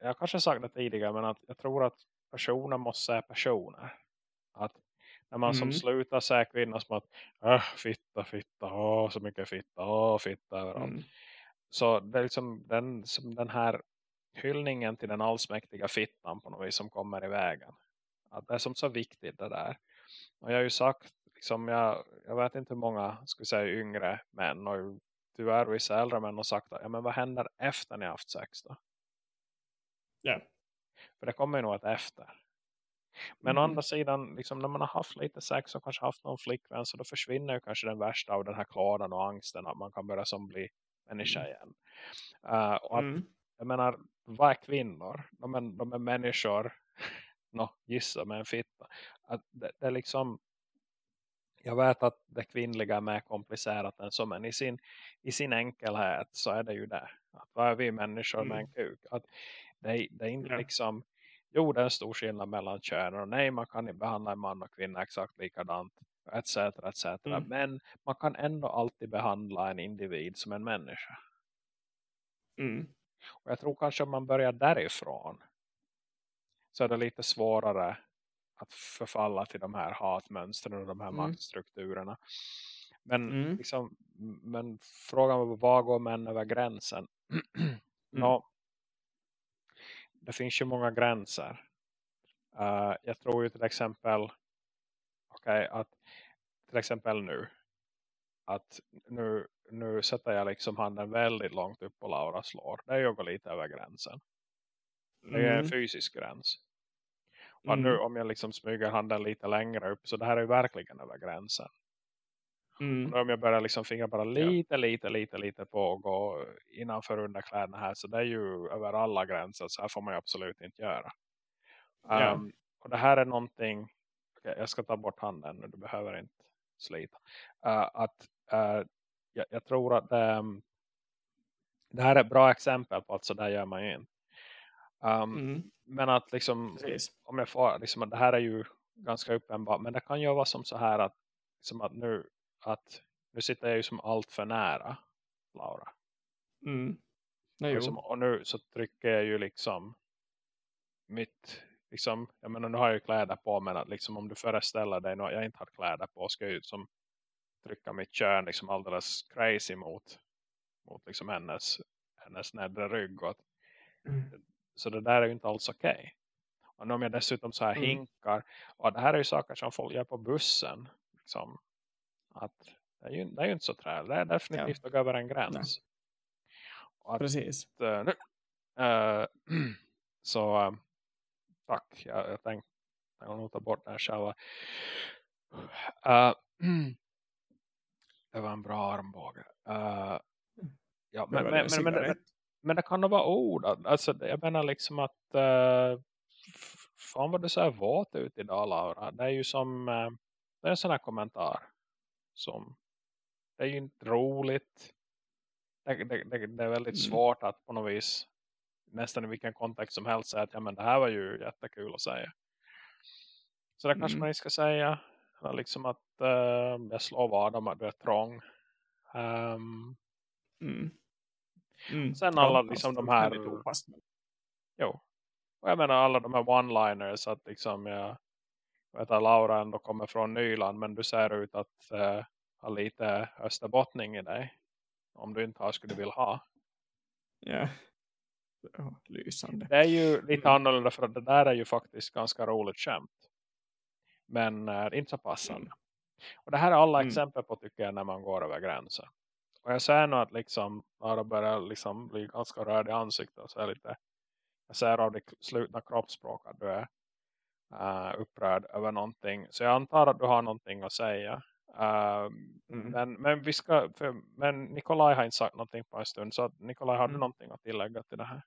jag kanske sagt det tidigare men att jag tror att personer måste säga personer. Att när man mm. som slutar säga kvinnor som att äh, fitta, fitta, åh så mycket fitta, åh fitta överallt. Mm. Så det är liksom den, som den här hyllningen till den allsmäktiga fittan på något vis som kommer i vägen. Att det är som så viktigt det där. Och jag har ju sagt, liksom jag, jag vet inte hur många skulle säga yngre män och tyvärr vissa äldre män har sagt att, ja men vad händer efter ni haft sex då? Ja. Yeah. För det kommer ju nog ett efter. Men mm. å andra sidan, liksom, när man har haft lite sex och kanske haft någon flickvän så då försvinner ju kanske den värsta av den här kladan och angsten att man kan börja som bli människa mm. igen. Uh, och att, mm. jag menar, vad är kvinnor? De är, de är människor. no, gissa med en fitta. Att det, det, är liksom jag vet att det kvinnliga är mer komplicerat än så. Men i sin, i sin enkelhet så är det ju det. Att vad är vi människor med en mm. kuk? Att det, det är inte ja. liksom. Jo det är en stor skillnad mellan könen. Och nej man kan behandla en man och kvinna exakt likadant. Etc. etc. Mm. Men man kan ändå alltid behandla en individ som en människa. Mm. Och jag tror kanske om man börjar därifrån så är det lite svårare att förfalla till de här hatmönstren och de här mm. maktstrukturerna. Men, mm. liksom, men frågan var vad går män över gränsen? mm. Nå, det finns ju många gränser. Uh, jag tror ju till exempel okay, att till exempel nu att nu nu sätter jag liksom handen väldigt långt upp på Lauras lår. Det är ju lite över gränsen. Det är mm. en fysisk gräns. Och mm. nu om jag liksom smyger handen lite längre upp så det här är verkligen över gränsen. Mm. om jag börjar liksom fingra bara lite, ja. lite, lite, lite på och gå innanför underkläderna här så det är ju över alla gränser så här får man ju absolut inte göra. Ja. Um, och det här är någonting, okay, jag ska ta bort handen nu, du behöver inte slita. Uh, att uh, jag, jag tror att um, det här är ett bra exempel på att så där gör man ju inte. Um, mm. Men att liksom, Precis. om jag får, liksom, det här är ju ganska uppenbart, men det kan ju vara som så här att, liksom att nu, att nu sitter jag ju som allt för nära Laura. Mm. Nej, liksom, och nu så trycker jag ju liksom mitt, liksom, jag menar nu har jag ju kläder på men att liksom om du föreställer dig nu jag inte har kläder på ska jag ju som trycka mitt kön liksom alldeles crazy mot, mot liksom hennes, hennes nedre rygg. Och, mm. Så det där är ju inte alls okej. Okay. Och nu om jag dessutom så här mm. hinkar. Och det här är ju saker som folk gör på bussen. Liksom, att det är ju, det är ju inte så träligt. Det är definitivt ja. att gå över en gräns. Att, Precis. Äh, äh, så äh, tack. Jag, jag tänkte jag nog ta bort den här själva. Det var en bra armbåge. Ja, men, men, men, men, det, men det kan nog vara ord. Alltså, jag menar liksom att fan vad du så här våt ut idag Laura. Det är ju som det är en sån här kommentar som det är ju inte roligt. Det, det, det, det är väldigt mm. svårt att på något vis nästan i vilken kontext som helst säga att ja, men det här var ju jättekul att säga. Så det kanske Mm. man ska säga. Liksom att uh, jag slår vad om att du är trång. Ehm, Mm. Mm. Sen alla liksom de här- jo. Och jag menar alla de här one-liners att liksom jag vet att Laura ändå kommer från Nyland men du ser ut att uh, ha lite österbottning i dig. Om du inte har skulle vilja ha. Ja. Ja, lysande. Det är ju lite Mm. annorlunda för att det där är ju faktiskt ganska roligt skämt. Men uh, inte så passande. Och det här är alla Mm. exempel på tycker jag när man går över gränsen. Och jag ser nog att liksom Laura börjar liksom bli ganska röd i ansiktet. Så är lite, jag ser av det slutna kroppsspråk att du är uh, upprörd över någonting. Så jag antar att du har någonting att säga. Um, Mm. men, men, vi ska, för, men Nikolaj har inte sagt någonting på en stund. Så Nikolaj, har du Mm. någonting att tillägga till det här?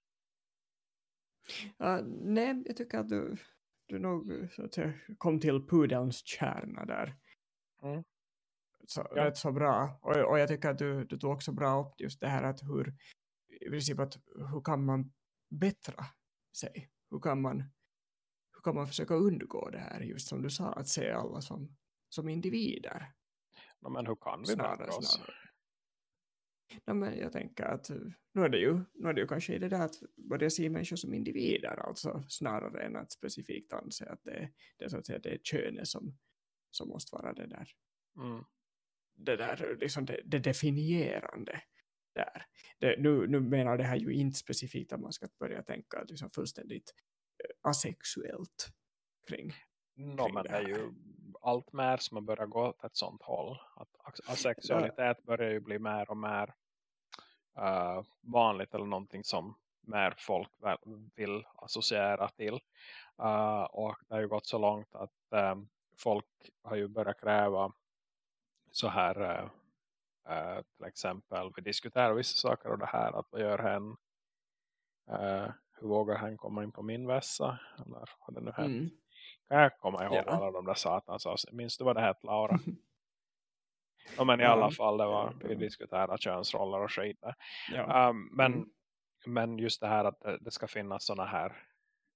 Ja, nej, jag tycker att du, du nog så att säga, kom till pudelns kärna där. Mm. Så, Ja. Rätt så bra. Och, och jag tycker att du, du tog också bra upp just det här att hur, i princip att hur kan man bättra sig? Hur kan man, kan man försöka undgå det här? Just som du sa, att se alla som, som individer. No, men hur kan vi Snarare, oss? snarare. Ja, men jag tänker att eh, nu är det ju, nu är det ju kanske det där att börja se människor som individer alltså snarare än att specifikt anse att det, det, så att säga, det är könet som, som måste vara det där, Mm. det där liksom det, det definierande där. Det, nu, nu menar det här ju inte specifikt att man ska börja tänka liksom fullständigt asexuellt kring. No, kring men det det är här. ju allt mer som har börjat gå åt ett sånt håll. Att as- asexualitet börjar ju bli mer och mer eh, vanligt eller någonting som mer folk vill associera till. Eh, och det har ju gått så långt att eh, folk har ju börjat kräva så här eh, eh, till exempel vi diskuterar vissa saker och det här att vad gör hen vågar hen komma in på min vässa eller vad det nu heter. Mm. Kan jag komma ihåg Ja. alla de där satans avsnitt? Minns du vad det hette Laura? Ja, men i alla fall det var, vi diskuterade könsroller och skit där. Ja. Um, men, Mm. men just det här att det, det ska finnas såna här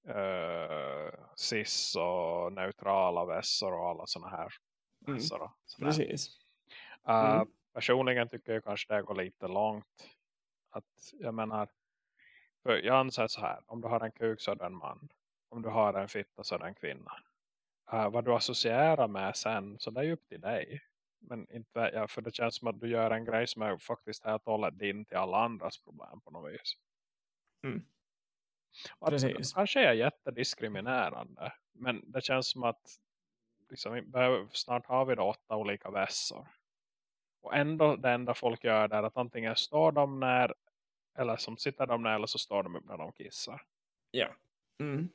uh, cis och neutrala vässor och alla såna här Mm. vässor. och såna här. Uh, Mm. Personligen tycker jag kanske det går lite långt. Att jag menar, för jag anser så här, om du har en kuk så är du en man. Om du har en fitta så är du en kvinna. Uh, vad du associerar med sen, så det är ju upp till dig. Men inte jag, för det känns som att du gör en grej som är faktiskt helt och hållet din till alla andras problem på något vis. Mm. Att. Kanske är jag jättediskriminerande. Men det känns som att liksom, snart har vi då åtta olika vässor. Och ändå det enda folk gör är att antingen står de när eller som sitter de när eller så står de upp när de kissar. Ja. Mm.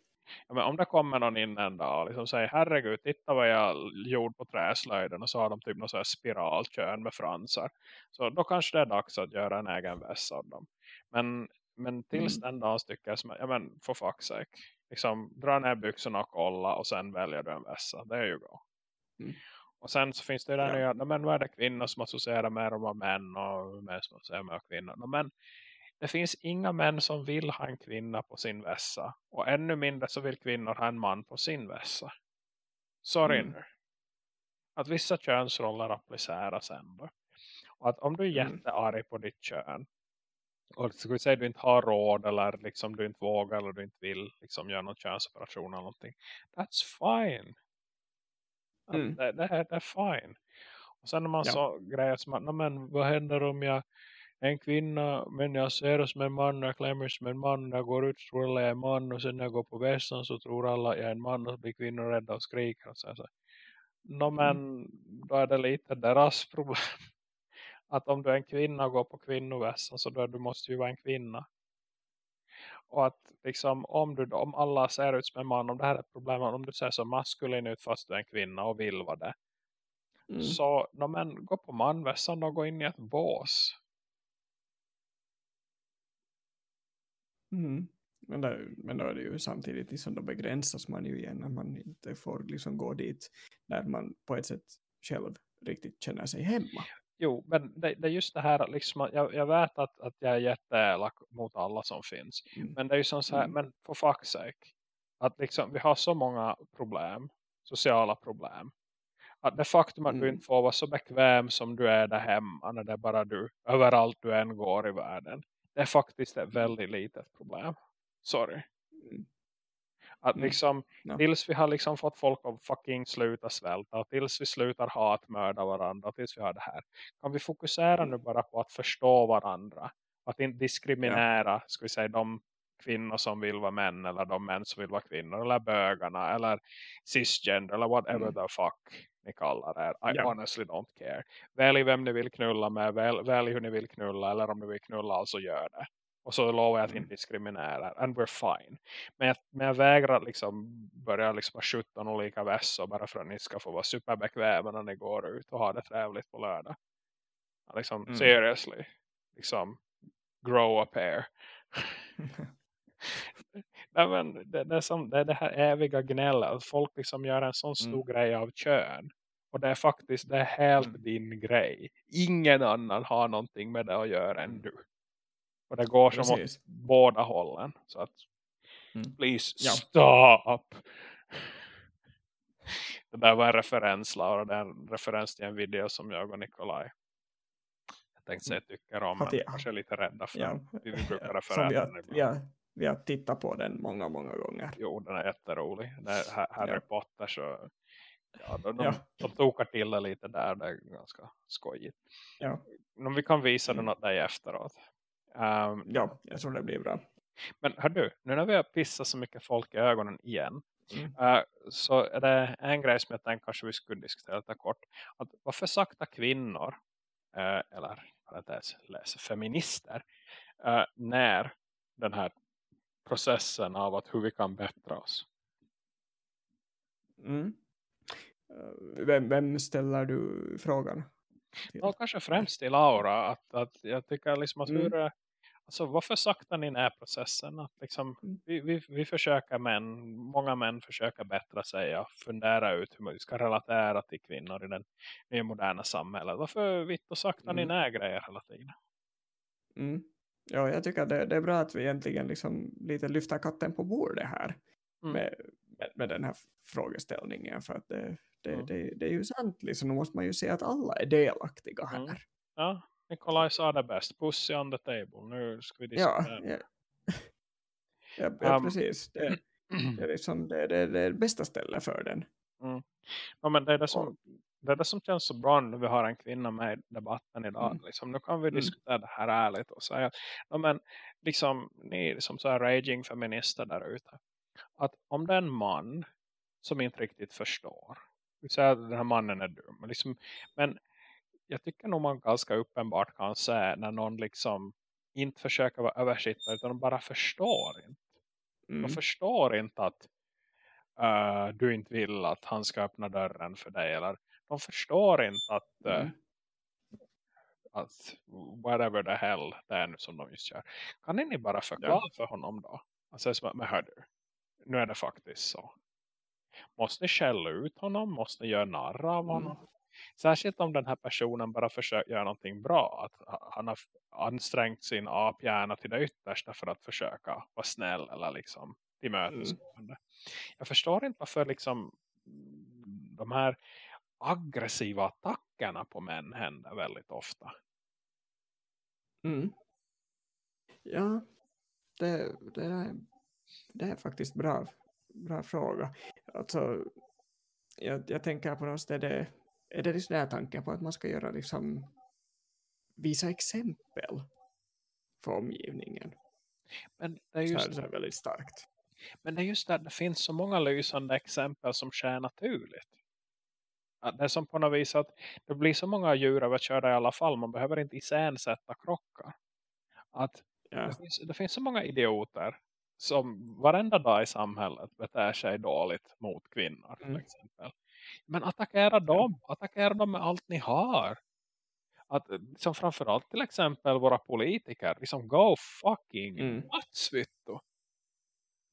Ja, men om det kommer någon in en dag och liksom säger herregud titta vad jag gjorde på träslöjden och så har de typ någon sån här spiralkön med fransar. Så då kanske det är dags att göra en egen vässa av dem. Men, men tills den dagen tycker jag som ja men for fuck's sake. Liksom dra ner byxorna och kolla och sen väljer du en vässa. Det är ju bra. Mm. Och sen så finns det ju där Ja. nya, men vad är det kvinnor som associerar mer om män och män som associerar med kvinnor. No, men det finns inga män som vill ha en kvinna på sin vässa. Och ännu mindre så vill kvinnor ha en man på sin vässa. Sorry Mm. nu. Att vissa könsroller appliceras ändå. Och att om du är Mm. jättearg på ditt kön. Och så vi säga du inte har råd eller liksom du inte vågar eller du inte vill liksom göra någon könsoperation eller någonting. That's fine. Mm. Det, det, är, det är fine. Och sen när man Ja. så grejer som att, "Nå, men vad händer om jag en kvinna men jag ser som en man jag klämmer som en man jag går ut tror alla jag är en man och sen när jag går på vässan så tror alla att jag är en man och så blir kvinnor rädda och skriker och så, så. Nå Mm. men då är det lite deras problem att om du är en kvinna och går på kvinnovässan så då du måste ju vara en kvinna och att liksom om, du, om alla ser ut som en man om det här är ett problem om du ser så maskulin ut fast du är en kvinna och vill vara det Mm. så no, men, gå på manvässan och gå in i ett bås Mm. Men, då, men då är det ju samtidigt liksom då begränsas man ju igen när man inte får liksom gå dit där man på ett sätt själv riktigt känner sig hemma. Jo, men det, det är just det här liksom, jag, jag vet att, att jag är jätteelak mot alla som finns. Mm. Men det är ju som så här, Mm. men för fuck's sake. Att liksom, vi har så många problem, sociala problem. Att det faktum att du Mm. inte får vara så bekväm som du är där hemma när det är bara du, överallt du än går i världen. Det är faktiskt ett väldigt litet problem. Sorry. Mm. Att Mm. liksom, Ja. tills vi har liksom fått folk att fucking sluta svälta. Och tills vi slutar hatmörda varandra. Tills vi har det här. Kan vi fokusera nu bara på att förstå varandra. Att inte diskriminera, ska vi säga, de kvinnor som vill vara män. Eller de män som vill vara kvinnor. Eller bögarna. Eller cisgender. Eller whatever Mm. the fuck ni kallar det. I Ja. honestly don't care. Välj vem ni vill knulla med. Väl, välj hur ni vill knulla. Eller om ni vill knulla, alltså gör det. Och så lovar jag att Mm. inte diskriminera. And we're fine. Men jag, men jag vägrar liksom börja liksom ha 17 olika vässor bara för att ni ska få vara superbekväma när ni går ut och ha det trevligt på lördag. Liksom, Mm. seriously. Liksom, grow a pair. Nej, men det, det, är som, det är det här eviga gnället. Att folk liksom gör en sån stor grej av kön. Och det är faktiskt det är helt Mm. din grej. Ingen annan har någonting med det att göra än Mm. du. Och det går som åt Precis. båda hållen. Så att Mm. please Ja. stop. Det där var en referens Laura. Det är en referens till en video som jag och Nikolaj jag tänkte säga tycker om. Men vi- kanske är lite rädda för Ja. Vi, brukar referera den ibland. har, vi har tittat på den många, många gånger. Jo, den är jätterolig. Är Ha- Harry Ja. Potter så ja, de, de, Ja. de tokar till det lite där. Det är ganska skojigt. Ja. Men vi kan visa den Mm. åt dig efteråt. Um, Ja, jag tror det blir bra. men hör du, nu när vi har pissat så mycket folk i ögonen igen. Mm. eh, så är det en grej som jag tänkte kanske vi skulle diskutera lite kort. Att varför sakta kvinnor, eh, eller parentes, feminister, eh, när den här processen av att hur vi kan bättra oss. Mm. Eh, Vem, vem ställer du frågan? Ja, kanske främst till Laura. Att, att jag tycker liksom att Mm. hur, eh, alltså varför saktar ni ner processen? Att liksom, Mm. vi, vi, vi försöker män, många män försöker bättra sig och fundera ut hur man ska relatera till kvinnor i den nya moderna samhället. Varför vitt och saktar ni Mm. ner grejer hela tiden? Mm. Ja, jag tycker det, det är bra att vi egentligen liksom lite lyfter katten på bordet här Mm. med, med, med den här frågeställningen för att det, det, Mm. det, det är ju sant liksom, då måste man ju se att alla är delaktiga här. Mm. Ja, Nikolaj sa det bäst. Pussy on the table. Nu ska vi Ja, diskutera. ja. ja, ja Um, precis. Det, det, är liksom, det, det, det är det bästa stället för den. Ja, men det är det, som, det är det som känns så bra när vi har en kvinna med i debatten idag. Mm. Liksom, nu kan vi Mm. diskutera det här ärligt och säga ja, men, liksom, ni som så här raging feminister där ute. Att om det är en man som inte riktigt förstår. Vi säger att den här mannen är dum. men Liksom, men jag tycker nog man ganska uppenbart kan säga när någon liksom inte försöker vara översittare utan de bara förstår inte. Mm. De förstår inte att eh, du inte vill att han ska öppna dörren för dig. Eller de förstår inte att, eh, Mm. att whatever the hell det är nu som de just gör. Kan ni bara förklara för honom då? Alltså, men hör du, nu är det faktiskt så. Måste ni skälla ut honom? Måste ni göra narr av Mm. honom? Särskilt om den här personen bara försöker göra någonting bra. Att ha- han har ansträngt sin aphjärna till det yttersta för att försöka vara snäll eller liksom tillmötesgående. Jag förstår inte varför liksom mm, de här aggressiva attackerna på män händer väldigt ofta. Mm. Ja, det, det, är, det är faktiskt bra, bra fråga. Alltså, jag, jag tänker på något ställe, är det, är det liksom den här tanken på att man ska göra liksom, visa exempel för omgivningen. Men det är Så just, här, så här väldigt starkt. men det, är just att det finns så många lysande exempel som sker naturligt. Att det är som på något vis att det blir så många djur överkörda i alla fall. Man behöver inte isänsätta krockar. Att Ja. det, finns, det finns så många idioter som varenda dag i samhället beter sig dåligt mot kvinnor till Mm. exempel. Men attackera dem, attackera dem med allt ni har. Att, som framförallt till exempel våra politiker, liksom go fucking Mm. nuts.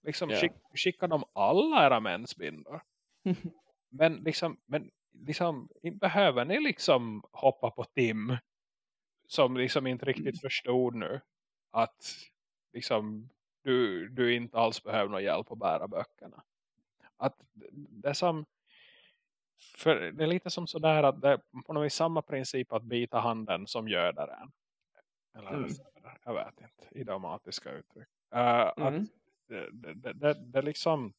Liksom Ja. skick, skicka dem alla era mensbindor. Men liksom, men liksom, behöver ni liksom hoppa på Tim som liksom inte riktigt förstod nu att liksom du, du inte alls behöver någon hjälp att bära böckerna. Att det är som för det är lite som sådär att det är på något vis samma princip att bita handen som göder en. Eller Mm. jag vet inte, idiomatiska uttryck. Uh, Mm. att det, det, det, det, det är liksom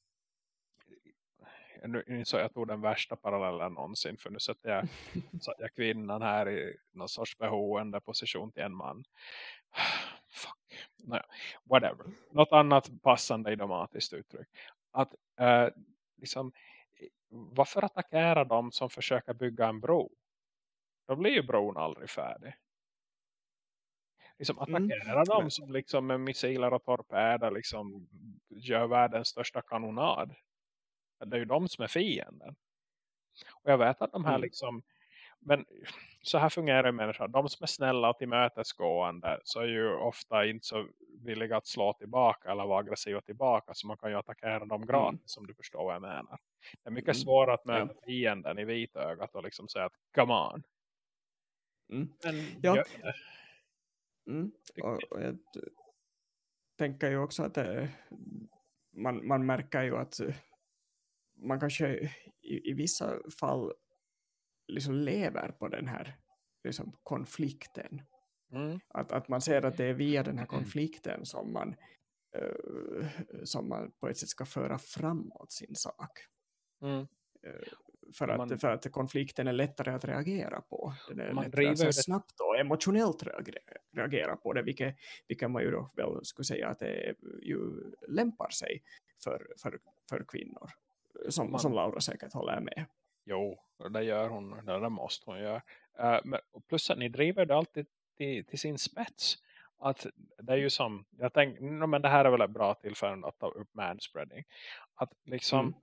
nu, nu så jag tog den värsta parallellen någonsin för nu sätter jag, så jag kvinnan här i någon sorts behoende position till en man. Fuck. Naja, whatever. Något annat passande idiomatiskt uttryck. Att eh, liksom, varför attackera dem som försöker bygga en bro? Då blir ju bron aldrig färdig. Liksom Mm. attackera dem Men- som liksom med missiler och torpeder liksom gör världens största kanonad. Det är ju de som är fienden. Och jag vet att de här Mm. liksom men så här fungerar människor. De som är snälla och tillmötesgående så är ju ofta inte så villiga att slå tillbaka eller vara aggressiva tillbaka. Så man kan ju attackera dem gratis som du förstår vad jag menar. Det är mycket Mm. svårare att möta Ja. fienden i vitögat och liksom säga att come on. Mm. Men Ja. det. Mm. Och, och jag tänker ju också att eh, man, man märker ju att man kanske i, i vissa fall liksom lever på den här liksom, konflikten. Mm. Att, att man ser att det är via den här konflikten som man, eh, som man på ett sätt ska föra framåt sin sak. Mm. För att, Man- för att konflikten är lättare att reagera på. Den är Man lättare så det- snabbt och emotionellt reagera på det. Vilket, vilket man ju då väl skulle säga att det ju lämpar sig för, för, för kvinnor. Som, Man- som Laura säkert håller med. Jo, det gör hon. Det, måste hon göra. Eh, men, plus att ni driver det alltid till, till sin spets. Att det är ju som, jag tänker, no, men det här är väl ett bra tillfälle att ta upp manspreading. Att liksom, Mm.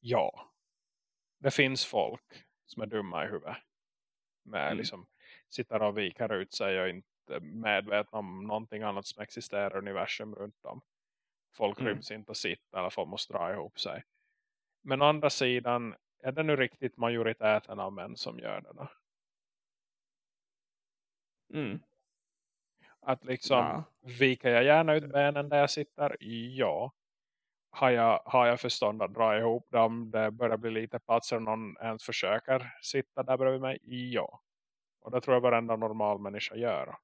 ja, det finns folk som är dumma i huvudet. Med Mm. liksom, sitter och vikar ut sig och inte medvetna om någonting annat som existerar i universum runt dem. Folk Mm. ryms inte och sitter eller folk måste dra ihop sig. Men å andra sidan, är det nu riktigt majoriteten av män som gör det då? Mm. Att liksom, Ja. viker jag gärna ut benen där jag sitter? Ja. Har jag, har jag förstånd att dra ihop dem? Det börjar bli lite platser någon ens försöker sitta där bredvid mig? Ja. Och det tror jag varenda normal människa gör.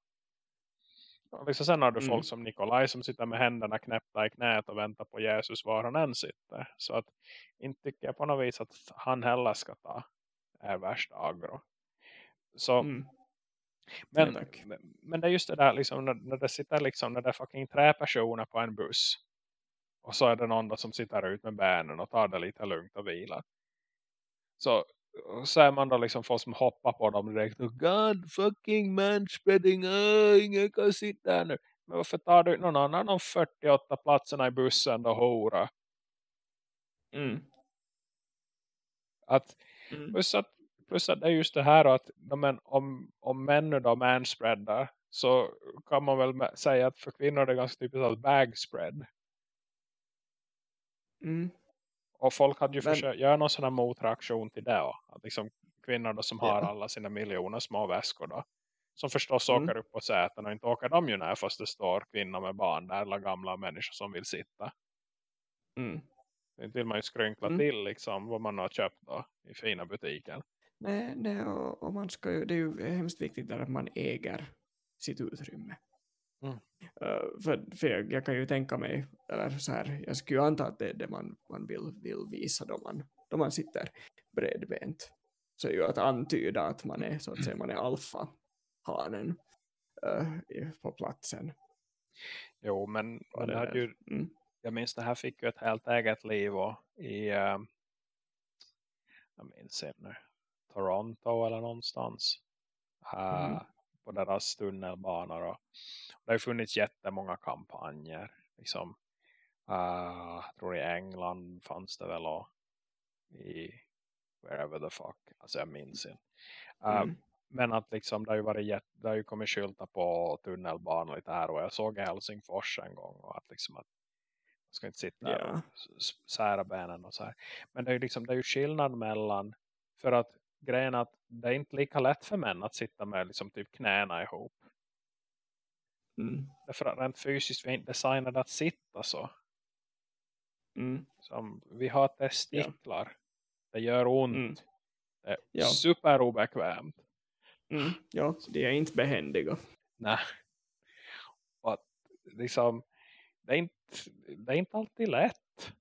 Liksom sen har du Mm. folk som Nikolaj som sitter med händerna knäppta i knät och väntar på Jesus var han än sitter. Så att inte tycker jag på något vis att han heller ska ta är värsta aggro. Så Mm. Men, Nej, men, men det är just det där liksom, när, när det sitter liksom, när det är fucking tre personer på en buss. Och så är det någon som sitter ut med benen och tar det lite lugnt och vilar. Så, så är man då liksom folk som hoppar på dem direkt. Och God fucking manspreading. Uh, ingen kan sitta här nu. Men varför tar du någon annan de 48 platserna i bussen då hora? Mm. Att Mm. Plus att, plus att det är just det här att men om, om män nu då manspreadar så kan man väl säga att för kvinnor är det ganska typiskt att bagspread. Mm. Och folk hade ju Men- försökt göra någon sån här motreaktion till det. Att liksom kvinnor då som har Ja. alla sina miljoner små väskor då. Som förstås Mm. åker upp på säten och inte åker de ju när fast det står kvinnor med barn där eller gamla människor som vill sitta. Mm. Inte vill man ju skrynkla Mm. till liksom vad man har köpt då i fina butiken. Nej, nej och, och man ska ju, det är ju hemskt viktigt där att man äger sitt utrymme. Mm. Uh, för för jag, jag kan ju tänka mig, eller så här, jag skulle ju anta att det är det man, man vill, vill visa då man, då man sitter bredbent. Så är ju att antyda att man är så att säga, man är alfa-hanen uh, på platsen. Jo men, men det det hade ju Mm. jag minns det här fick ju ett helt eget liv och i uh, jag minns inte nu Toronto eller någonstans uh, Mm. På deras tunnelbanor och det har funnits jättemånga kampanjer liksom uh, jag tror i England fanns det väl och i wherever the fuck alltså jag minns inte uh, Mm. men att liksom det har ju varit jätte, det har ju kommit skyltar på tunnelbanan lite här och jag såg i Helsingfors en gång och att liksom att man ska inte sitta där Ja. och sära benen och så här. Men det är ju liksom det är ju skillnad mellan för att grejen att det är inte lika lätt för män att sitta med liksom typ knäna ihop. Mm. Därför att rent fysiskt vi är inte designade att sitta så. Mm. Som, vi har testiklar. Det gör ont. Mm. Det är Ja. superobekvämt. Mm. Ja, de är inte behändiga. Nej. Och att, liksom, det, är inte, det är inte alltid lätt.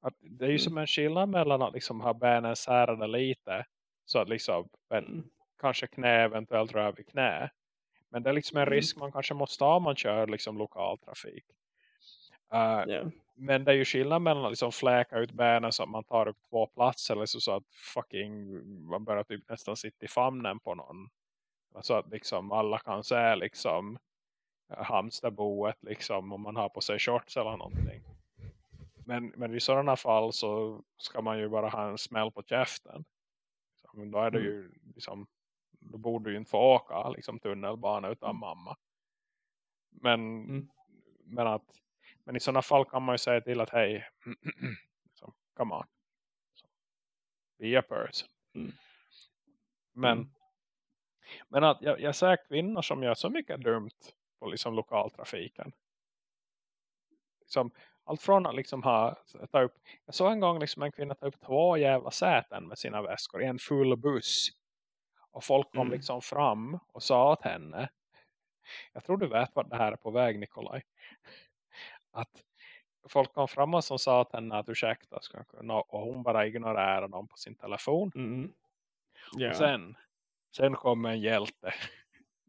Att, det är ju Mm. som en skillnad mellan att liksom ha benen särade lite. Så att liksom, en, Mm. kanske knä eventuellt rör vid knä. Men det är liksom en Mm. risk man kanske måste ha om man kör liksom lokaltrafik. Uh, Ja. Men det är ju skillnad mellan att liksom fläka ut benen så att man tar upp två platser. Eller så, så att fucking man börjar typ nästan sitta i famnen på någon. Så att liksom alla kan se liksom hamsterboet liksom om man har på sig shorts eller någonting. Men, men i sådana fall så ska man ju bara ha en smäll på käften. Men då är det ju liksom då borde du ju inte få åka liksom tunnelbana utan mamma. Men, Mm. men att men i sådana fall kan man ju säga till att hej, liksom, come on. Så, be a person. Mm. Men, Mm. men att jag, jag ser kvinnor som gör så mycket dumt på liksom lokaltrafiken. Liksom, allt från att liksom ha, ta upp, jag såg en gång liksom en kvinna ta upp två jävla säten med sina väskor i en full buss. Och folk kom Mm. liksom fram och sa åt henne, jag tror du vet vart det här är på väg Nikolaj. Att folk kom fram och som sa åt henne att ursäkta ska jag kunna, och hon bara ignorerade dem på sin telefon. Mm. Ja. Och sen, sen kom en hjälte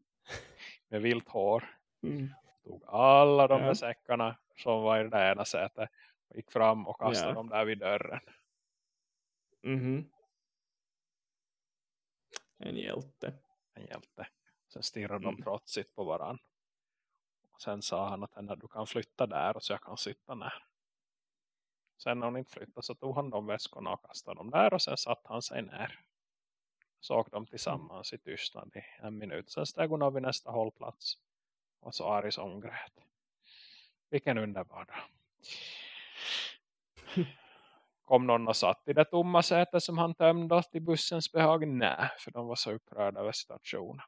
med vilt hår. Mm. Tog alla de Ja. där säckarna som var i det ena sätet. Och gick fram och kastade Ja. dem där vid dörren. Mhm. En hjälte. En hjälte. Sen stirrade de Mm. trotsigt på varann. Och sen sa han att du kan flytta där och så jag kan sitta där. Sen när hon inte flyttade så tog han de väskorna och kastade dem där och sen satt han sig ner. Så åkte de tillsammans i tystnad i en minut. Sen steg hon av vid nästa hållplats. Och så arg som grät. Vilken underbar dag. Kom någon och satt i det tomma sätet som han tömde till bussens behag? Nej, för de var så upprörda över stationen.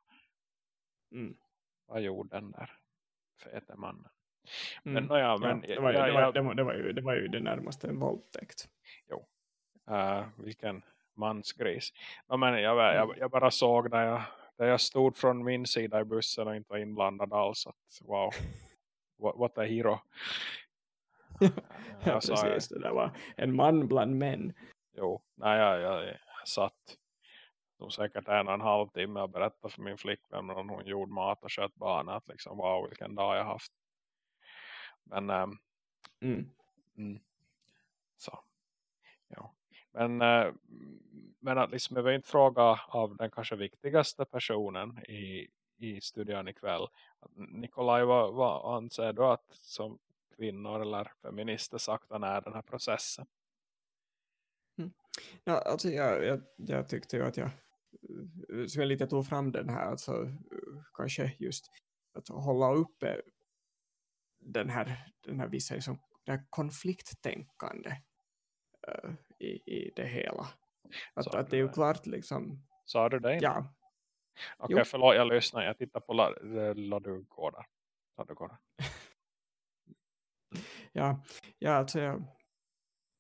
Mm. Vad gjorde den där fete mannen? Mm. Men ja, det, var, ju- ja, det, var, ja, det, var, det, var ju, det var ju det närmaste en våldtäkt. Uh, vilken mansgris. No, men jag, jag, Mm. jag bara såg när jag, där jag stod från min sida i bussen och inte var inblandad alls. Att, wow, what, what a hero. Ja, precis. Det var en man bland män. jo, nej, jag, jag, jag satt nog säkert en och en halv timme och berättade för min flickvän om hon gjorde mat och kött barn. Att liksom, wow, vilken dag jag haft. Men ehm, Mm. Mm. Så. Ja. Men, eh, men att liksom, jag vill inte fråga av den kanske viktigaste personen i, i studion ikväll. Nikolaj, vad, vad anser du att som kvinnor eller feminister sakta är den här processen? Ja, alltså jag, jag, jag tyckte ju att jag eh, så jag lite tog fram den här, alltså eh, kanske just att hålla uppe den här, den här vissa liksom, det här konflikttänkande eh, i, i det hela. Att, Så att det är ju klart liksom, Sa du det? ja, Okej, jo. förlåt, jag lyssnar. Jag tittar på la, la du gå där. La du gå där. ja, ja alltså jag,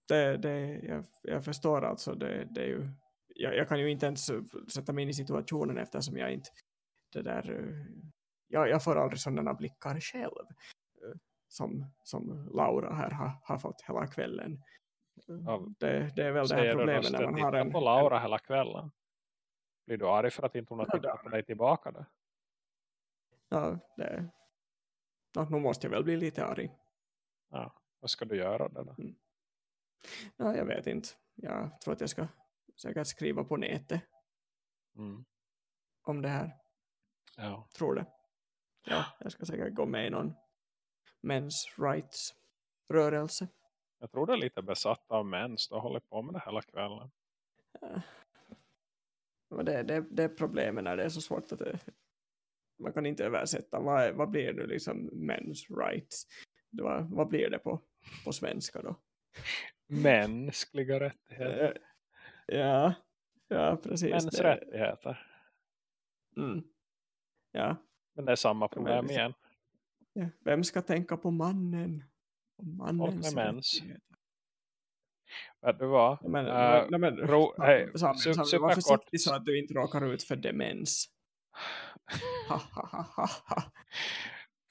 det, det, jag, jag förstår alltså det, det är ju jag, jag kan ju inte ens sätta mig in i situationen eftersom jag inte det där eh, jag, jag får aldrig sådana blickar själv eh, som, som Laura här har, har fått hela kvällen Ja, det, det är väl det här problemet när man har en, på Laura hela kvällen? Blir du arg för att inte hon har tittat på dig tillbaka då? ja, det, ja, nu måste jag väl bli lite arg Ja, vad ska du göra då? då? ja, jag vet inte jag tror att jag ska säkert skriva på nätet Mm. om det här Ja. tror det. Ja, jag ska säkert gå med i någon men's rights rörelse. Jag tror det är lite besatt av män så har hållit på med det hela kvällen. Och det, det, det är problemet när det är så svårt att det, man kan inte översätta. Vad, vad blir det liksom men's rights? Det var, vad blir det på, på svenska då? Mänskliga rättigheter. Eh, Ja, Ja, precis. Mäns rättigheter. Mm. Ja. Men det är samma problem igen. ja. Vem ska tänka på mannen? Och mannens med mens. Vet du vad? Men, Eh, men, men, ro- Sam- hej, Samuel, su- Samuel, var försiktig så att du inte råkar ut för demens.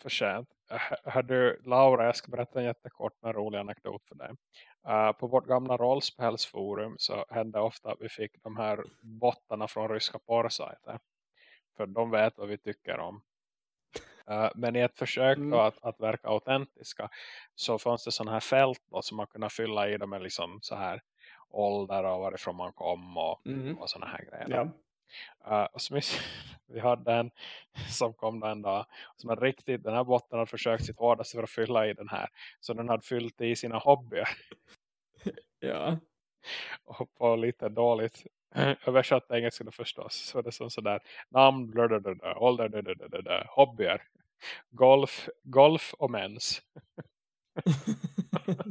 För sent. H- Hör du, Laura, jag ska berätta en jättekort men rolig anekdot för dig. Uh, på vårt gamla rollspelsforum så hände ofta att vi fick de här bottarna från ryska porrsajter. För de vet vad vi tycker om. Uh, men i ett försök Mm. att, att verka autentiska så fanns det sådana här fält då som man kunde fylla i dem med liksom så här ålder och varifrån man kom och, Mm. och sådana här grejer. Ja. Uh, och så vi hade en som kom då en dag som hade riktigt, den här botten hade försökt sitt hårdaste för att fylla i den här så den hade fyllt i sina hobbyer ja. och på lite dåligt översatt engelska då förstås så det som sådär namn, blablabla, ålder, blablabla, hobbyer golf, golf och mens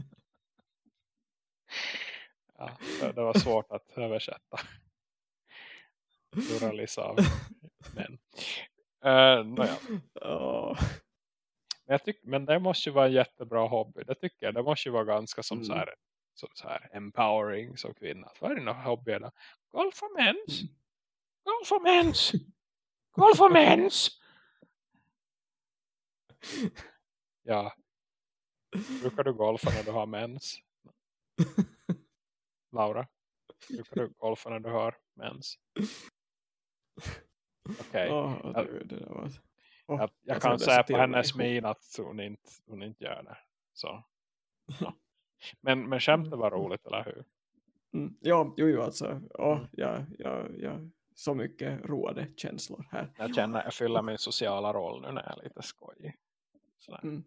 ja, det, var svårt att översätta pluralis av män uh, nåja. Men, jag tyck, men det måste ju vara en jättebra hobby. Det tycker jag. Det måste ju vara ganska som Mm. så, här, så, så här empowering som kvinna. Vad är dina hobbyer då? Golf och mens. Mm. Golf och mens. Golf och mens. Ja. Brukar du golfa när du har mens? Laura? Brukar du golfa när du har mens? Okej. Där var... Åh, Jag, jag kan säga på hennes min att hon inte, hon inte gör det. Så. Ja. Men, men skämtet var roligt, eller hur? Mm. Ja, jo, jo, alltså. Mm. ja, ja, ja, så mycket roade känslor här. Jag känner jag fyller min sociala roll nu när jag är lite skojig. Så Mm.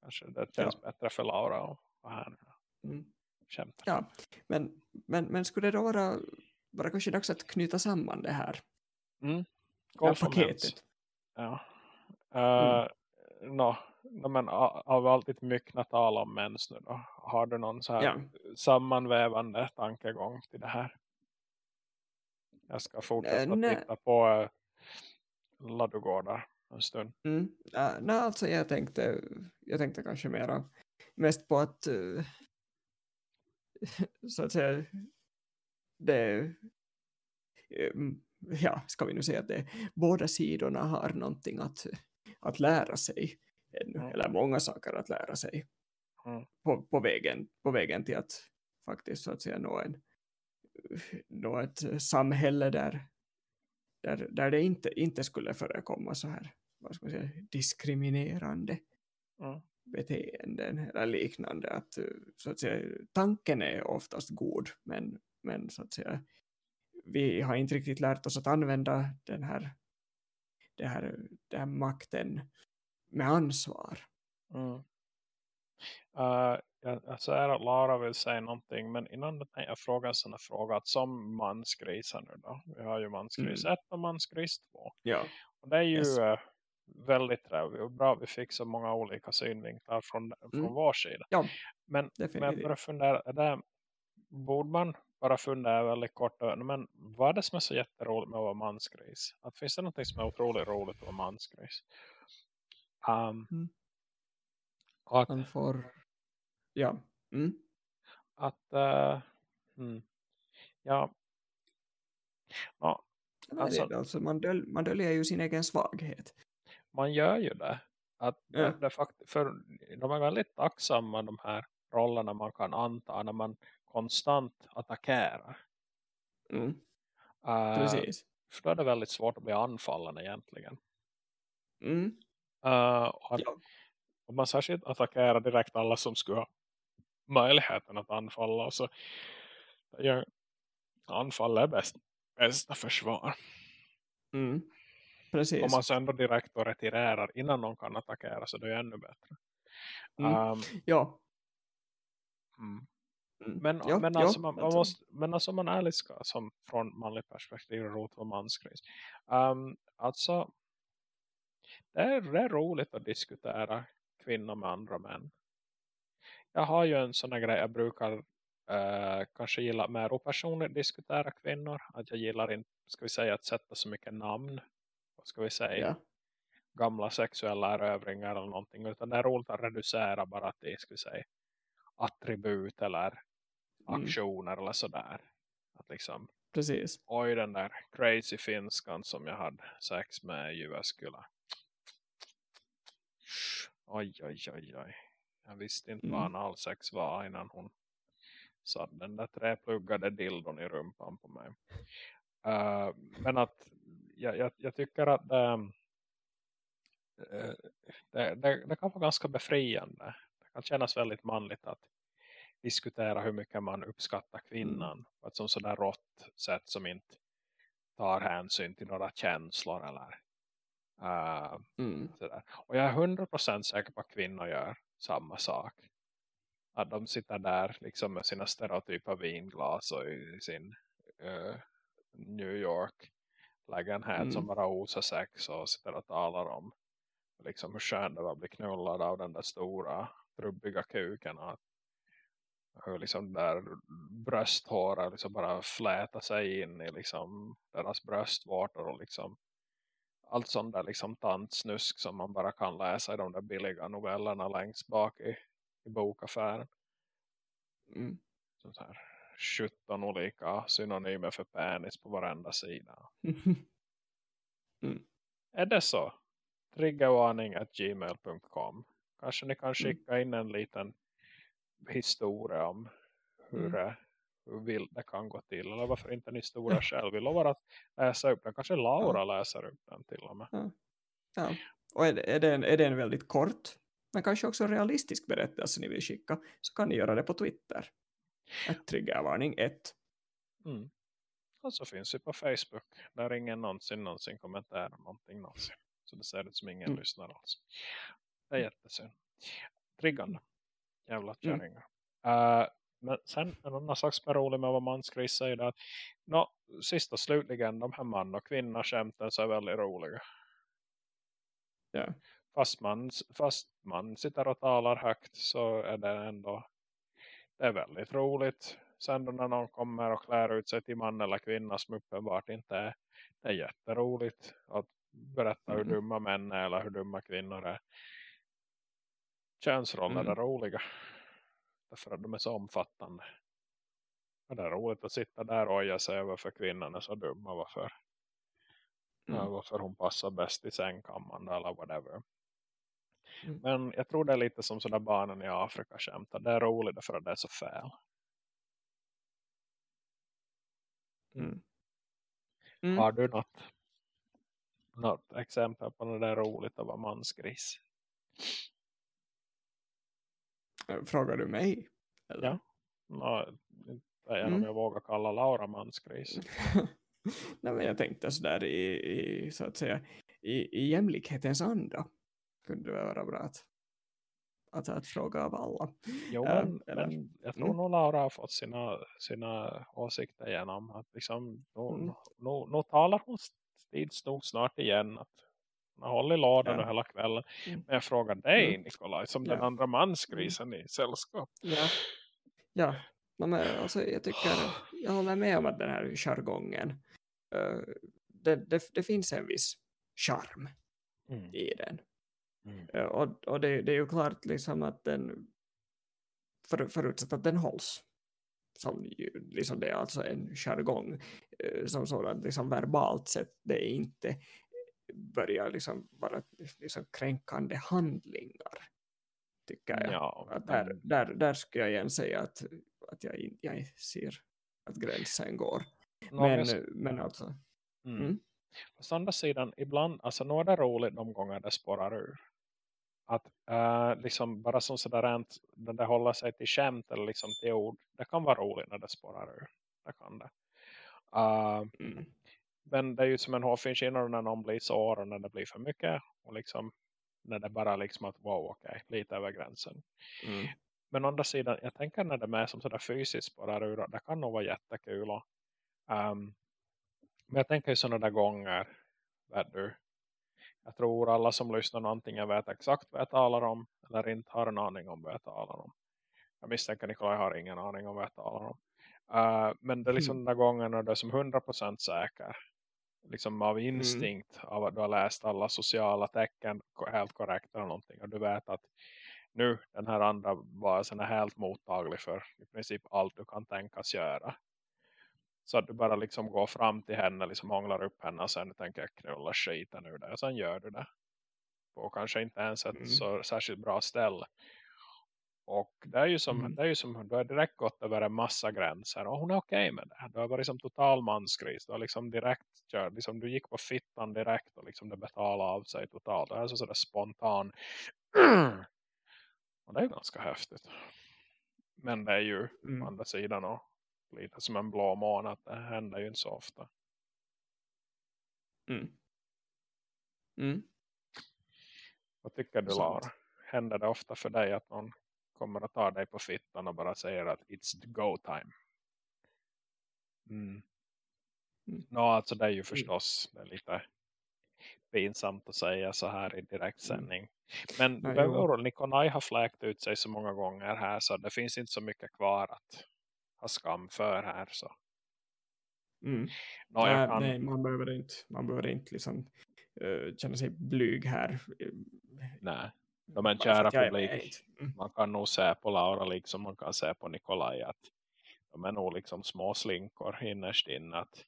Kanske det känns bättre för Laura och vara här nu. Mm. Skämtar. Ja, men, men, men skulle det då vara, vara kanske dags att knyta samman det här Mm. ja, Golf paketet? Ja. Uh, no, no, men av allt ditt myckna tal om mens nu då. Har du någon så här Ja. sammanvävande tankegång till det här? Jag ska fortsätta nej. titta på uh, ladugårdar en stund. Mm. Uh, nej, alltså jag tänkte, jag tänkte kanske mera mest på att eh, så att säga det mm, ja, ska vi nu säga att det, båda sidorna har någonting att, att lära sig ännu, Mm. eller många saker att lära sig Mm. på, på, vägen, på vägen till att faktiskt så att säga nå, en, nå ett samhälle där, där, där det inte, inte skulle förekomma så här vad ska man säga, diskriminerande Mm. beteenden eller liknande. Att, eh, så att säga, tanken är oftast god men, men så att säga, vi har inte riktigt lärt oss att använda den här, det här, den här makten med ansvar. Mm. Uh, jag, jag säger att Lara vill säga någonting men innan jag fråga en sån här fråga att som mansgrisar nu då. Vi har ju mansgris 1 och mansgris 2. Ja. Och det är ju Yes. eh, väldigt trevligt och bra. Vi fick så många olika synvinklar från, från Mm. vår sida. Ja, men, men jag definitivt. bara funderar, är det, borde man bara fundera väldigt kort över, men vad är det som är så jätteroligt med att vara mansgris? Att finns det något som är otroligt roligt att vara mansgris? Um, Mm. att, Man får... Ja. Mm. att eh, mm, ja, ja, Alltså- det, alltså, man, döl, man döljer ju sin egen svaghet. man gör ju det. Att Ja. det fakt- för de är väldigt tacksamma de här rollerna man kan anta när man konstant attackerar. Mm. Uh, Precis. för då är det väldigt svårt att bli anfallen egentligen. Mm. Uh, och Ja. Om man särskilt attackerar direkt alla som skulle ha möjligheten att anfalla så ja, anfall är bäst, bästa försvar. Mm. Precis. Om man sen då direkt då retirerar innan någon kan attackera så det är ännu bättre. Mm. Um, Ja. mm. Mm. Men, Ja, men, ja, alltså, man, man måste, men alltså man ärligt ska som från manlig perspektiv och rot och mansgris. Um, alltså det är, det är roligt att diskutera kvinnor med andra män. Jag har ju en sån här grej jag brukar uh, kanske gillar mer opersonligt diskutera kvinnor. Att jag gillar inte, ska vi säga, att sätta så mycket namn. Vad ska vi säga? Ja. Gamla sexuella erövringar eller någonting. Utan det är roligt att reducera bara till, ska vi säga, attribut eller Mm. aktioner eller sådär. Att liksom, Precis. oj den där crazy finskan som jag hade sex med i Jyväskylä. Oj, oj, oj, oj. Jag visste inte Mm. vad analsex var innan hon satt den där träpluggade dildon i rumpan på mig. Uh, men att jag, jag, jag tycker att det, eh, det, det, det kan vara ganska befriande. Det kan kännas väldigt manligt att diskutera hur mycket man uppskattar kvinnan på ett sånt sådär rått sätt som inte tar hänsyn till några känslor eller uh, Mm. Och jag är 100% säker på att kvinnor gör samma sak. Att de sitter där liksom med sina stereotypa vinglas och i sin eh, New York lägenhet Mm. som bara osar sex och sitter och talar om liksom hur skönt det var att bli knullad av den där stora trubbiga kuken och hur liksom där brösthårar liksom bara fläta sig in i liksom deras bröstvårtor och liksom allt sånt där liksom tantsnusk som man bara kan läsa i de där billiga novellerna längst bak i, i bokaffären. Mm. Sånt här 17 olika synonymer för penis på varenda sida. Är det så? Triggervarning at gmail.com Kanske ni kan skicka in en liten historia om hur, Mm. det, hur vilt det kan gå till. Eller varför inte en historia själv. Vi lovar att läsa upp den. Kanske Laura läser upp den till och med. Ja. Och är det, är, det en, är det en väldigt kort men kanske också realistisk berättelse ni vill skicka så kan ni göra det på Twitter. Ett triggervarning 1. Mm. Och så finns vi på Facebook. Där ingen någonsin någonsin kommenterar någonting någonsin. Så det ser ut som ingen Mm. lyssnar alls. Det är jättesynd. Triggande. Jävla Mm. kärringar. Uh, men sen en annan sak som är rolig med vad mansgris säger är att no, sist och slutligen de här man- och kvinnoskämten så är väldigt roliga. Ja. Fast man, fast man sitter och talar högt så är det ändå det är väldigt roligt. Sen då när någon kommer och klär ut sig till man eller kvinna som uppenbart inte är det är jätteroligt att berätta hur Mm. dumma män är eller hur dumma kvinnor är. Könsroller Mm. är roliga. Därför att de är så omfattande. Och det är roligt att sitta där och oja sig över för kvinnan är så dumma. Varför, Mm. varför hon passar bäst i sängkammaren eller whatever. Mm. Men jag tror det är lite som sådär barnen i Afrika skämtar. Det är roligt därför att det är så fel. Mm. Mm. Har du något, något exempel på när det är roligt att vara mansgris? Frågar du mig? Eller? Ja. Nå, inte vet Mm. om jag vågar kalla Laura mansgris. Nej, men jag tänkte sådär i, i, så att säga, i, i jämlikhetens anda kunde det vara bra att, att, att fråga av alla. Jo, Ja, men, men jag tror Mm. nog Laura har fått sina, sina åsikter igenom. Att liksom, nu, Mm. nu, nu talar hon tids nog snart igen. Att hon har hållit lådan Ja. hela kvällen. Mm. Men jag frågar dig Mm. Nikolaj som Ja. den andra mansgrisen i sällskap. Ja, ja. Men alltså, jag tycker, jag håller med om att den här jargongen, eh, det, det, det finns en viss charm Mm. i den. Mm. Eh, och och det, det är ju klart liksom att den, för, förutsatt att den hålls, som ju, liksom det är alltså en jargong eh, som sådant liksom verbalt sett, det är inte börjar liksom vara liksom kränkande handlingar, tycker jag. Ja, Att där, där, där skulle jag igen säga att, att jag, jag ser att gränsen går. Nå, Men, jag- men alltså, Mm. Mm. Fast å andra sidan, ibland, alltså nu är det roligt de gånger det spårar ur. Att eh, liksom bara som sådär rent, när det håller sig till skämt eller liksom till ord, det kan vara roligt när det spårar ur. Det kan det. Eh, mm, men det är ju som en hårfin skillnad när någon blir sår och när det blir för mycket. Och liksom, när det bara liksom att wow, okej, lite över gränsen. mm, Men å andra sidan, jag tänker när det är mer som sådär fysiskt spårar ur, det kan nog vara jättekul. Och, ehm, men jag tänker ju sådana där gånger, vet du, jag tror alla som lyssnar antingen vet exakt vad jag talar om eller inte har en aning om vad jag talar om. Jag misstänker Nikolaj har ingen aning om vad jag talar om. Uh, men det är liksom mm. den där gången när du är som 100% säker. Liksom av mm. instinkt. Mm. Av att du har läst alla sociala tecken helt korrekt eller någonting. Och du vet att nu den här andra varelsen är helt mottaglig för i princip allt du kan tänkas göra. Så att du bara liksom går fram till henne, liksom hånglar upp henne och sen tänker jag knulla skiten ur det. Och sen gör du det. På kanske inte ens ett mm. så särskilt bra ställe. Och det är ju som, mm. det är ju som du har direkt gått över en massa gränser. Och hon är okej okay med det. Du har varit som total mansgris. Du har liksom direkt kört. Liksom du gick på fittan direkt och liksom det betalade av sig totalt. Det är så sådär spontan. och det är ganska häftigt. Men det är ju mm. andra sidan och lite som en blå månad. Det händer ju inte så ofta. Mm. Mm. Vad tycker du Laura? Händer det ofta för dig att någon kommer att ta dig på fittan och bara säger att it's the go time? Mm. Mm. No, alltså det är ju förstås det är lite pinsamt att säga så här i direktsändning. Mm. Men Nej, behöver, Nikolaj har fläkt ut sig så många gånger här så det finns inte så mycket kvar att ha skam för här. Så. Mm. No, äh, kan... Nej, man behöver inte, man behöver inte liksom, uh, känna sig blyg här. Nej, de är kära publik. Mm. Man kan nog se på Laura liksom man kan se på Nikolaj att de är nog liksom små slinkor innerst in att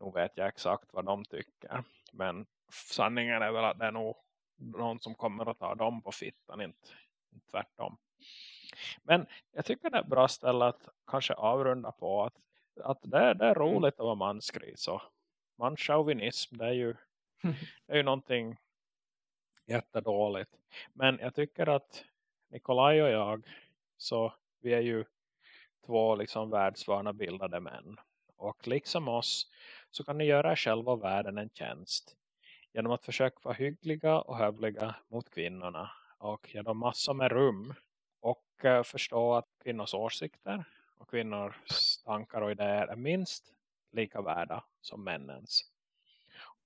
nu vet jag exakt vad de tycker. Men sanningen är väl att det är nog någon som kommer att ta dem på fittan, inte, inte tvärtom. Men jag tycker det är bra ställe att kanske avrunda på att, att det, är, det är mm. roligt att vara mansgris och manschauvinism det är ju, det är ju någonting jättedåligt. Men jag tycker att Nikolaj och jag så vi är ju två liksom världsvana bildade män. Och liksom oss så kan ni göra er själva och världen en tjänst genom att försöka vara hyggliga och hövliga mot kvinnorna och ge dem massor med rum och eh, förstå att kvinnors åsikter och kvinnors tankar och idéer är minst lika värda som männens.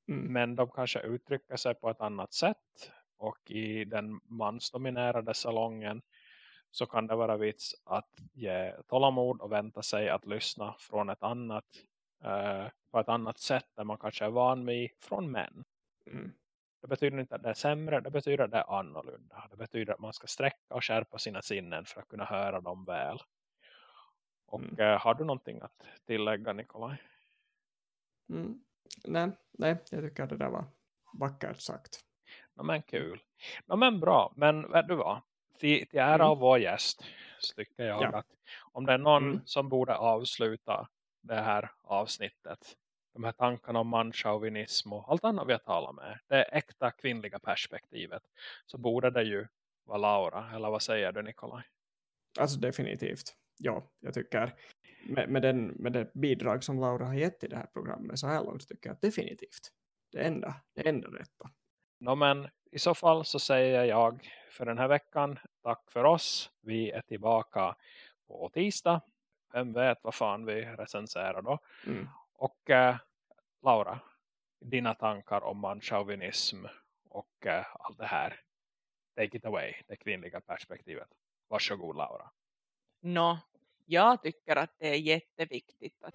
Mm. Men de kanske uttrycker sig på ett annat sätt och i den mansdominerade salongen så kan det vara vits att ge tålamod och vänta sig att lyssna från ett annat eh, på ett annat sätt där man kanske är van vid från män. Mm. Det betyder inte att det är sämre, det betyder att det är annorlunda. Det betyder att man ska sträcka och skärpa sina sinnen för att kunna höra dem väl. Och mm. eh, har du någonting att tillägga Nikolaj? Mm. Nej, nej, jag tycker att det där var vackert sagt. No, men kul. No, men bra, men vet du vad? Till, till ära mm. av vår gäst så tycker jag ja. att om det är någon mm. som borde avsluta det här avsnittet de här tankarna om manchauvinism och allt annat vi har talat med. Det äkta kvinnliga perspektivet. Så borde det ju vara Laura. Eller vad säger du Nikolaj? Alltså definitivt. Ja, jag tycker med, med, den, med det bidrag som Laura har gett i det här programmet så här långt tycker jag att definitivt det enda, det enda rätta. No, men i så fall så säger jag för den här veckan tack för oss. Vi är tillbaka på tisdag. Vem vet vad fan vi recenserar då. Mm. Och eh, Laura, dina tankar om manchauvinism och eh, allt det här. Take it away, det kvinnliga perspektivet. Varsågod Laura. Nå, jag tycker att det är jätteviktigt att...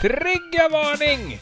Triggervarning!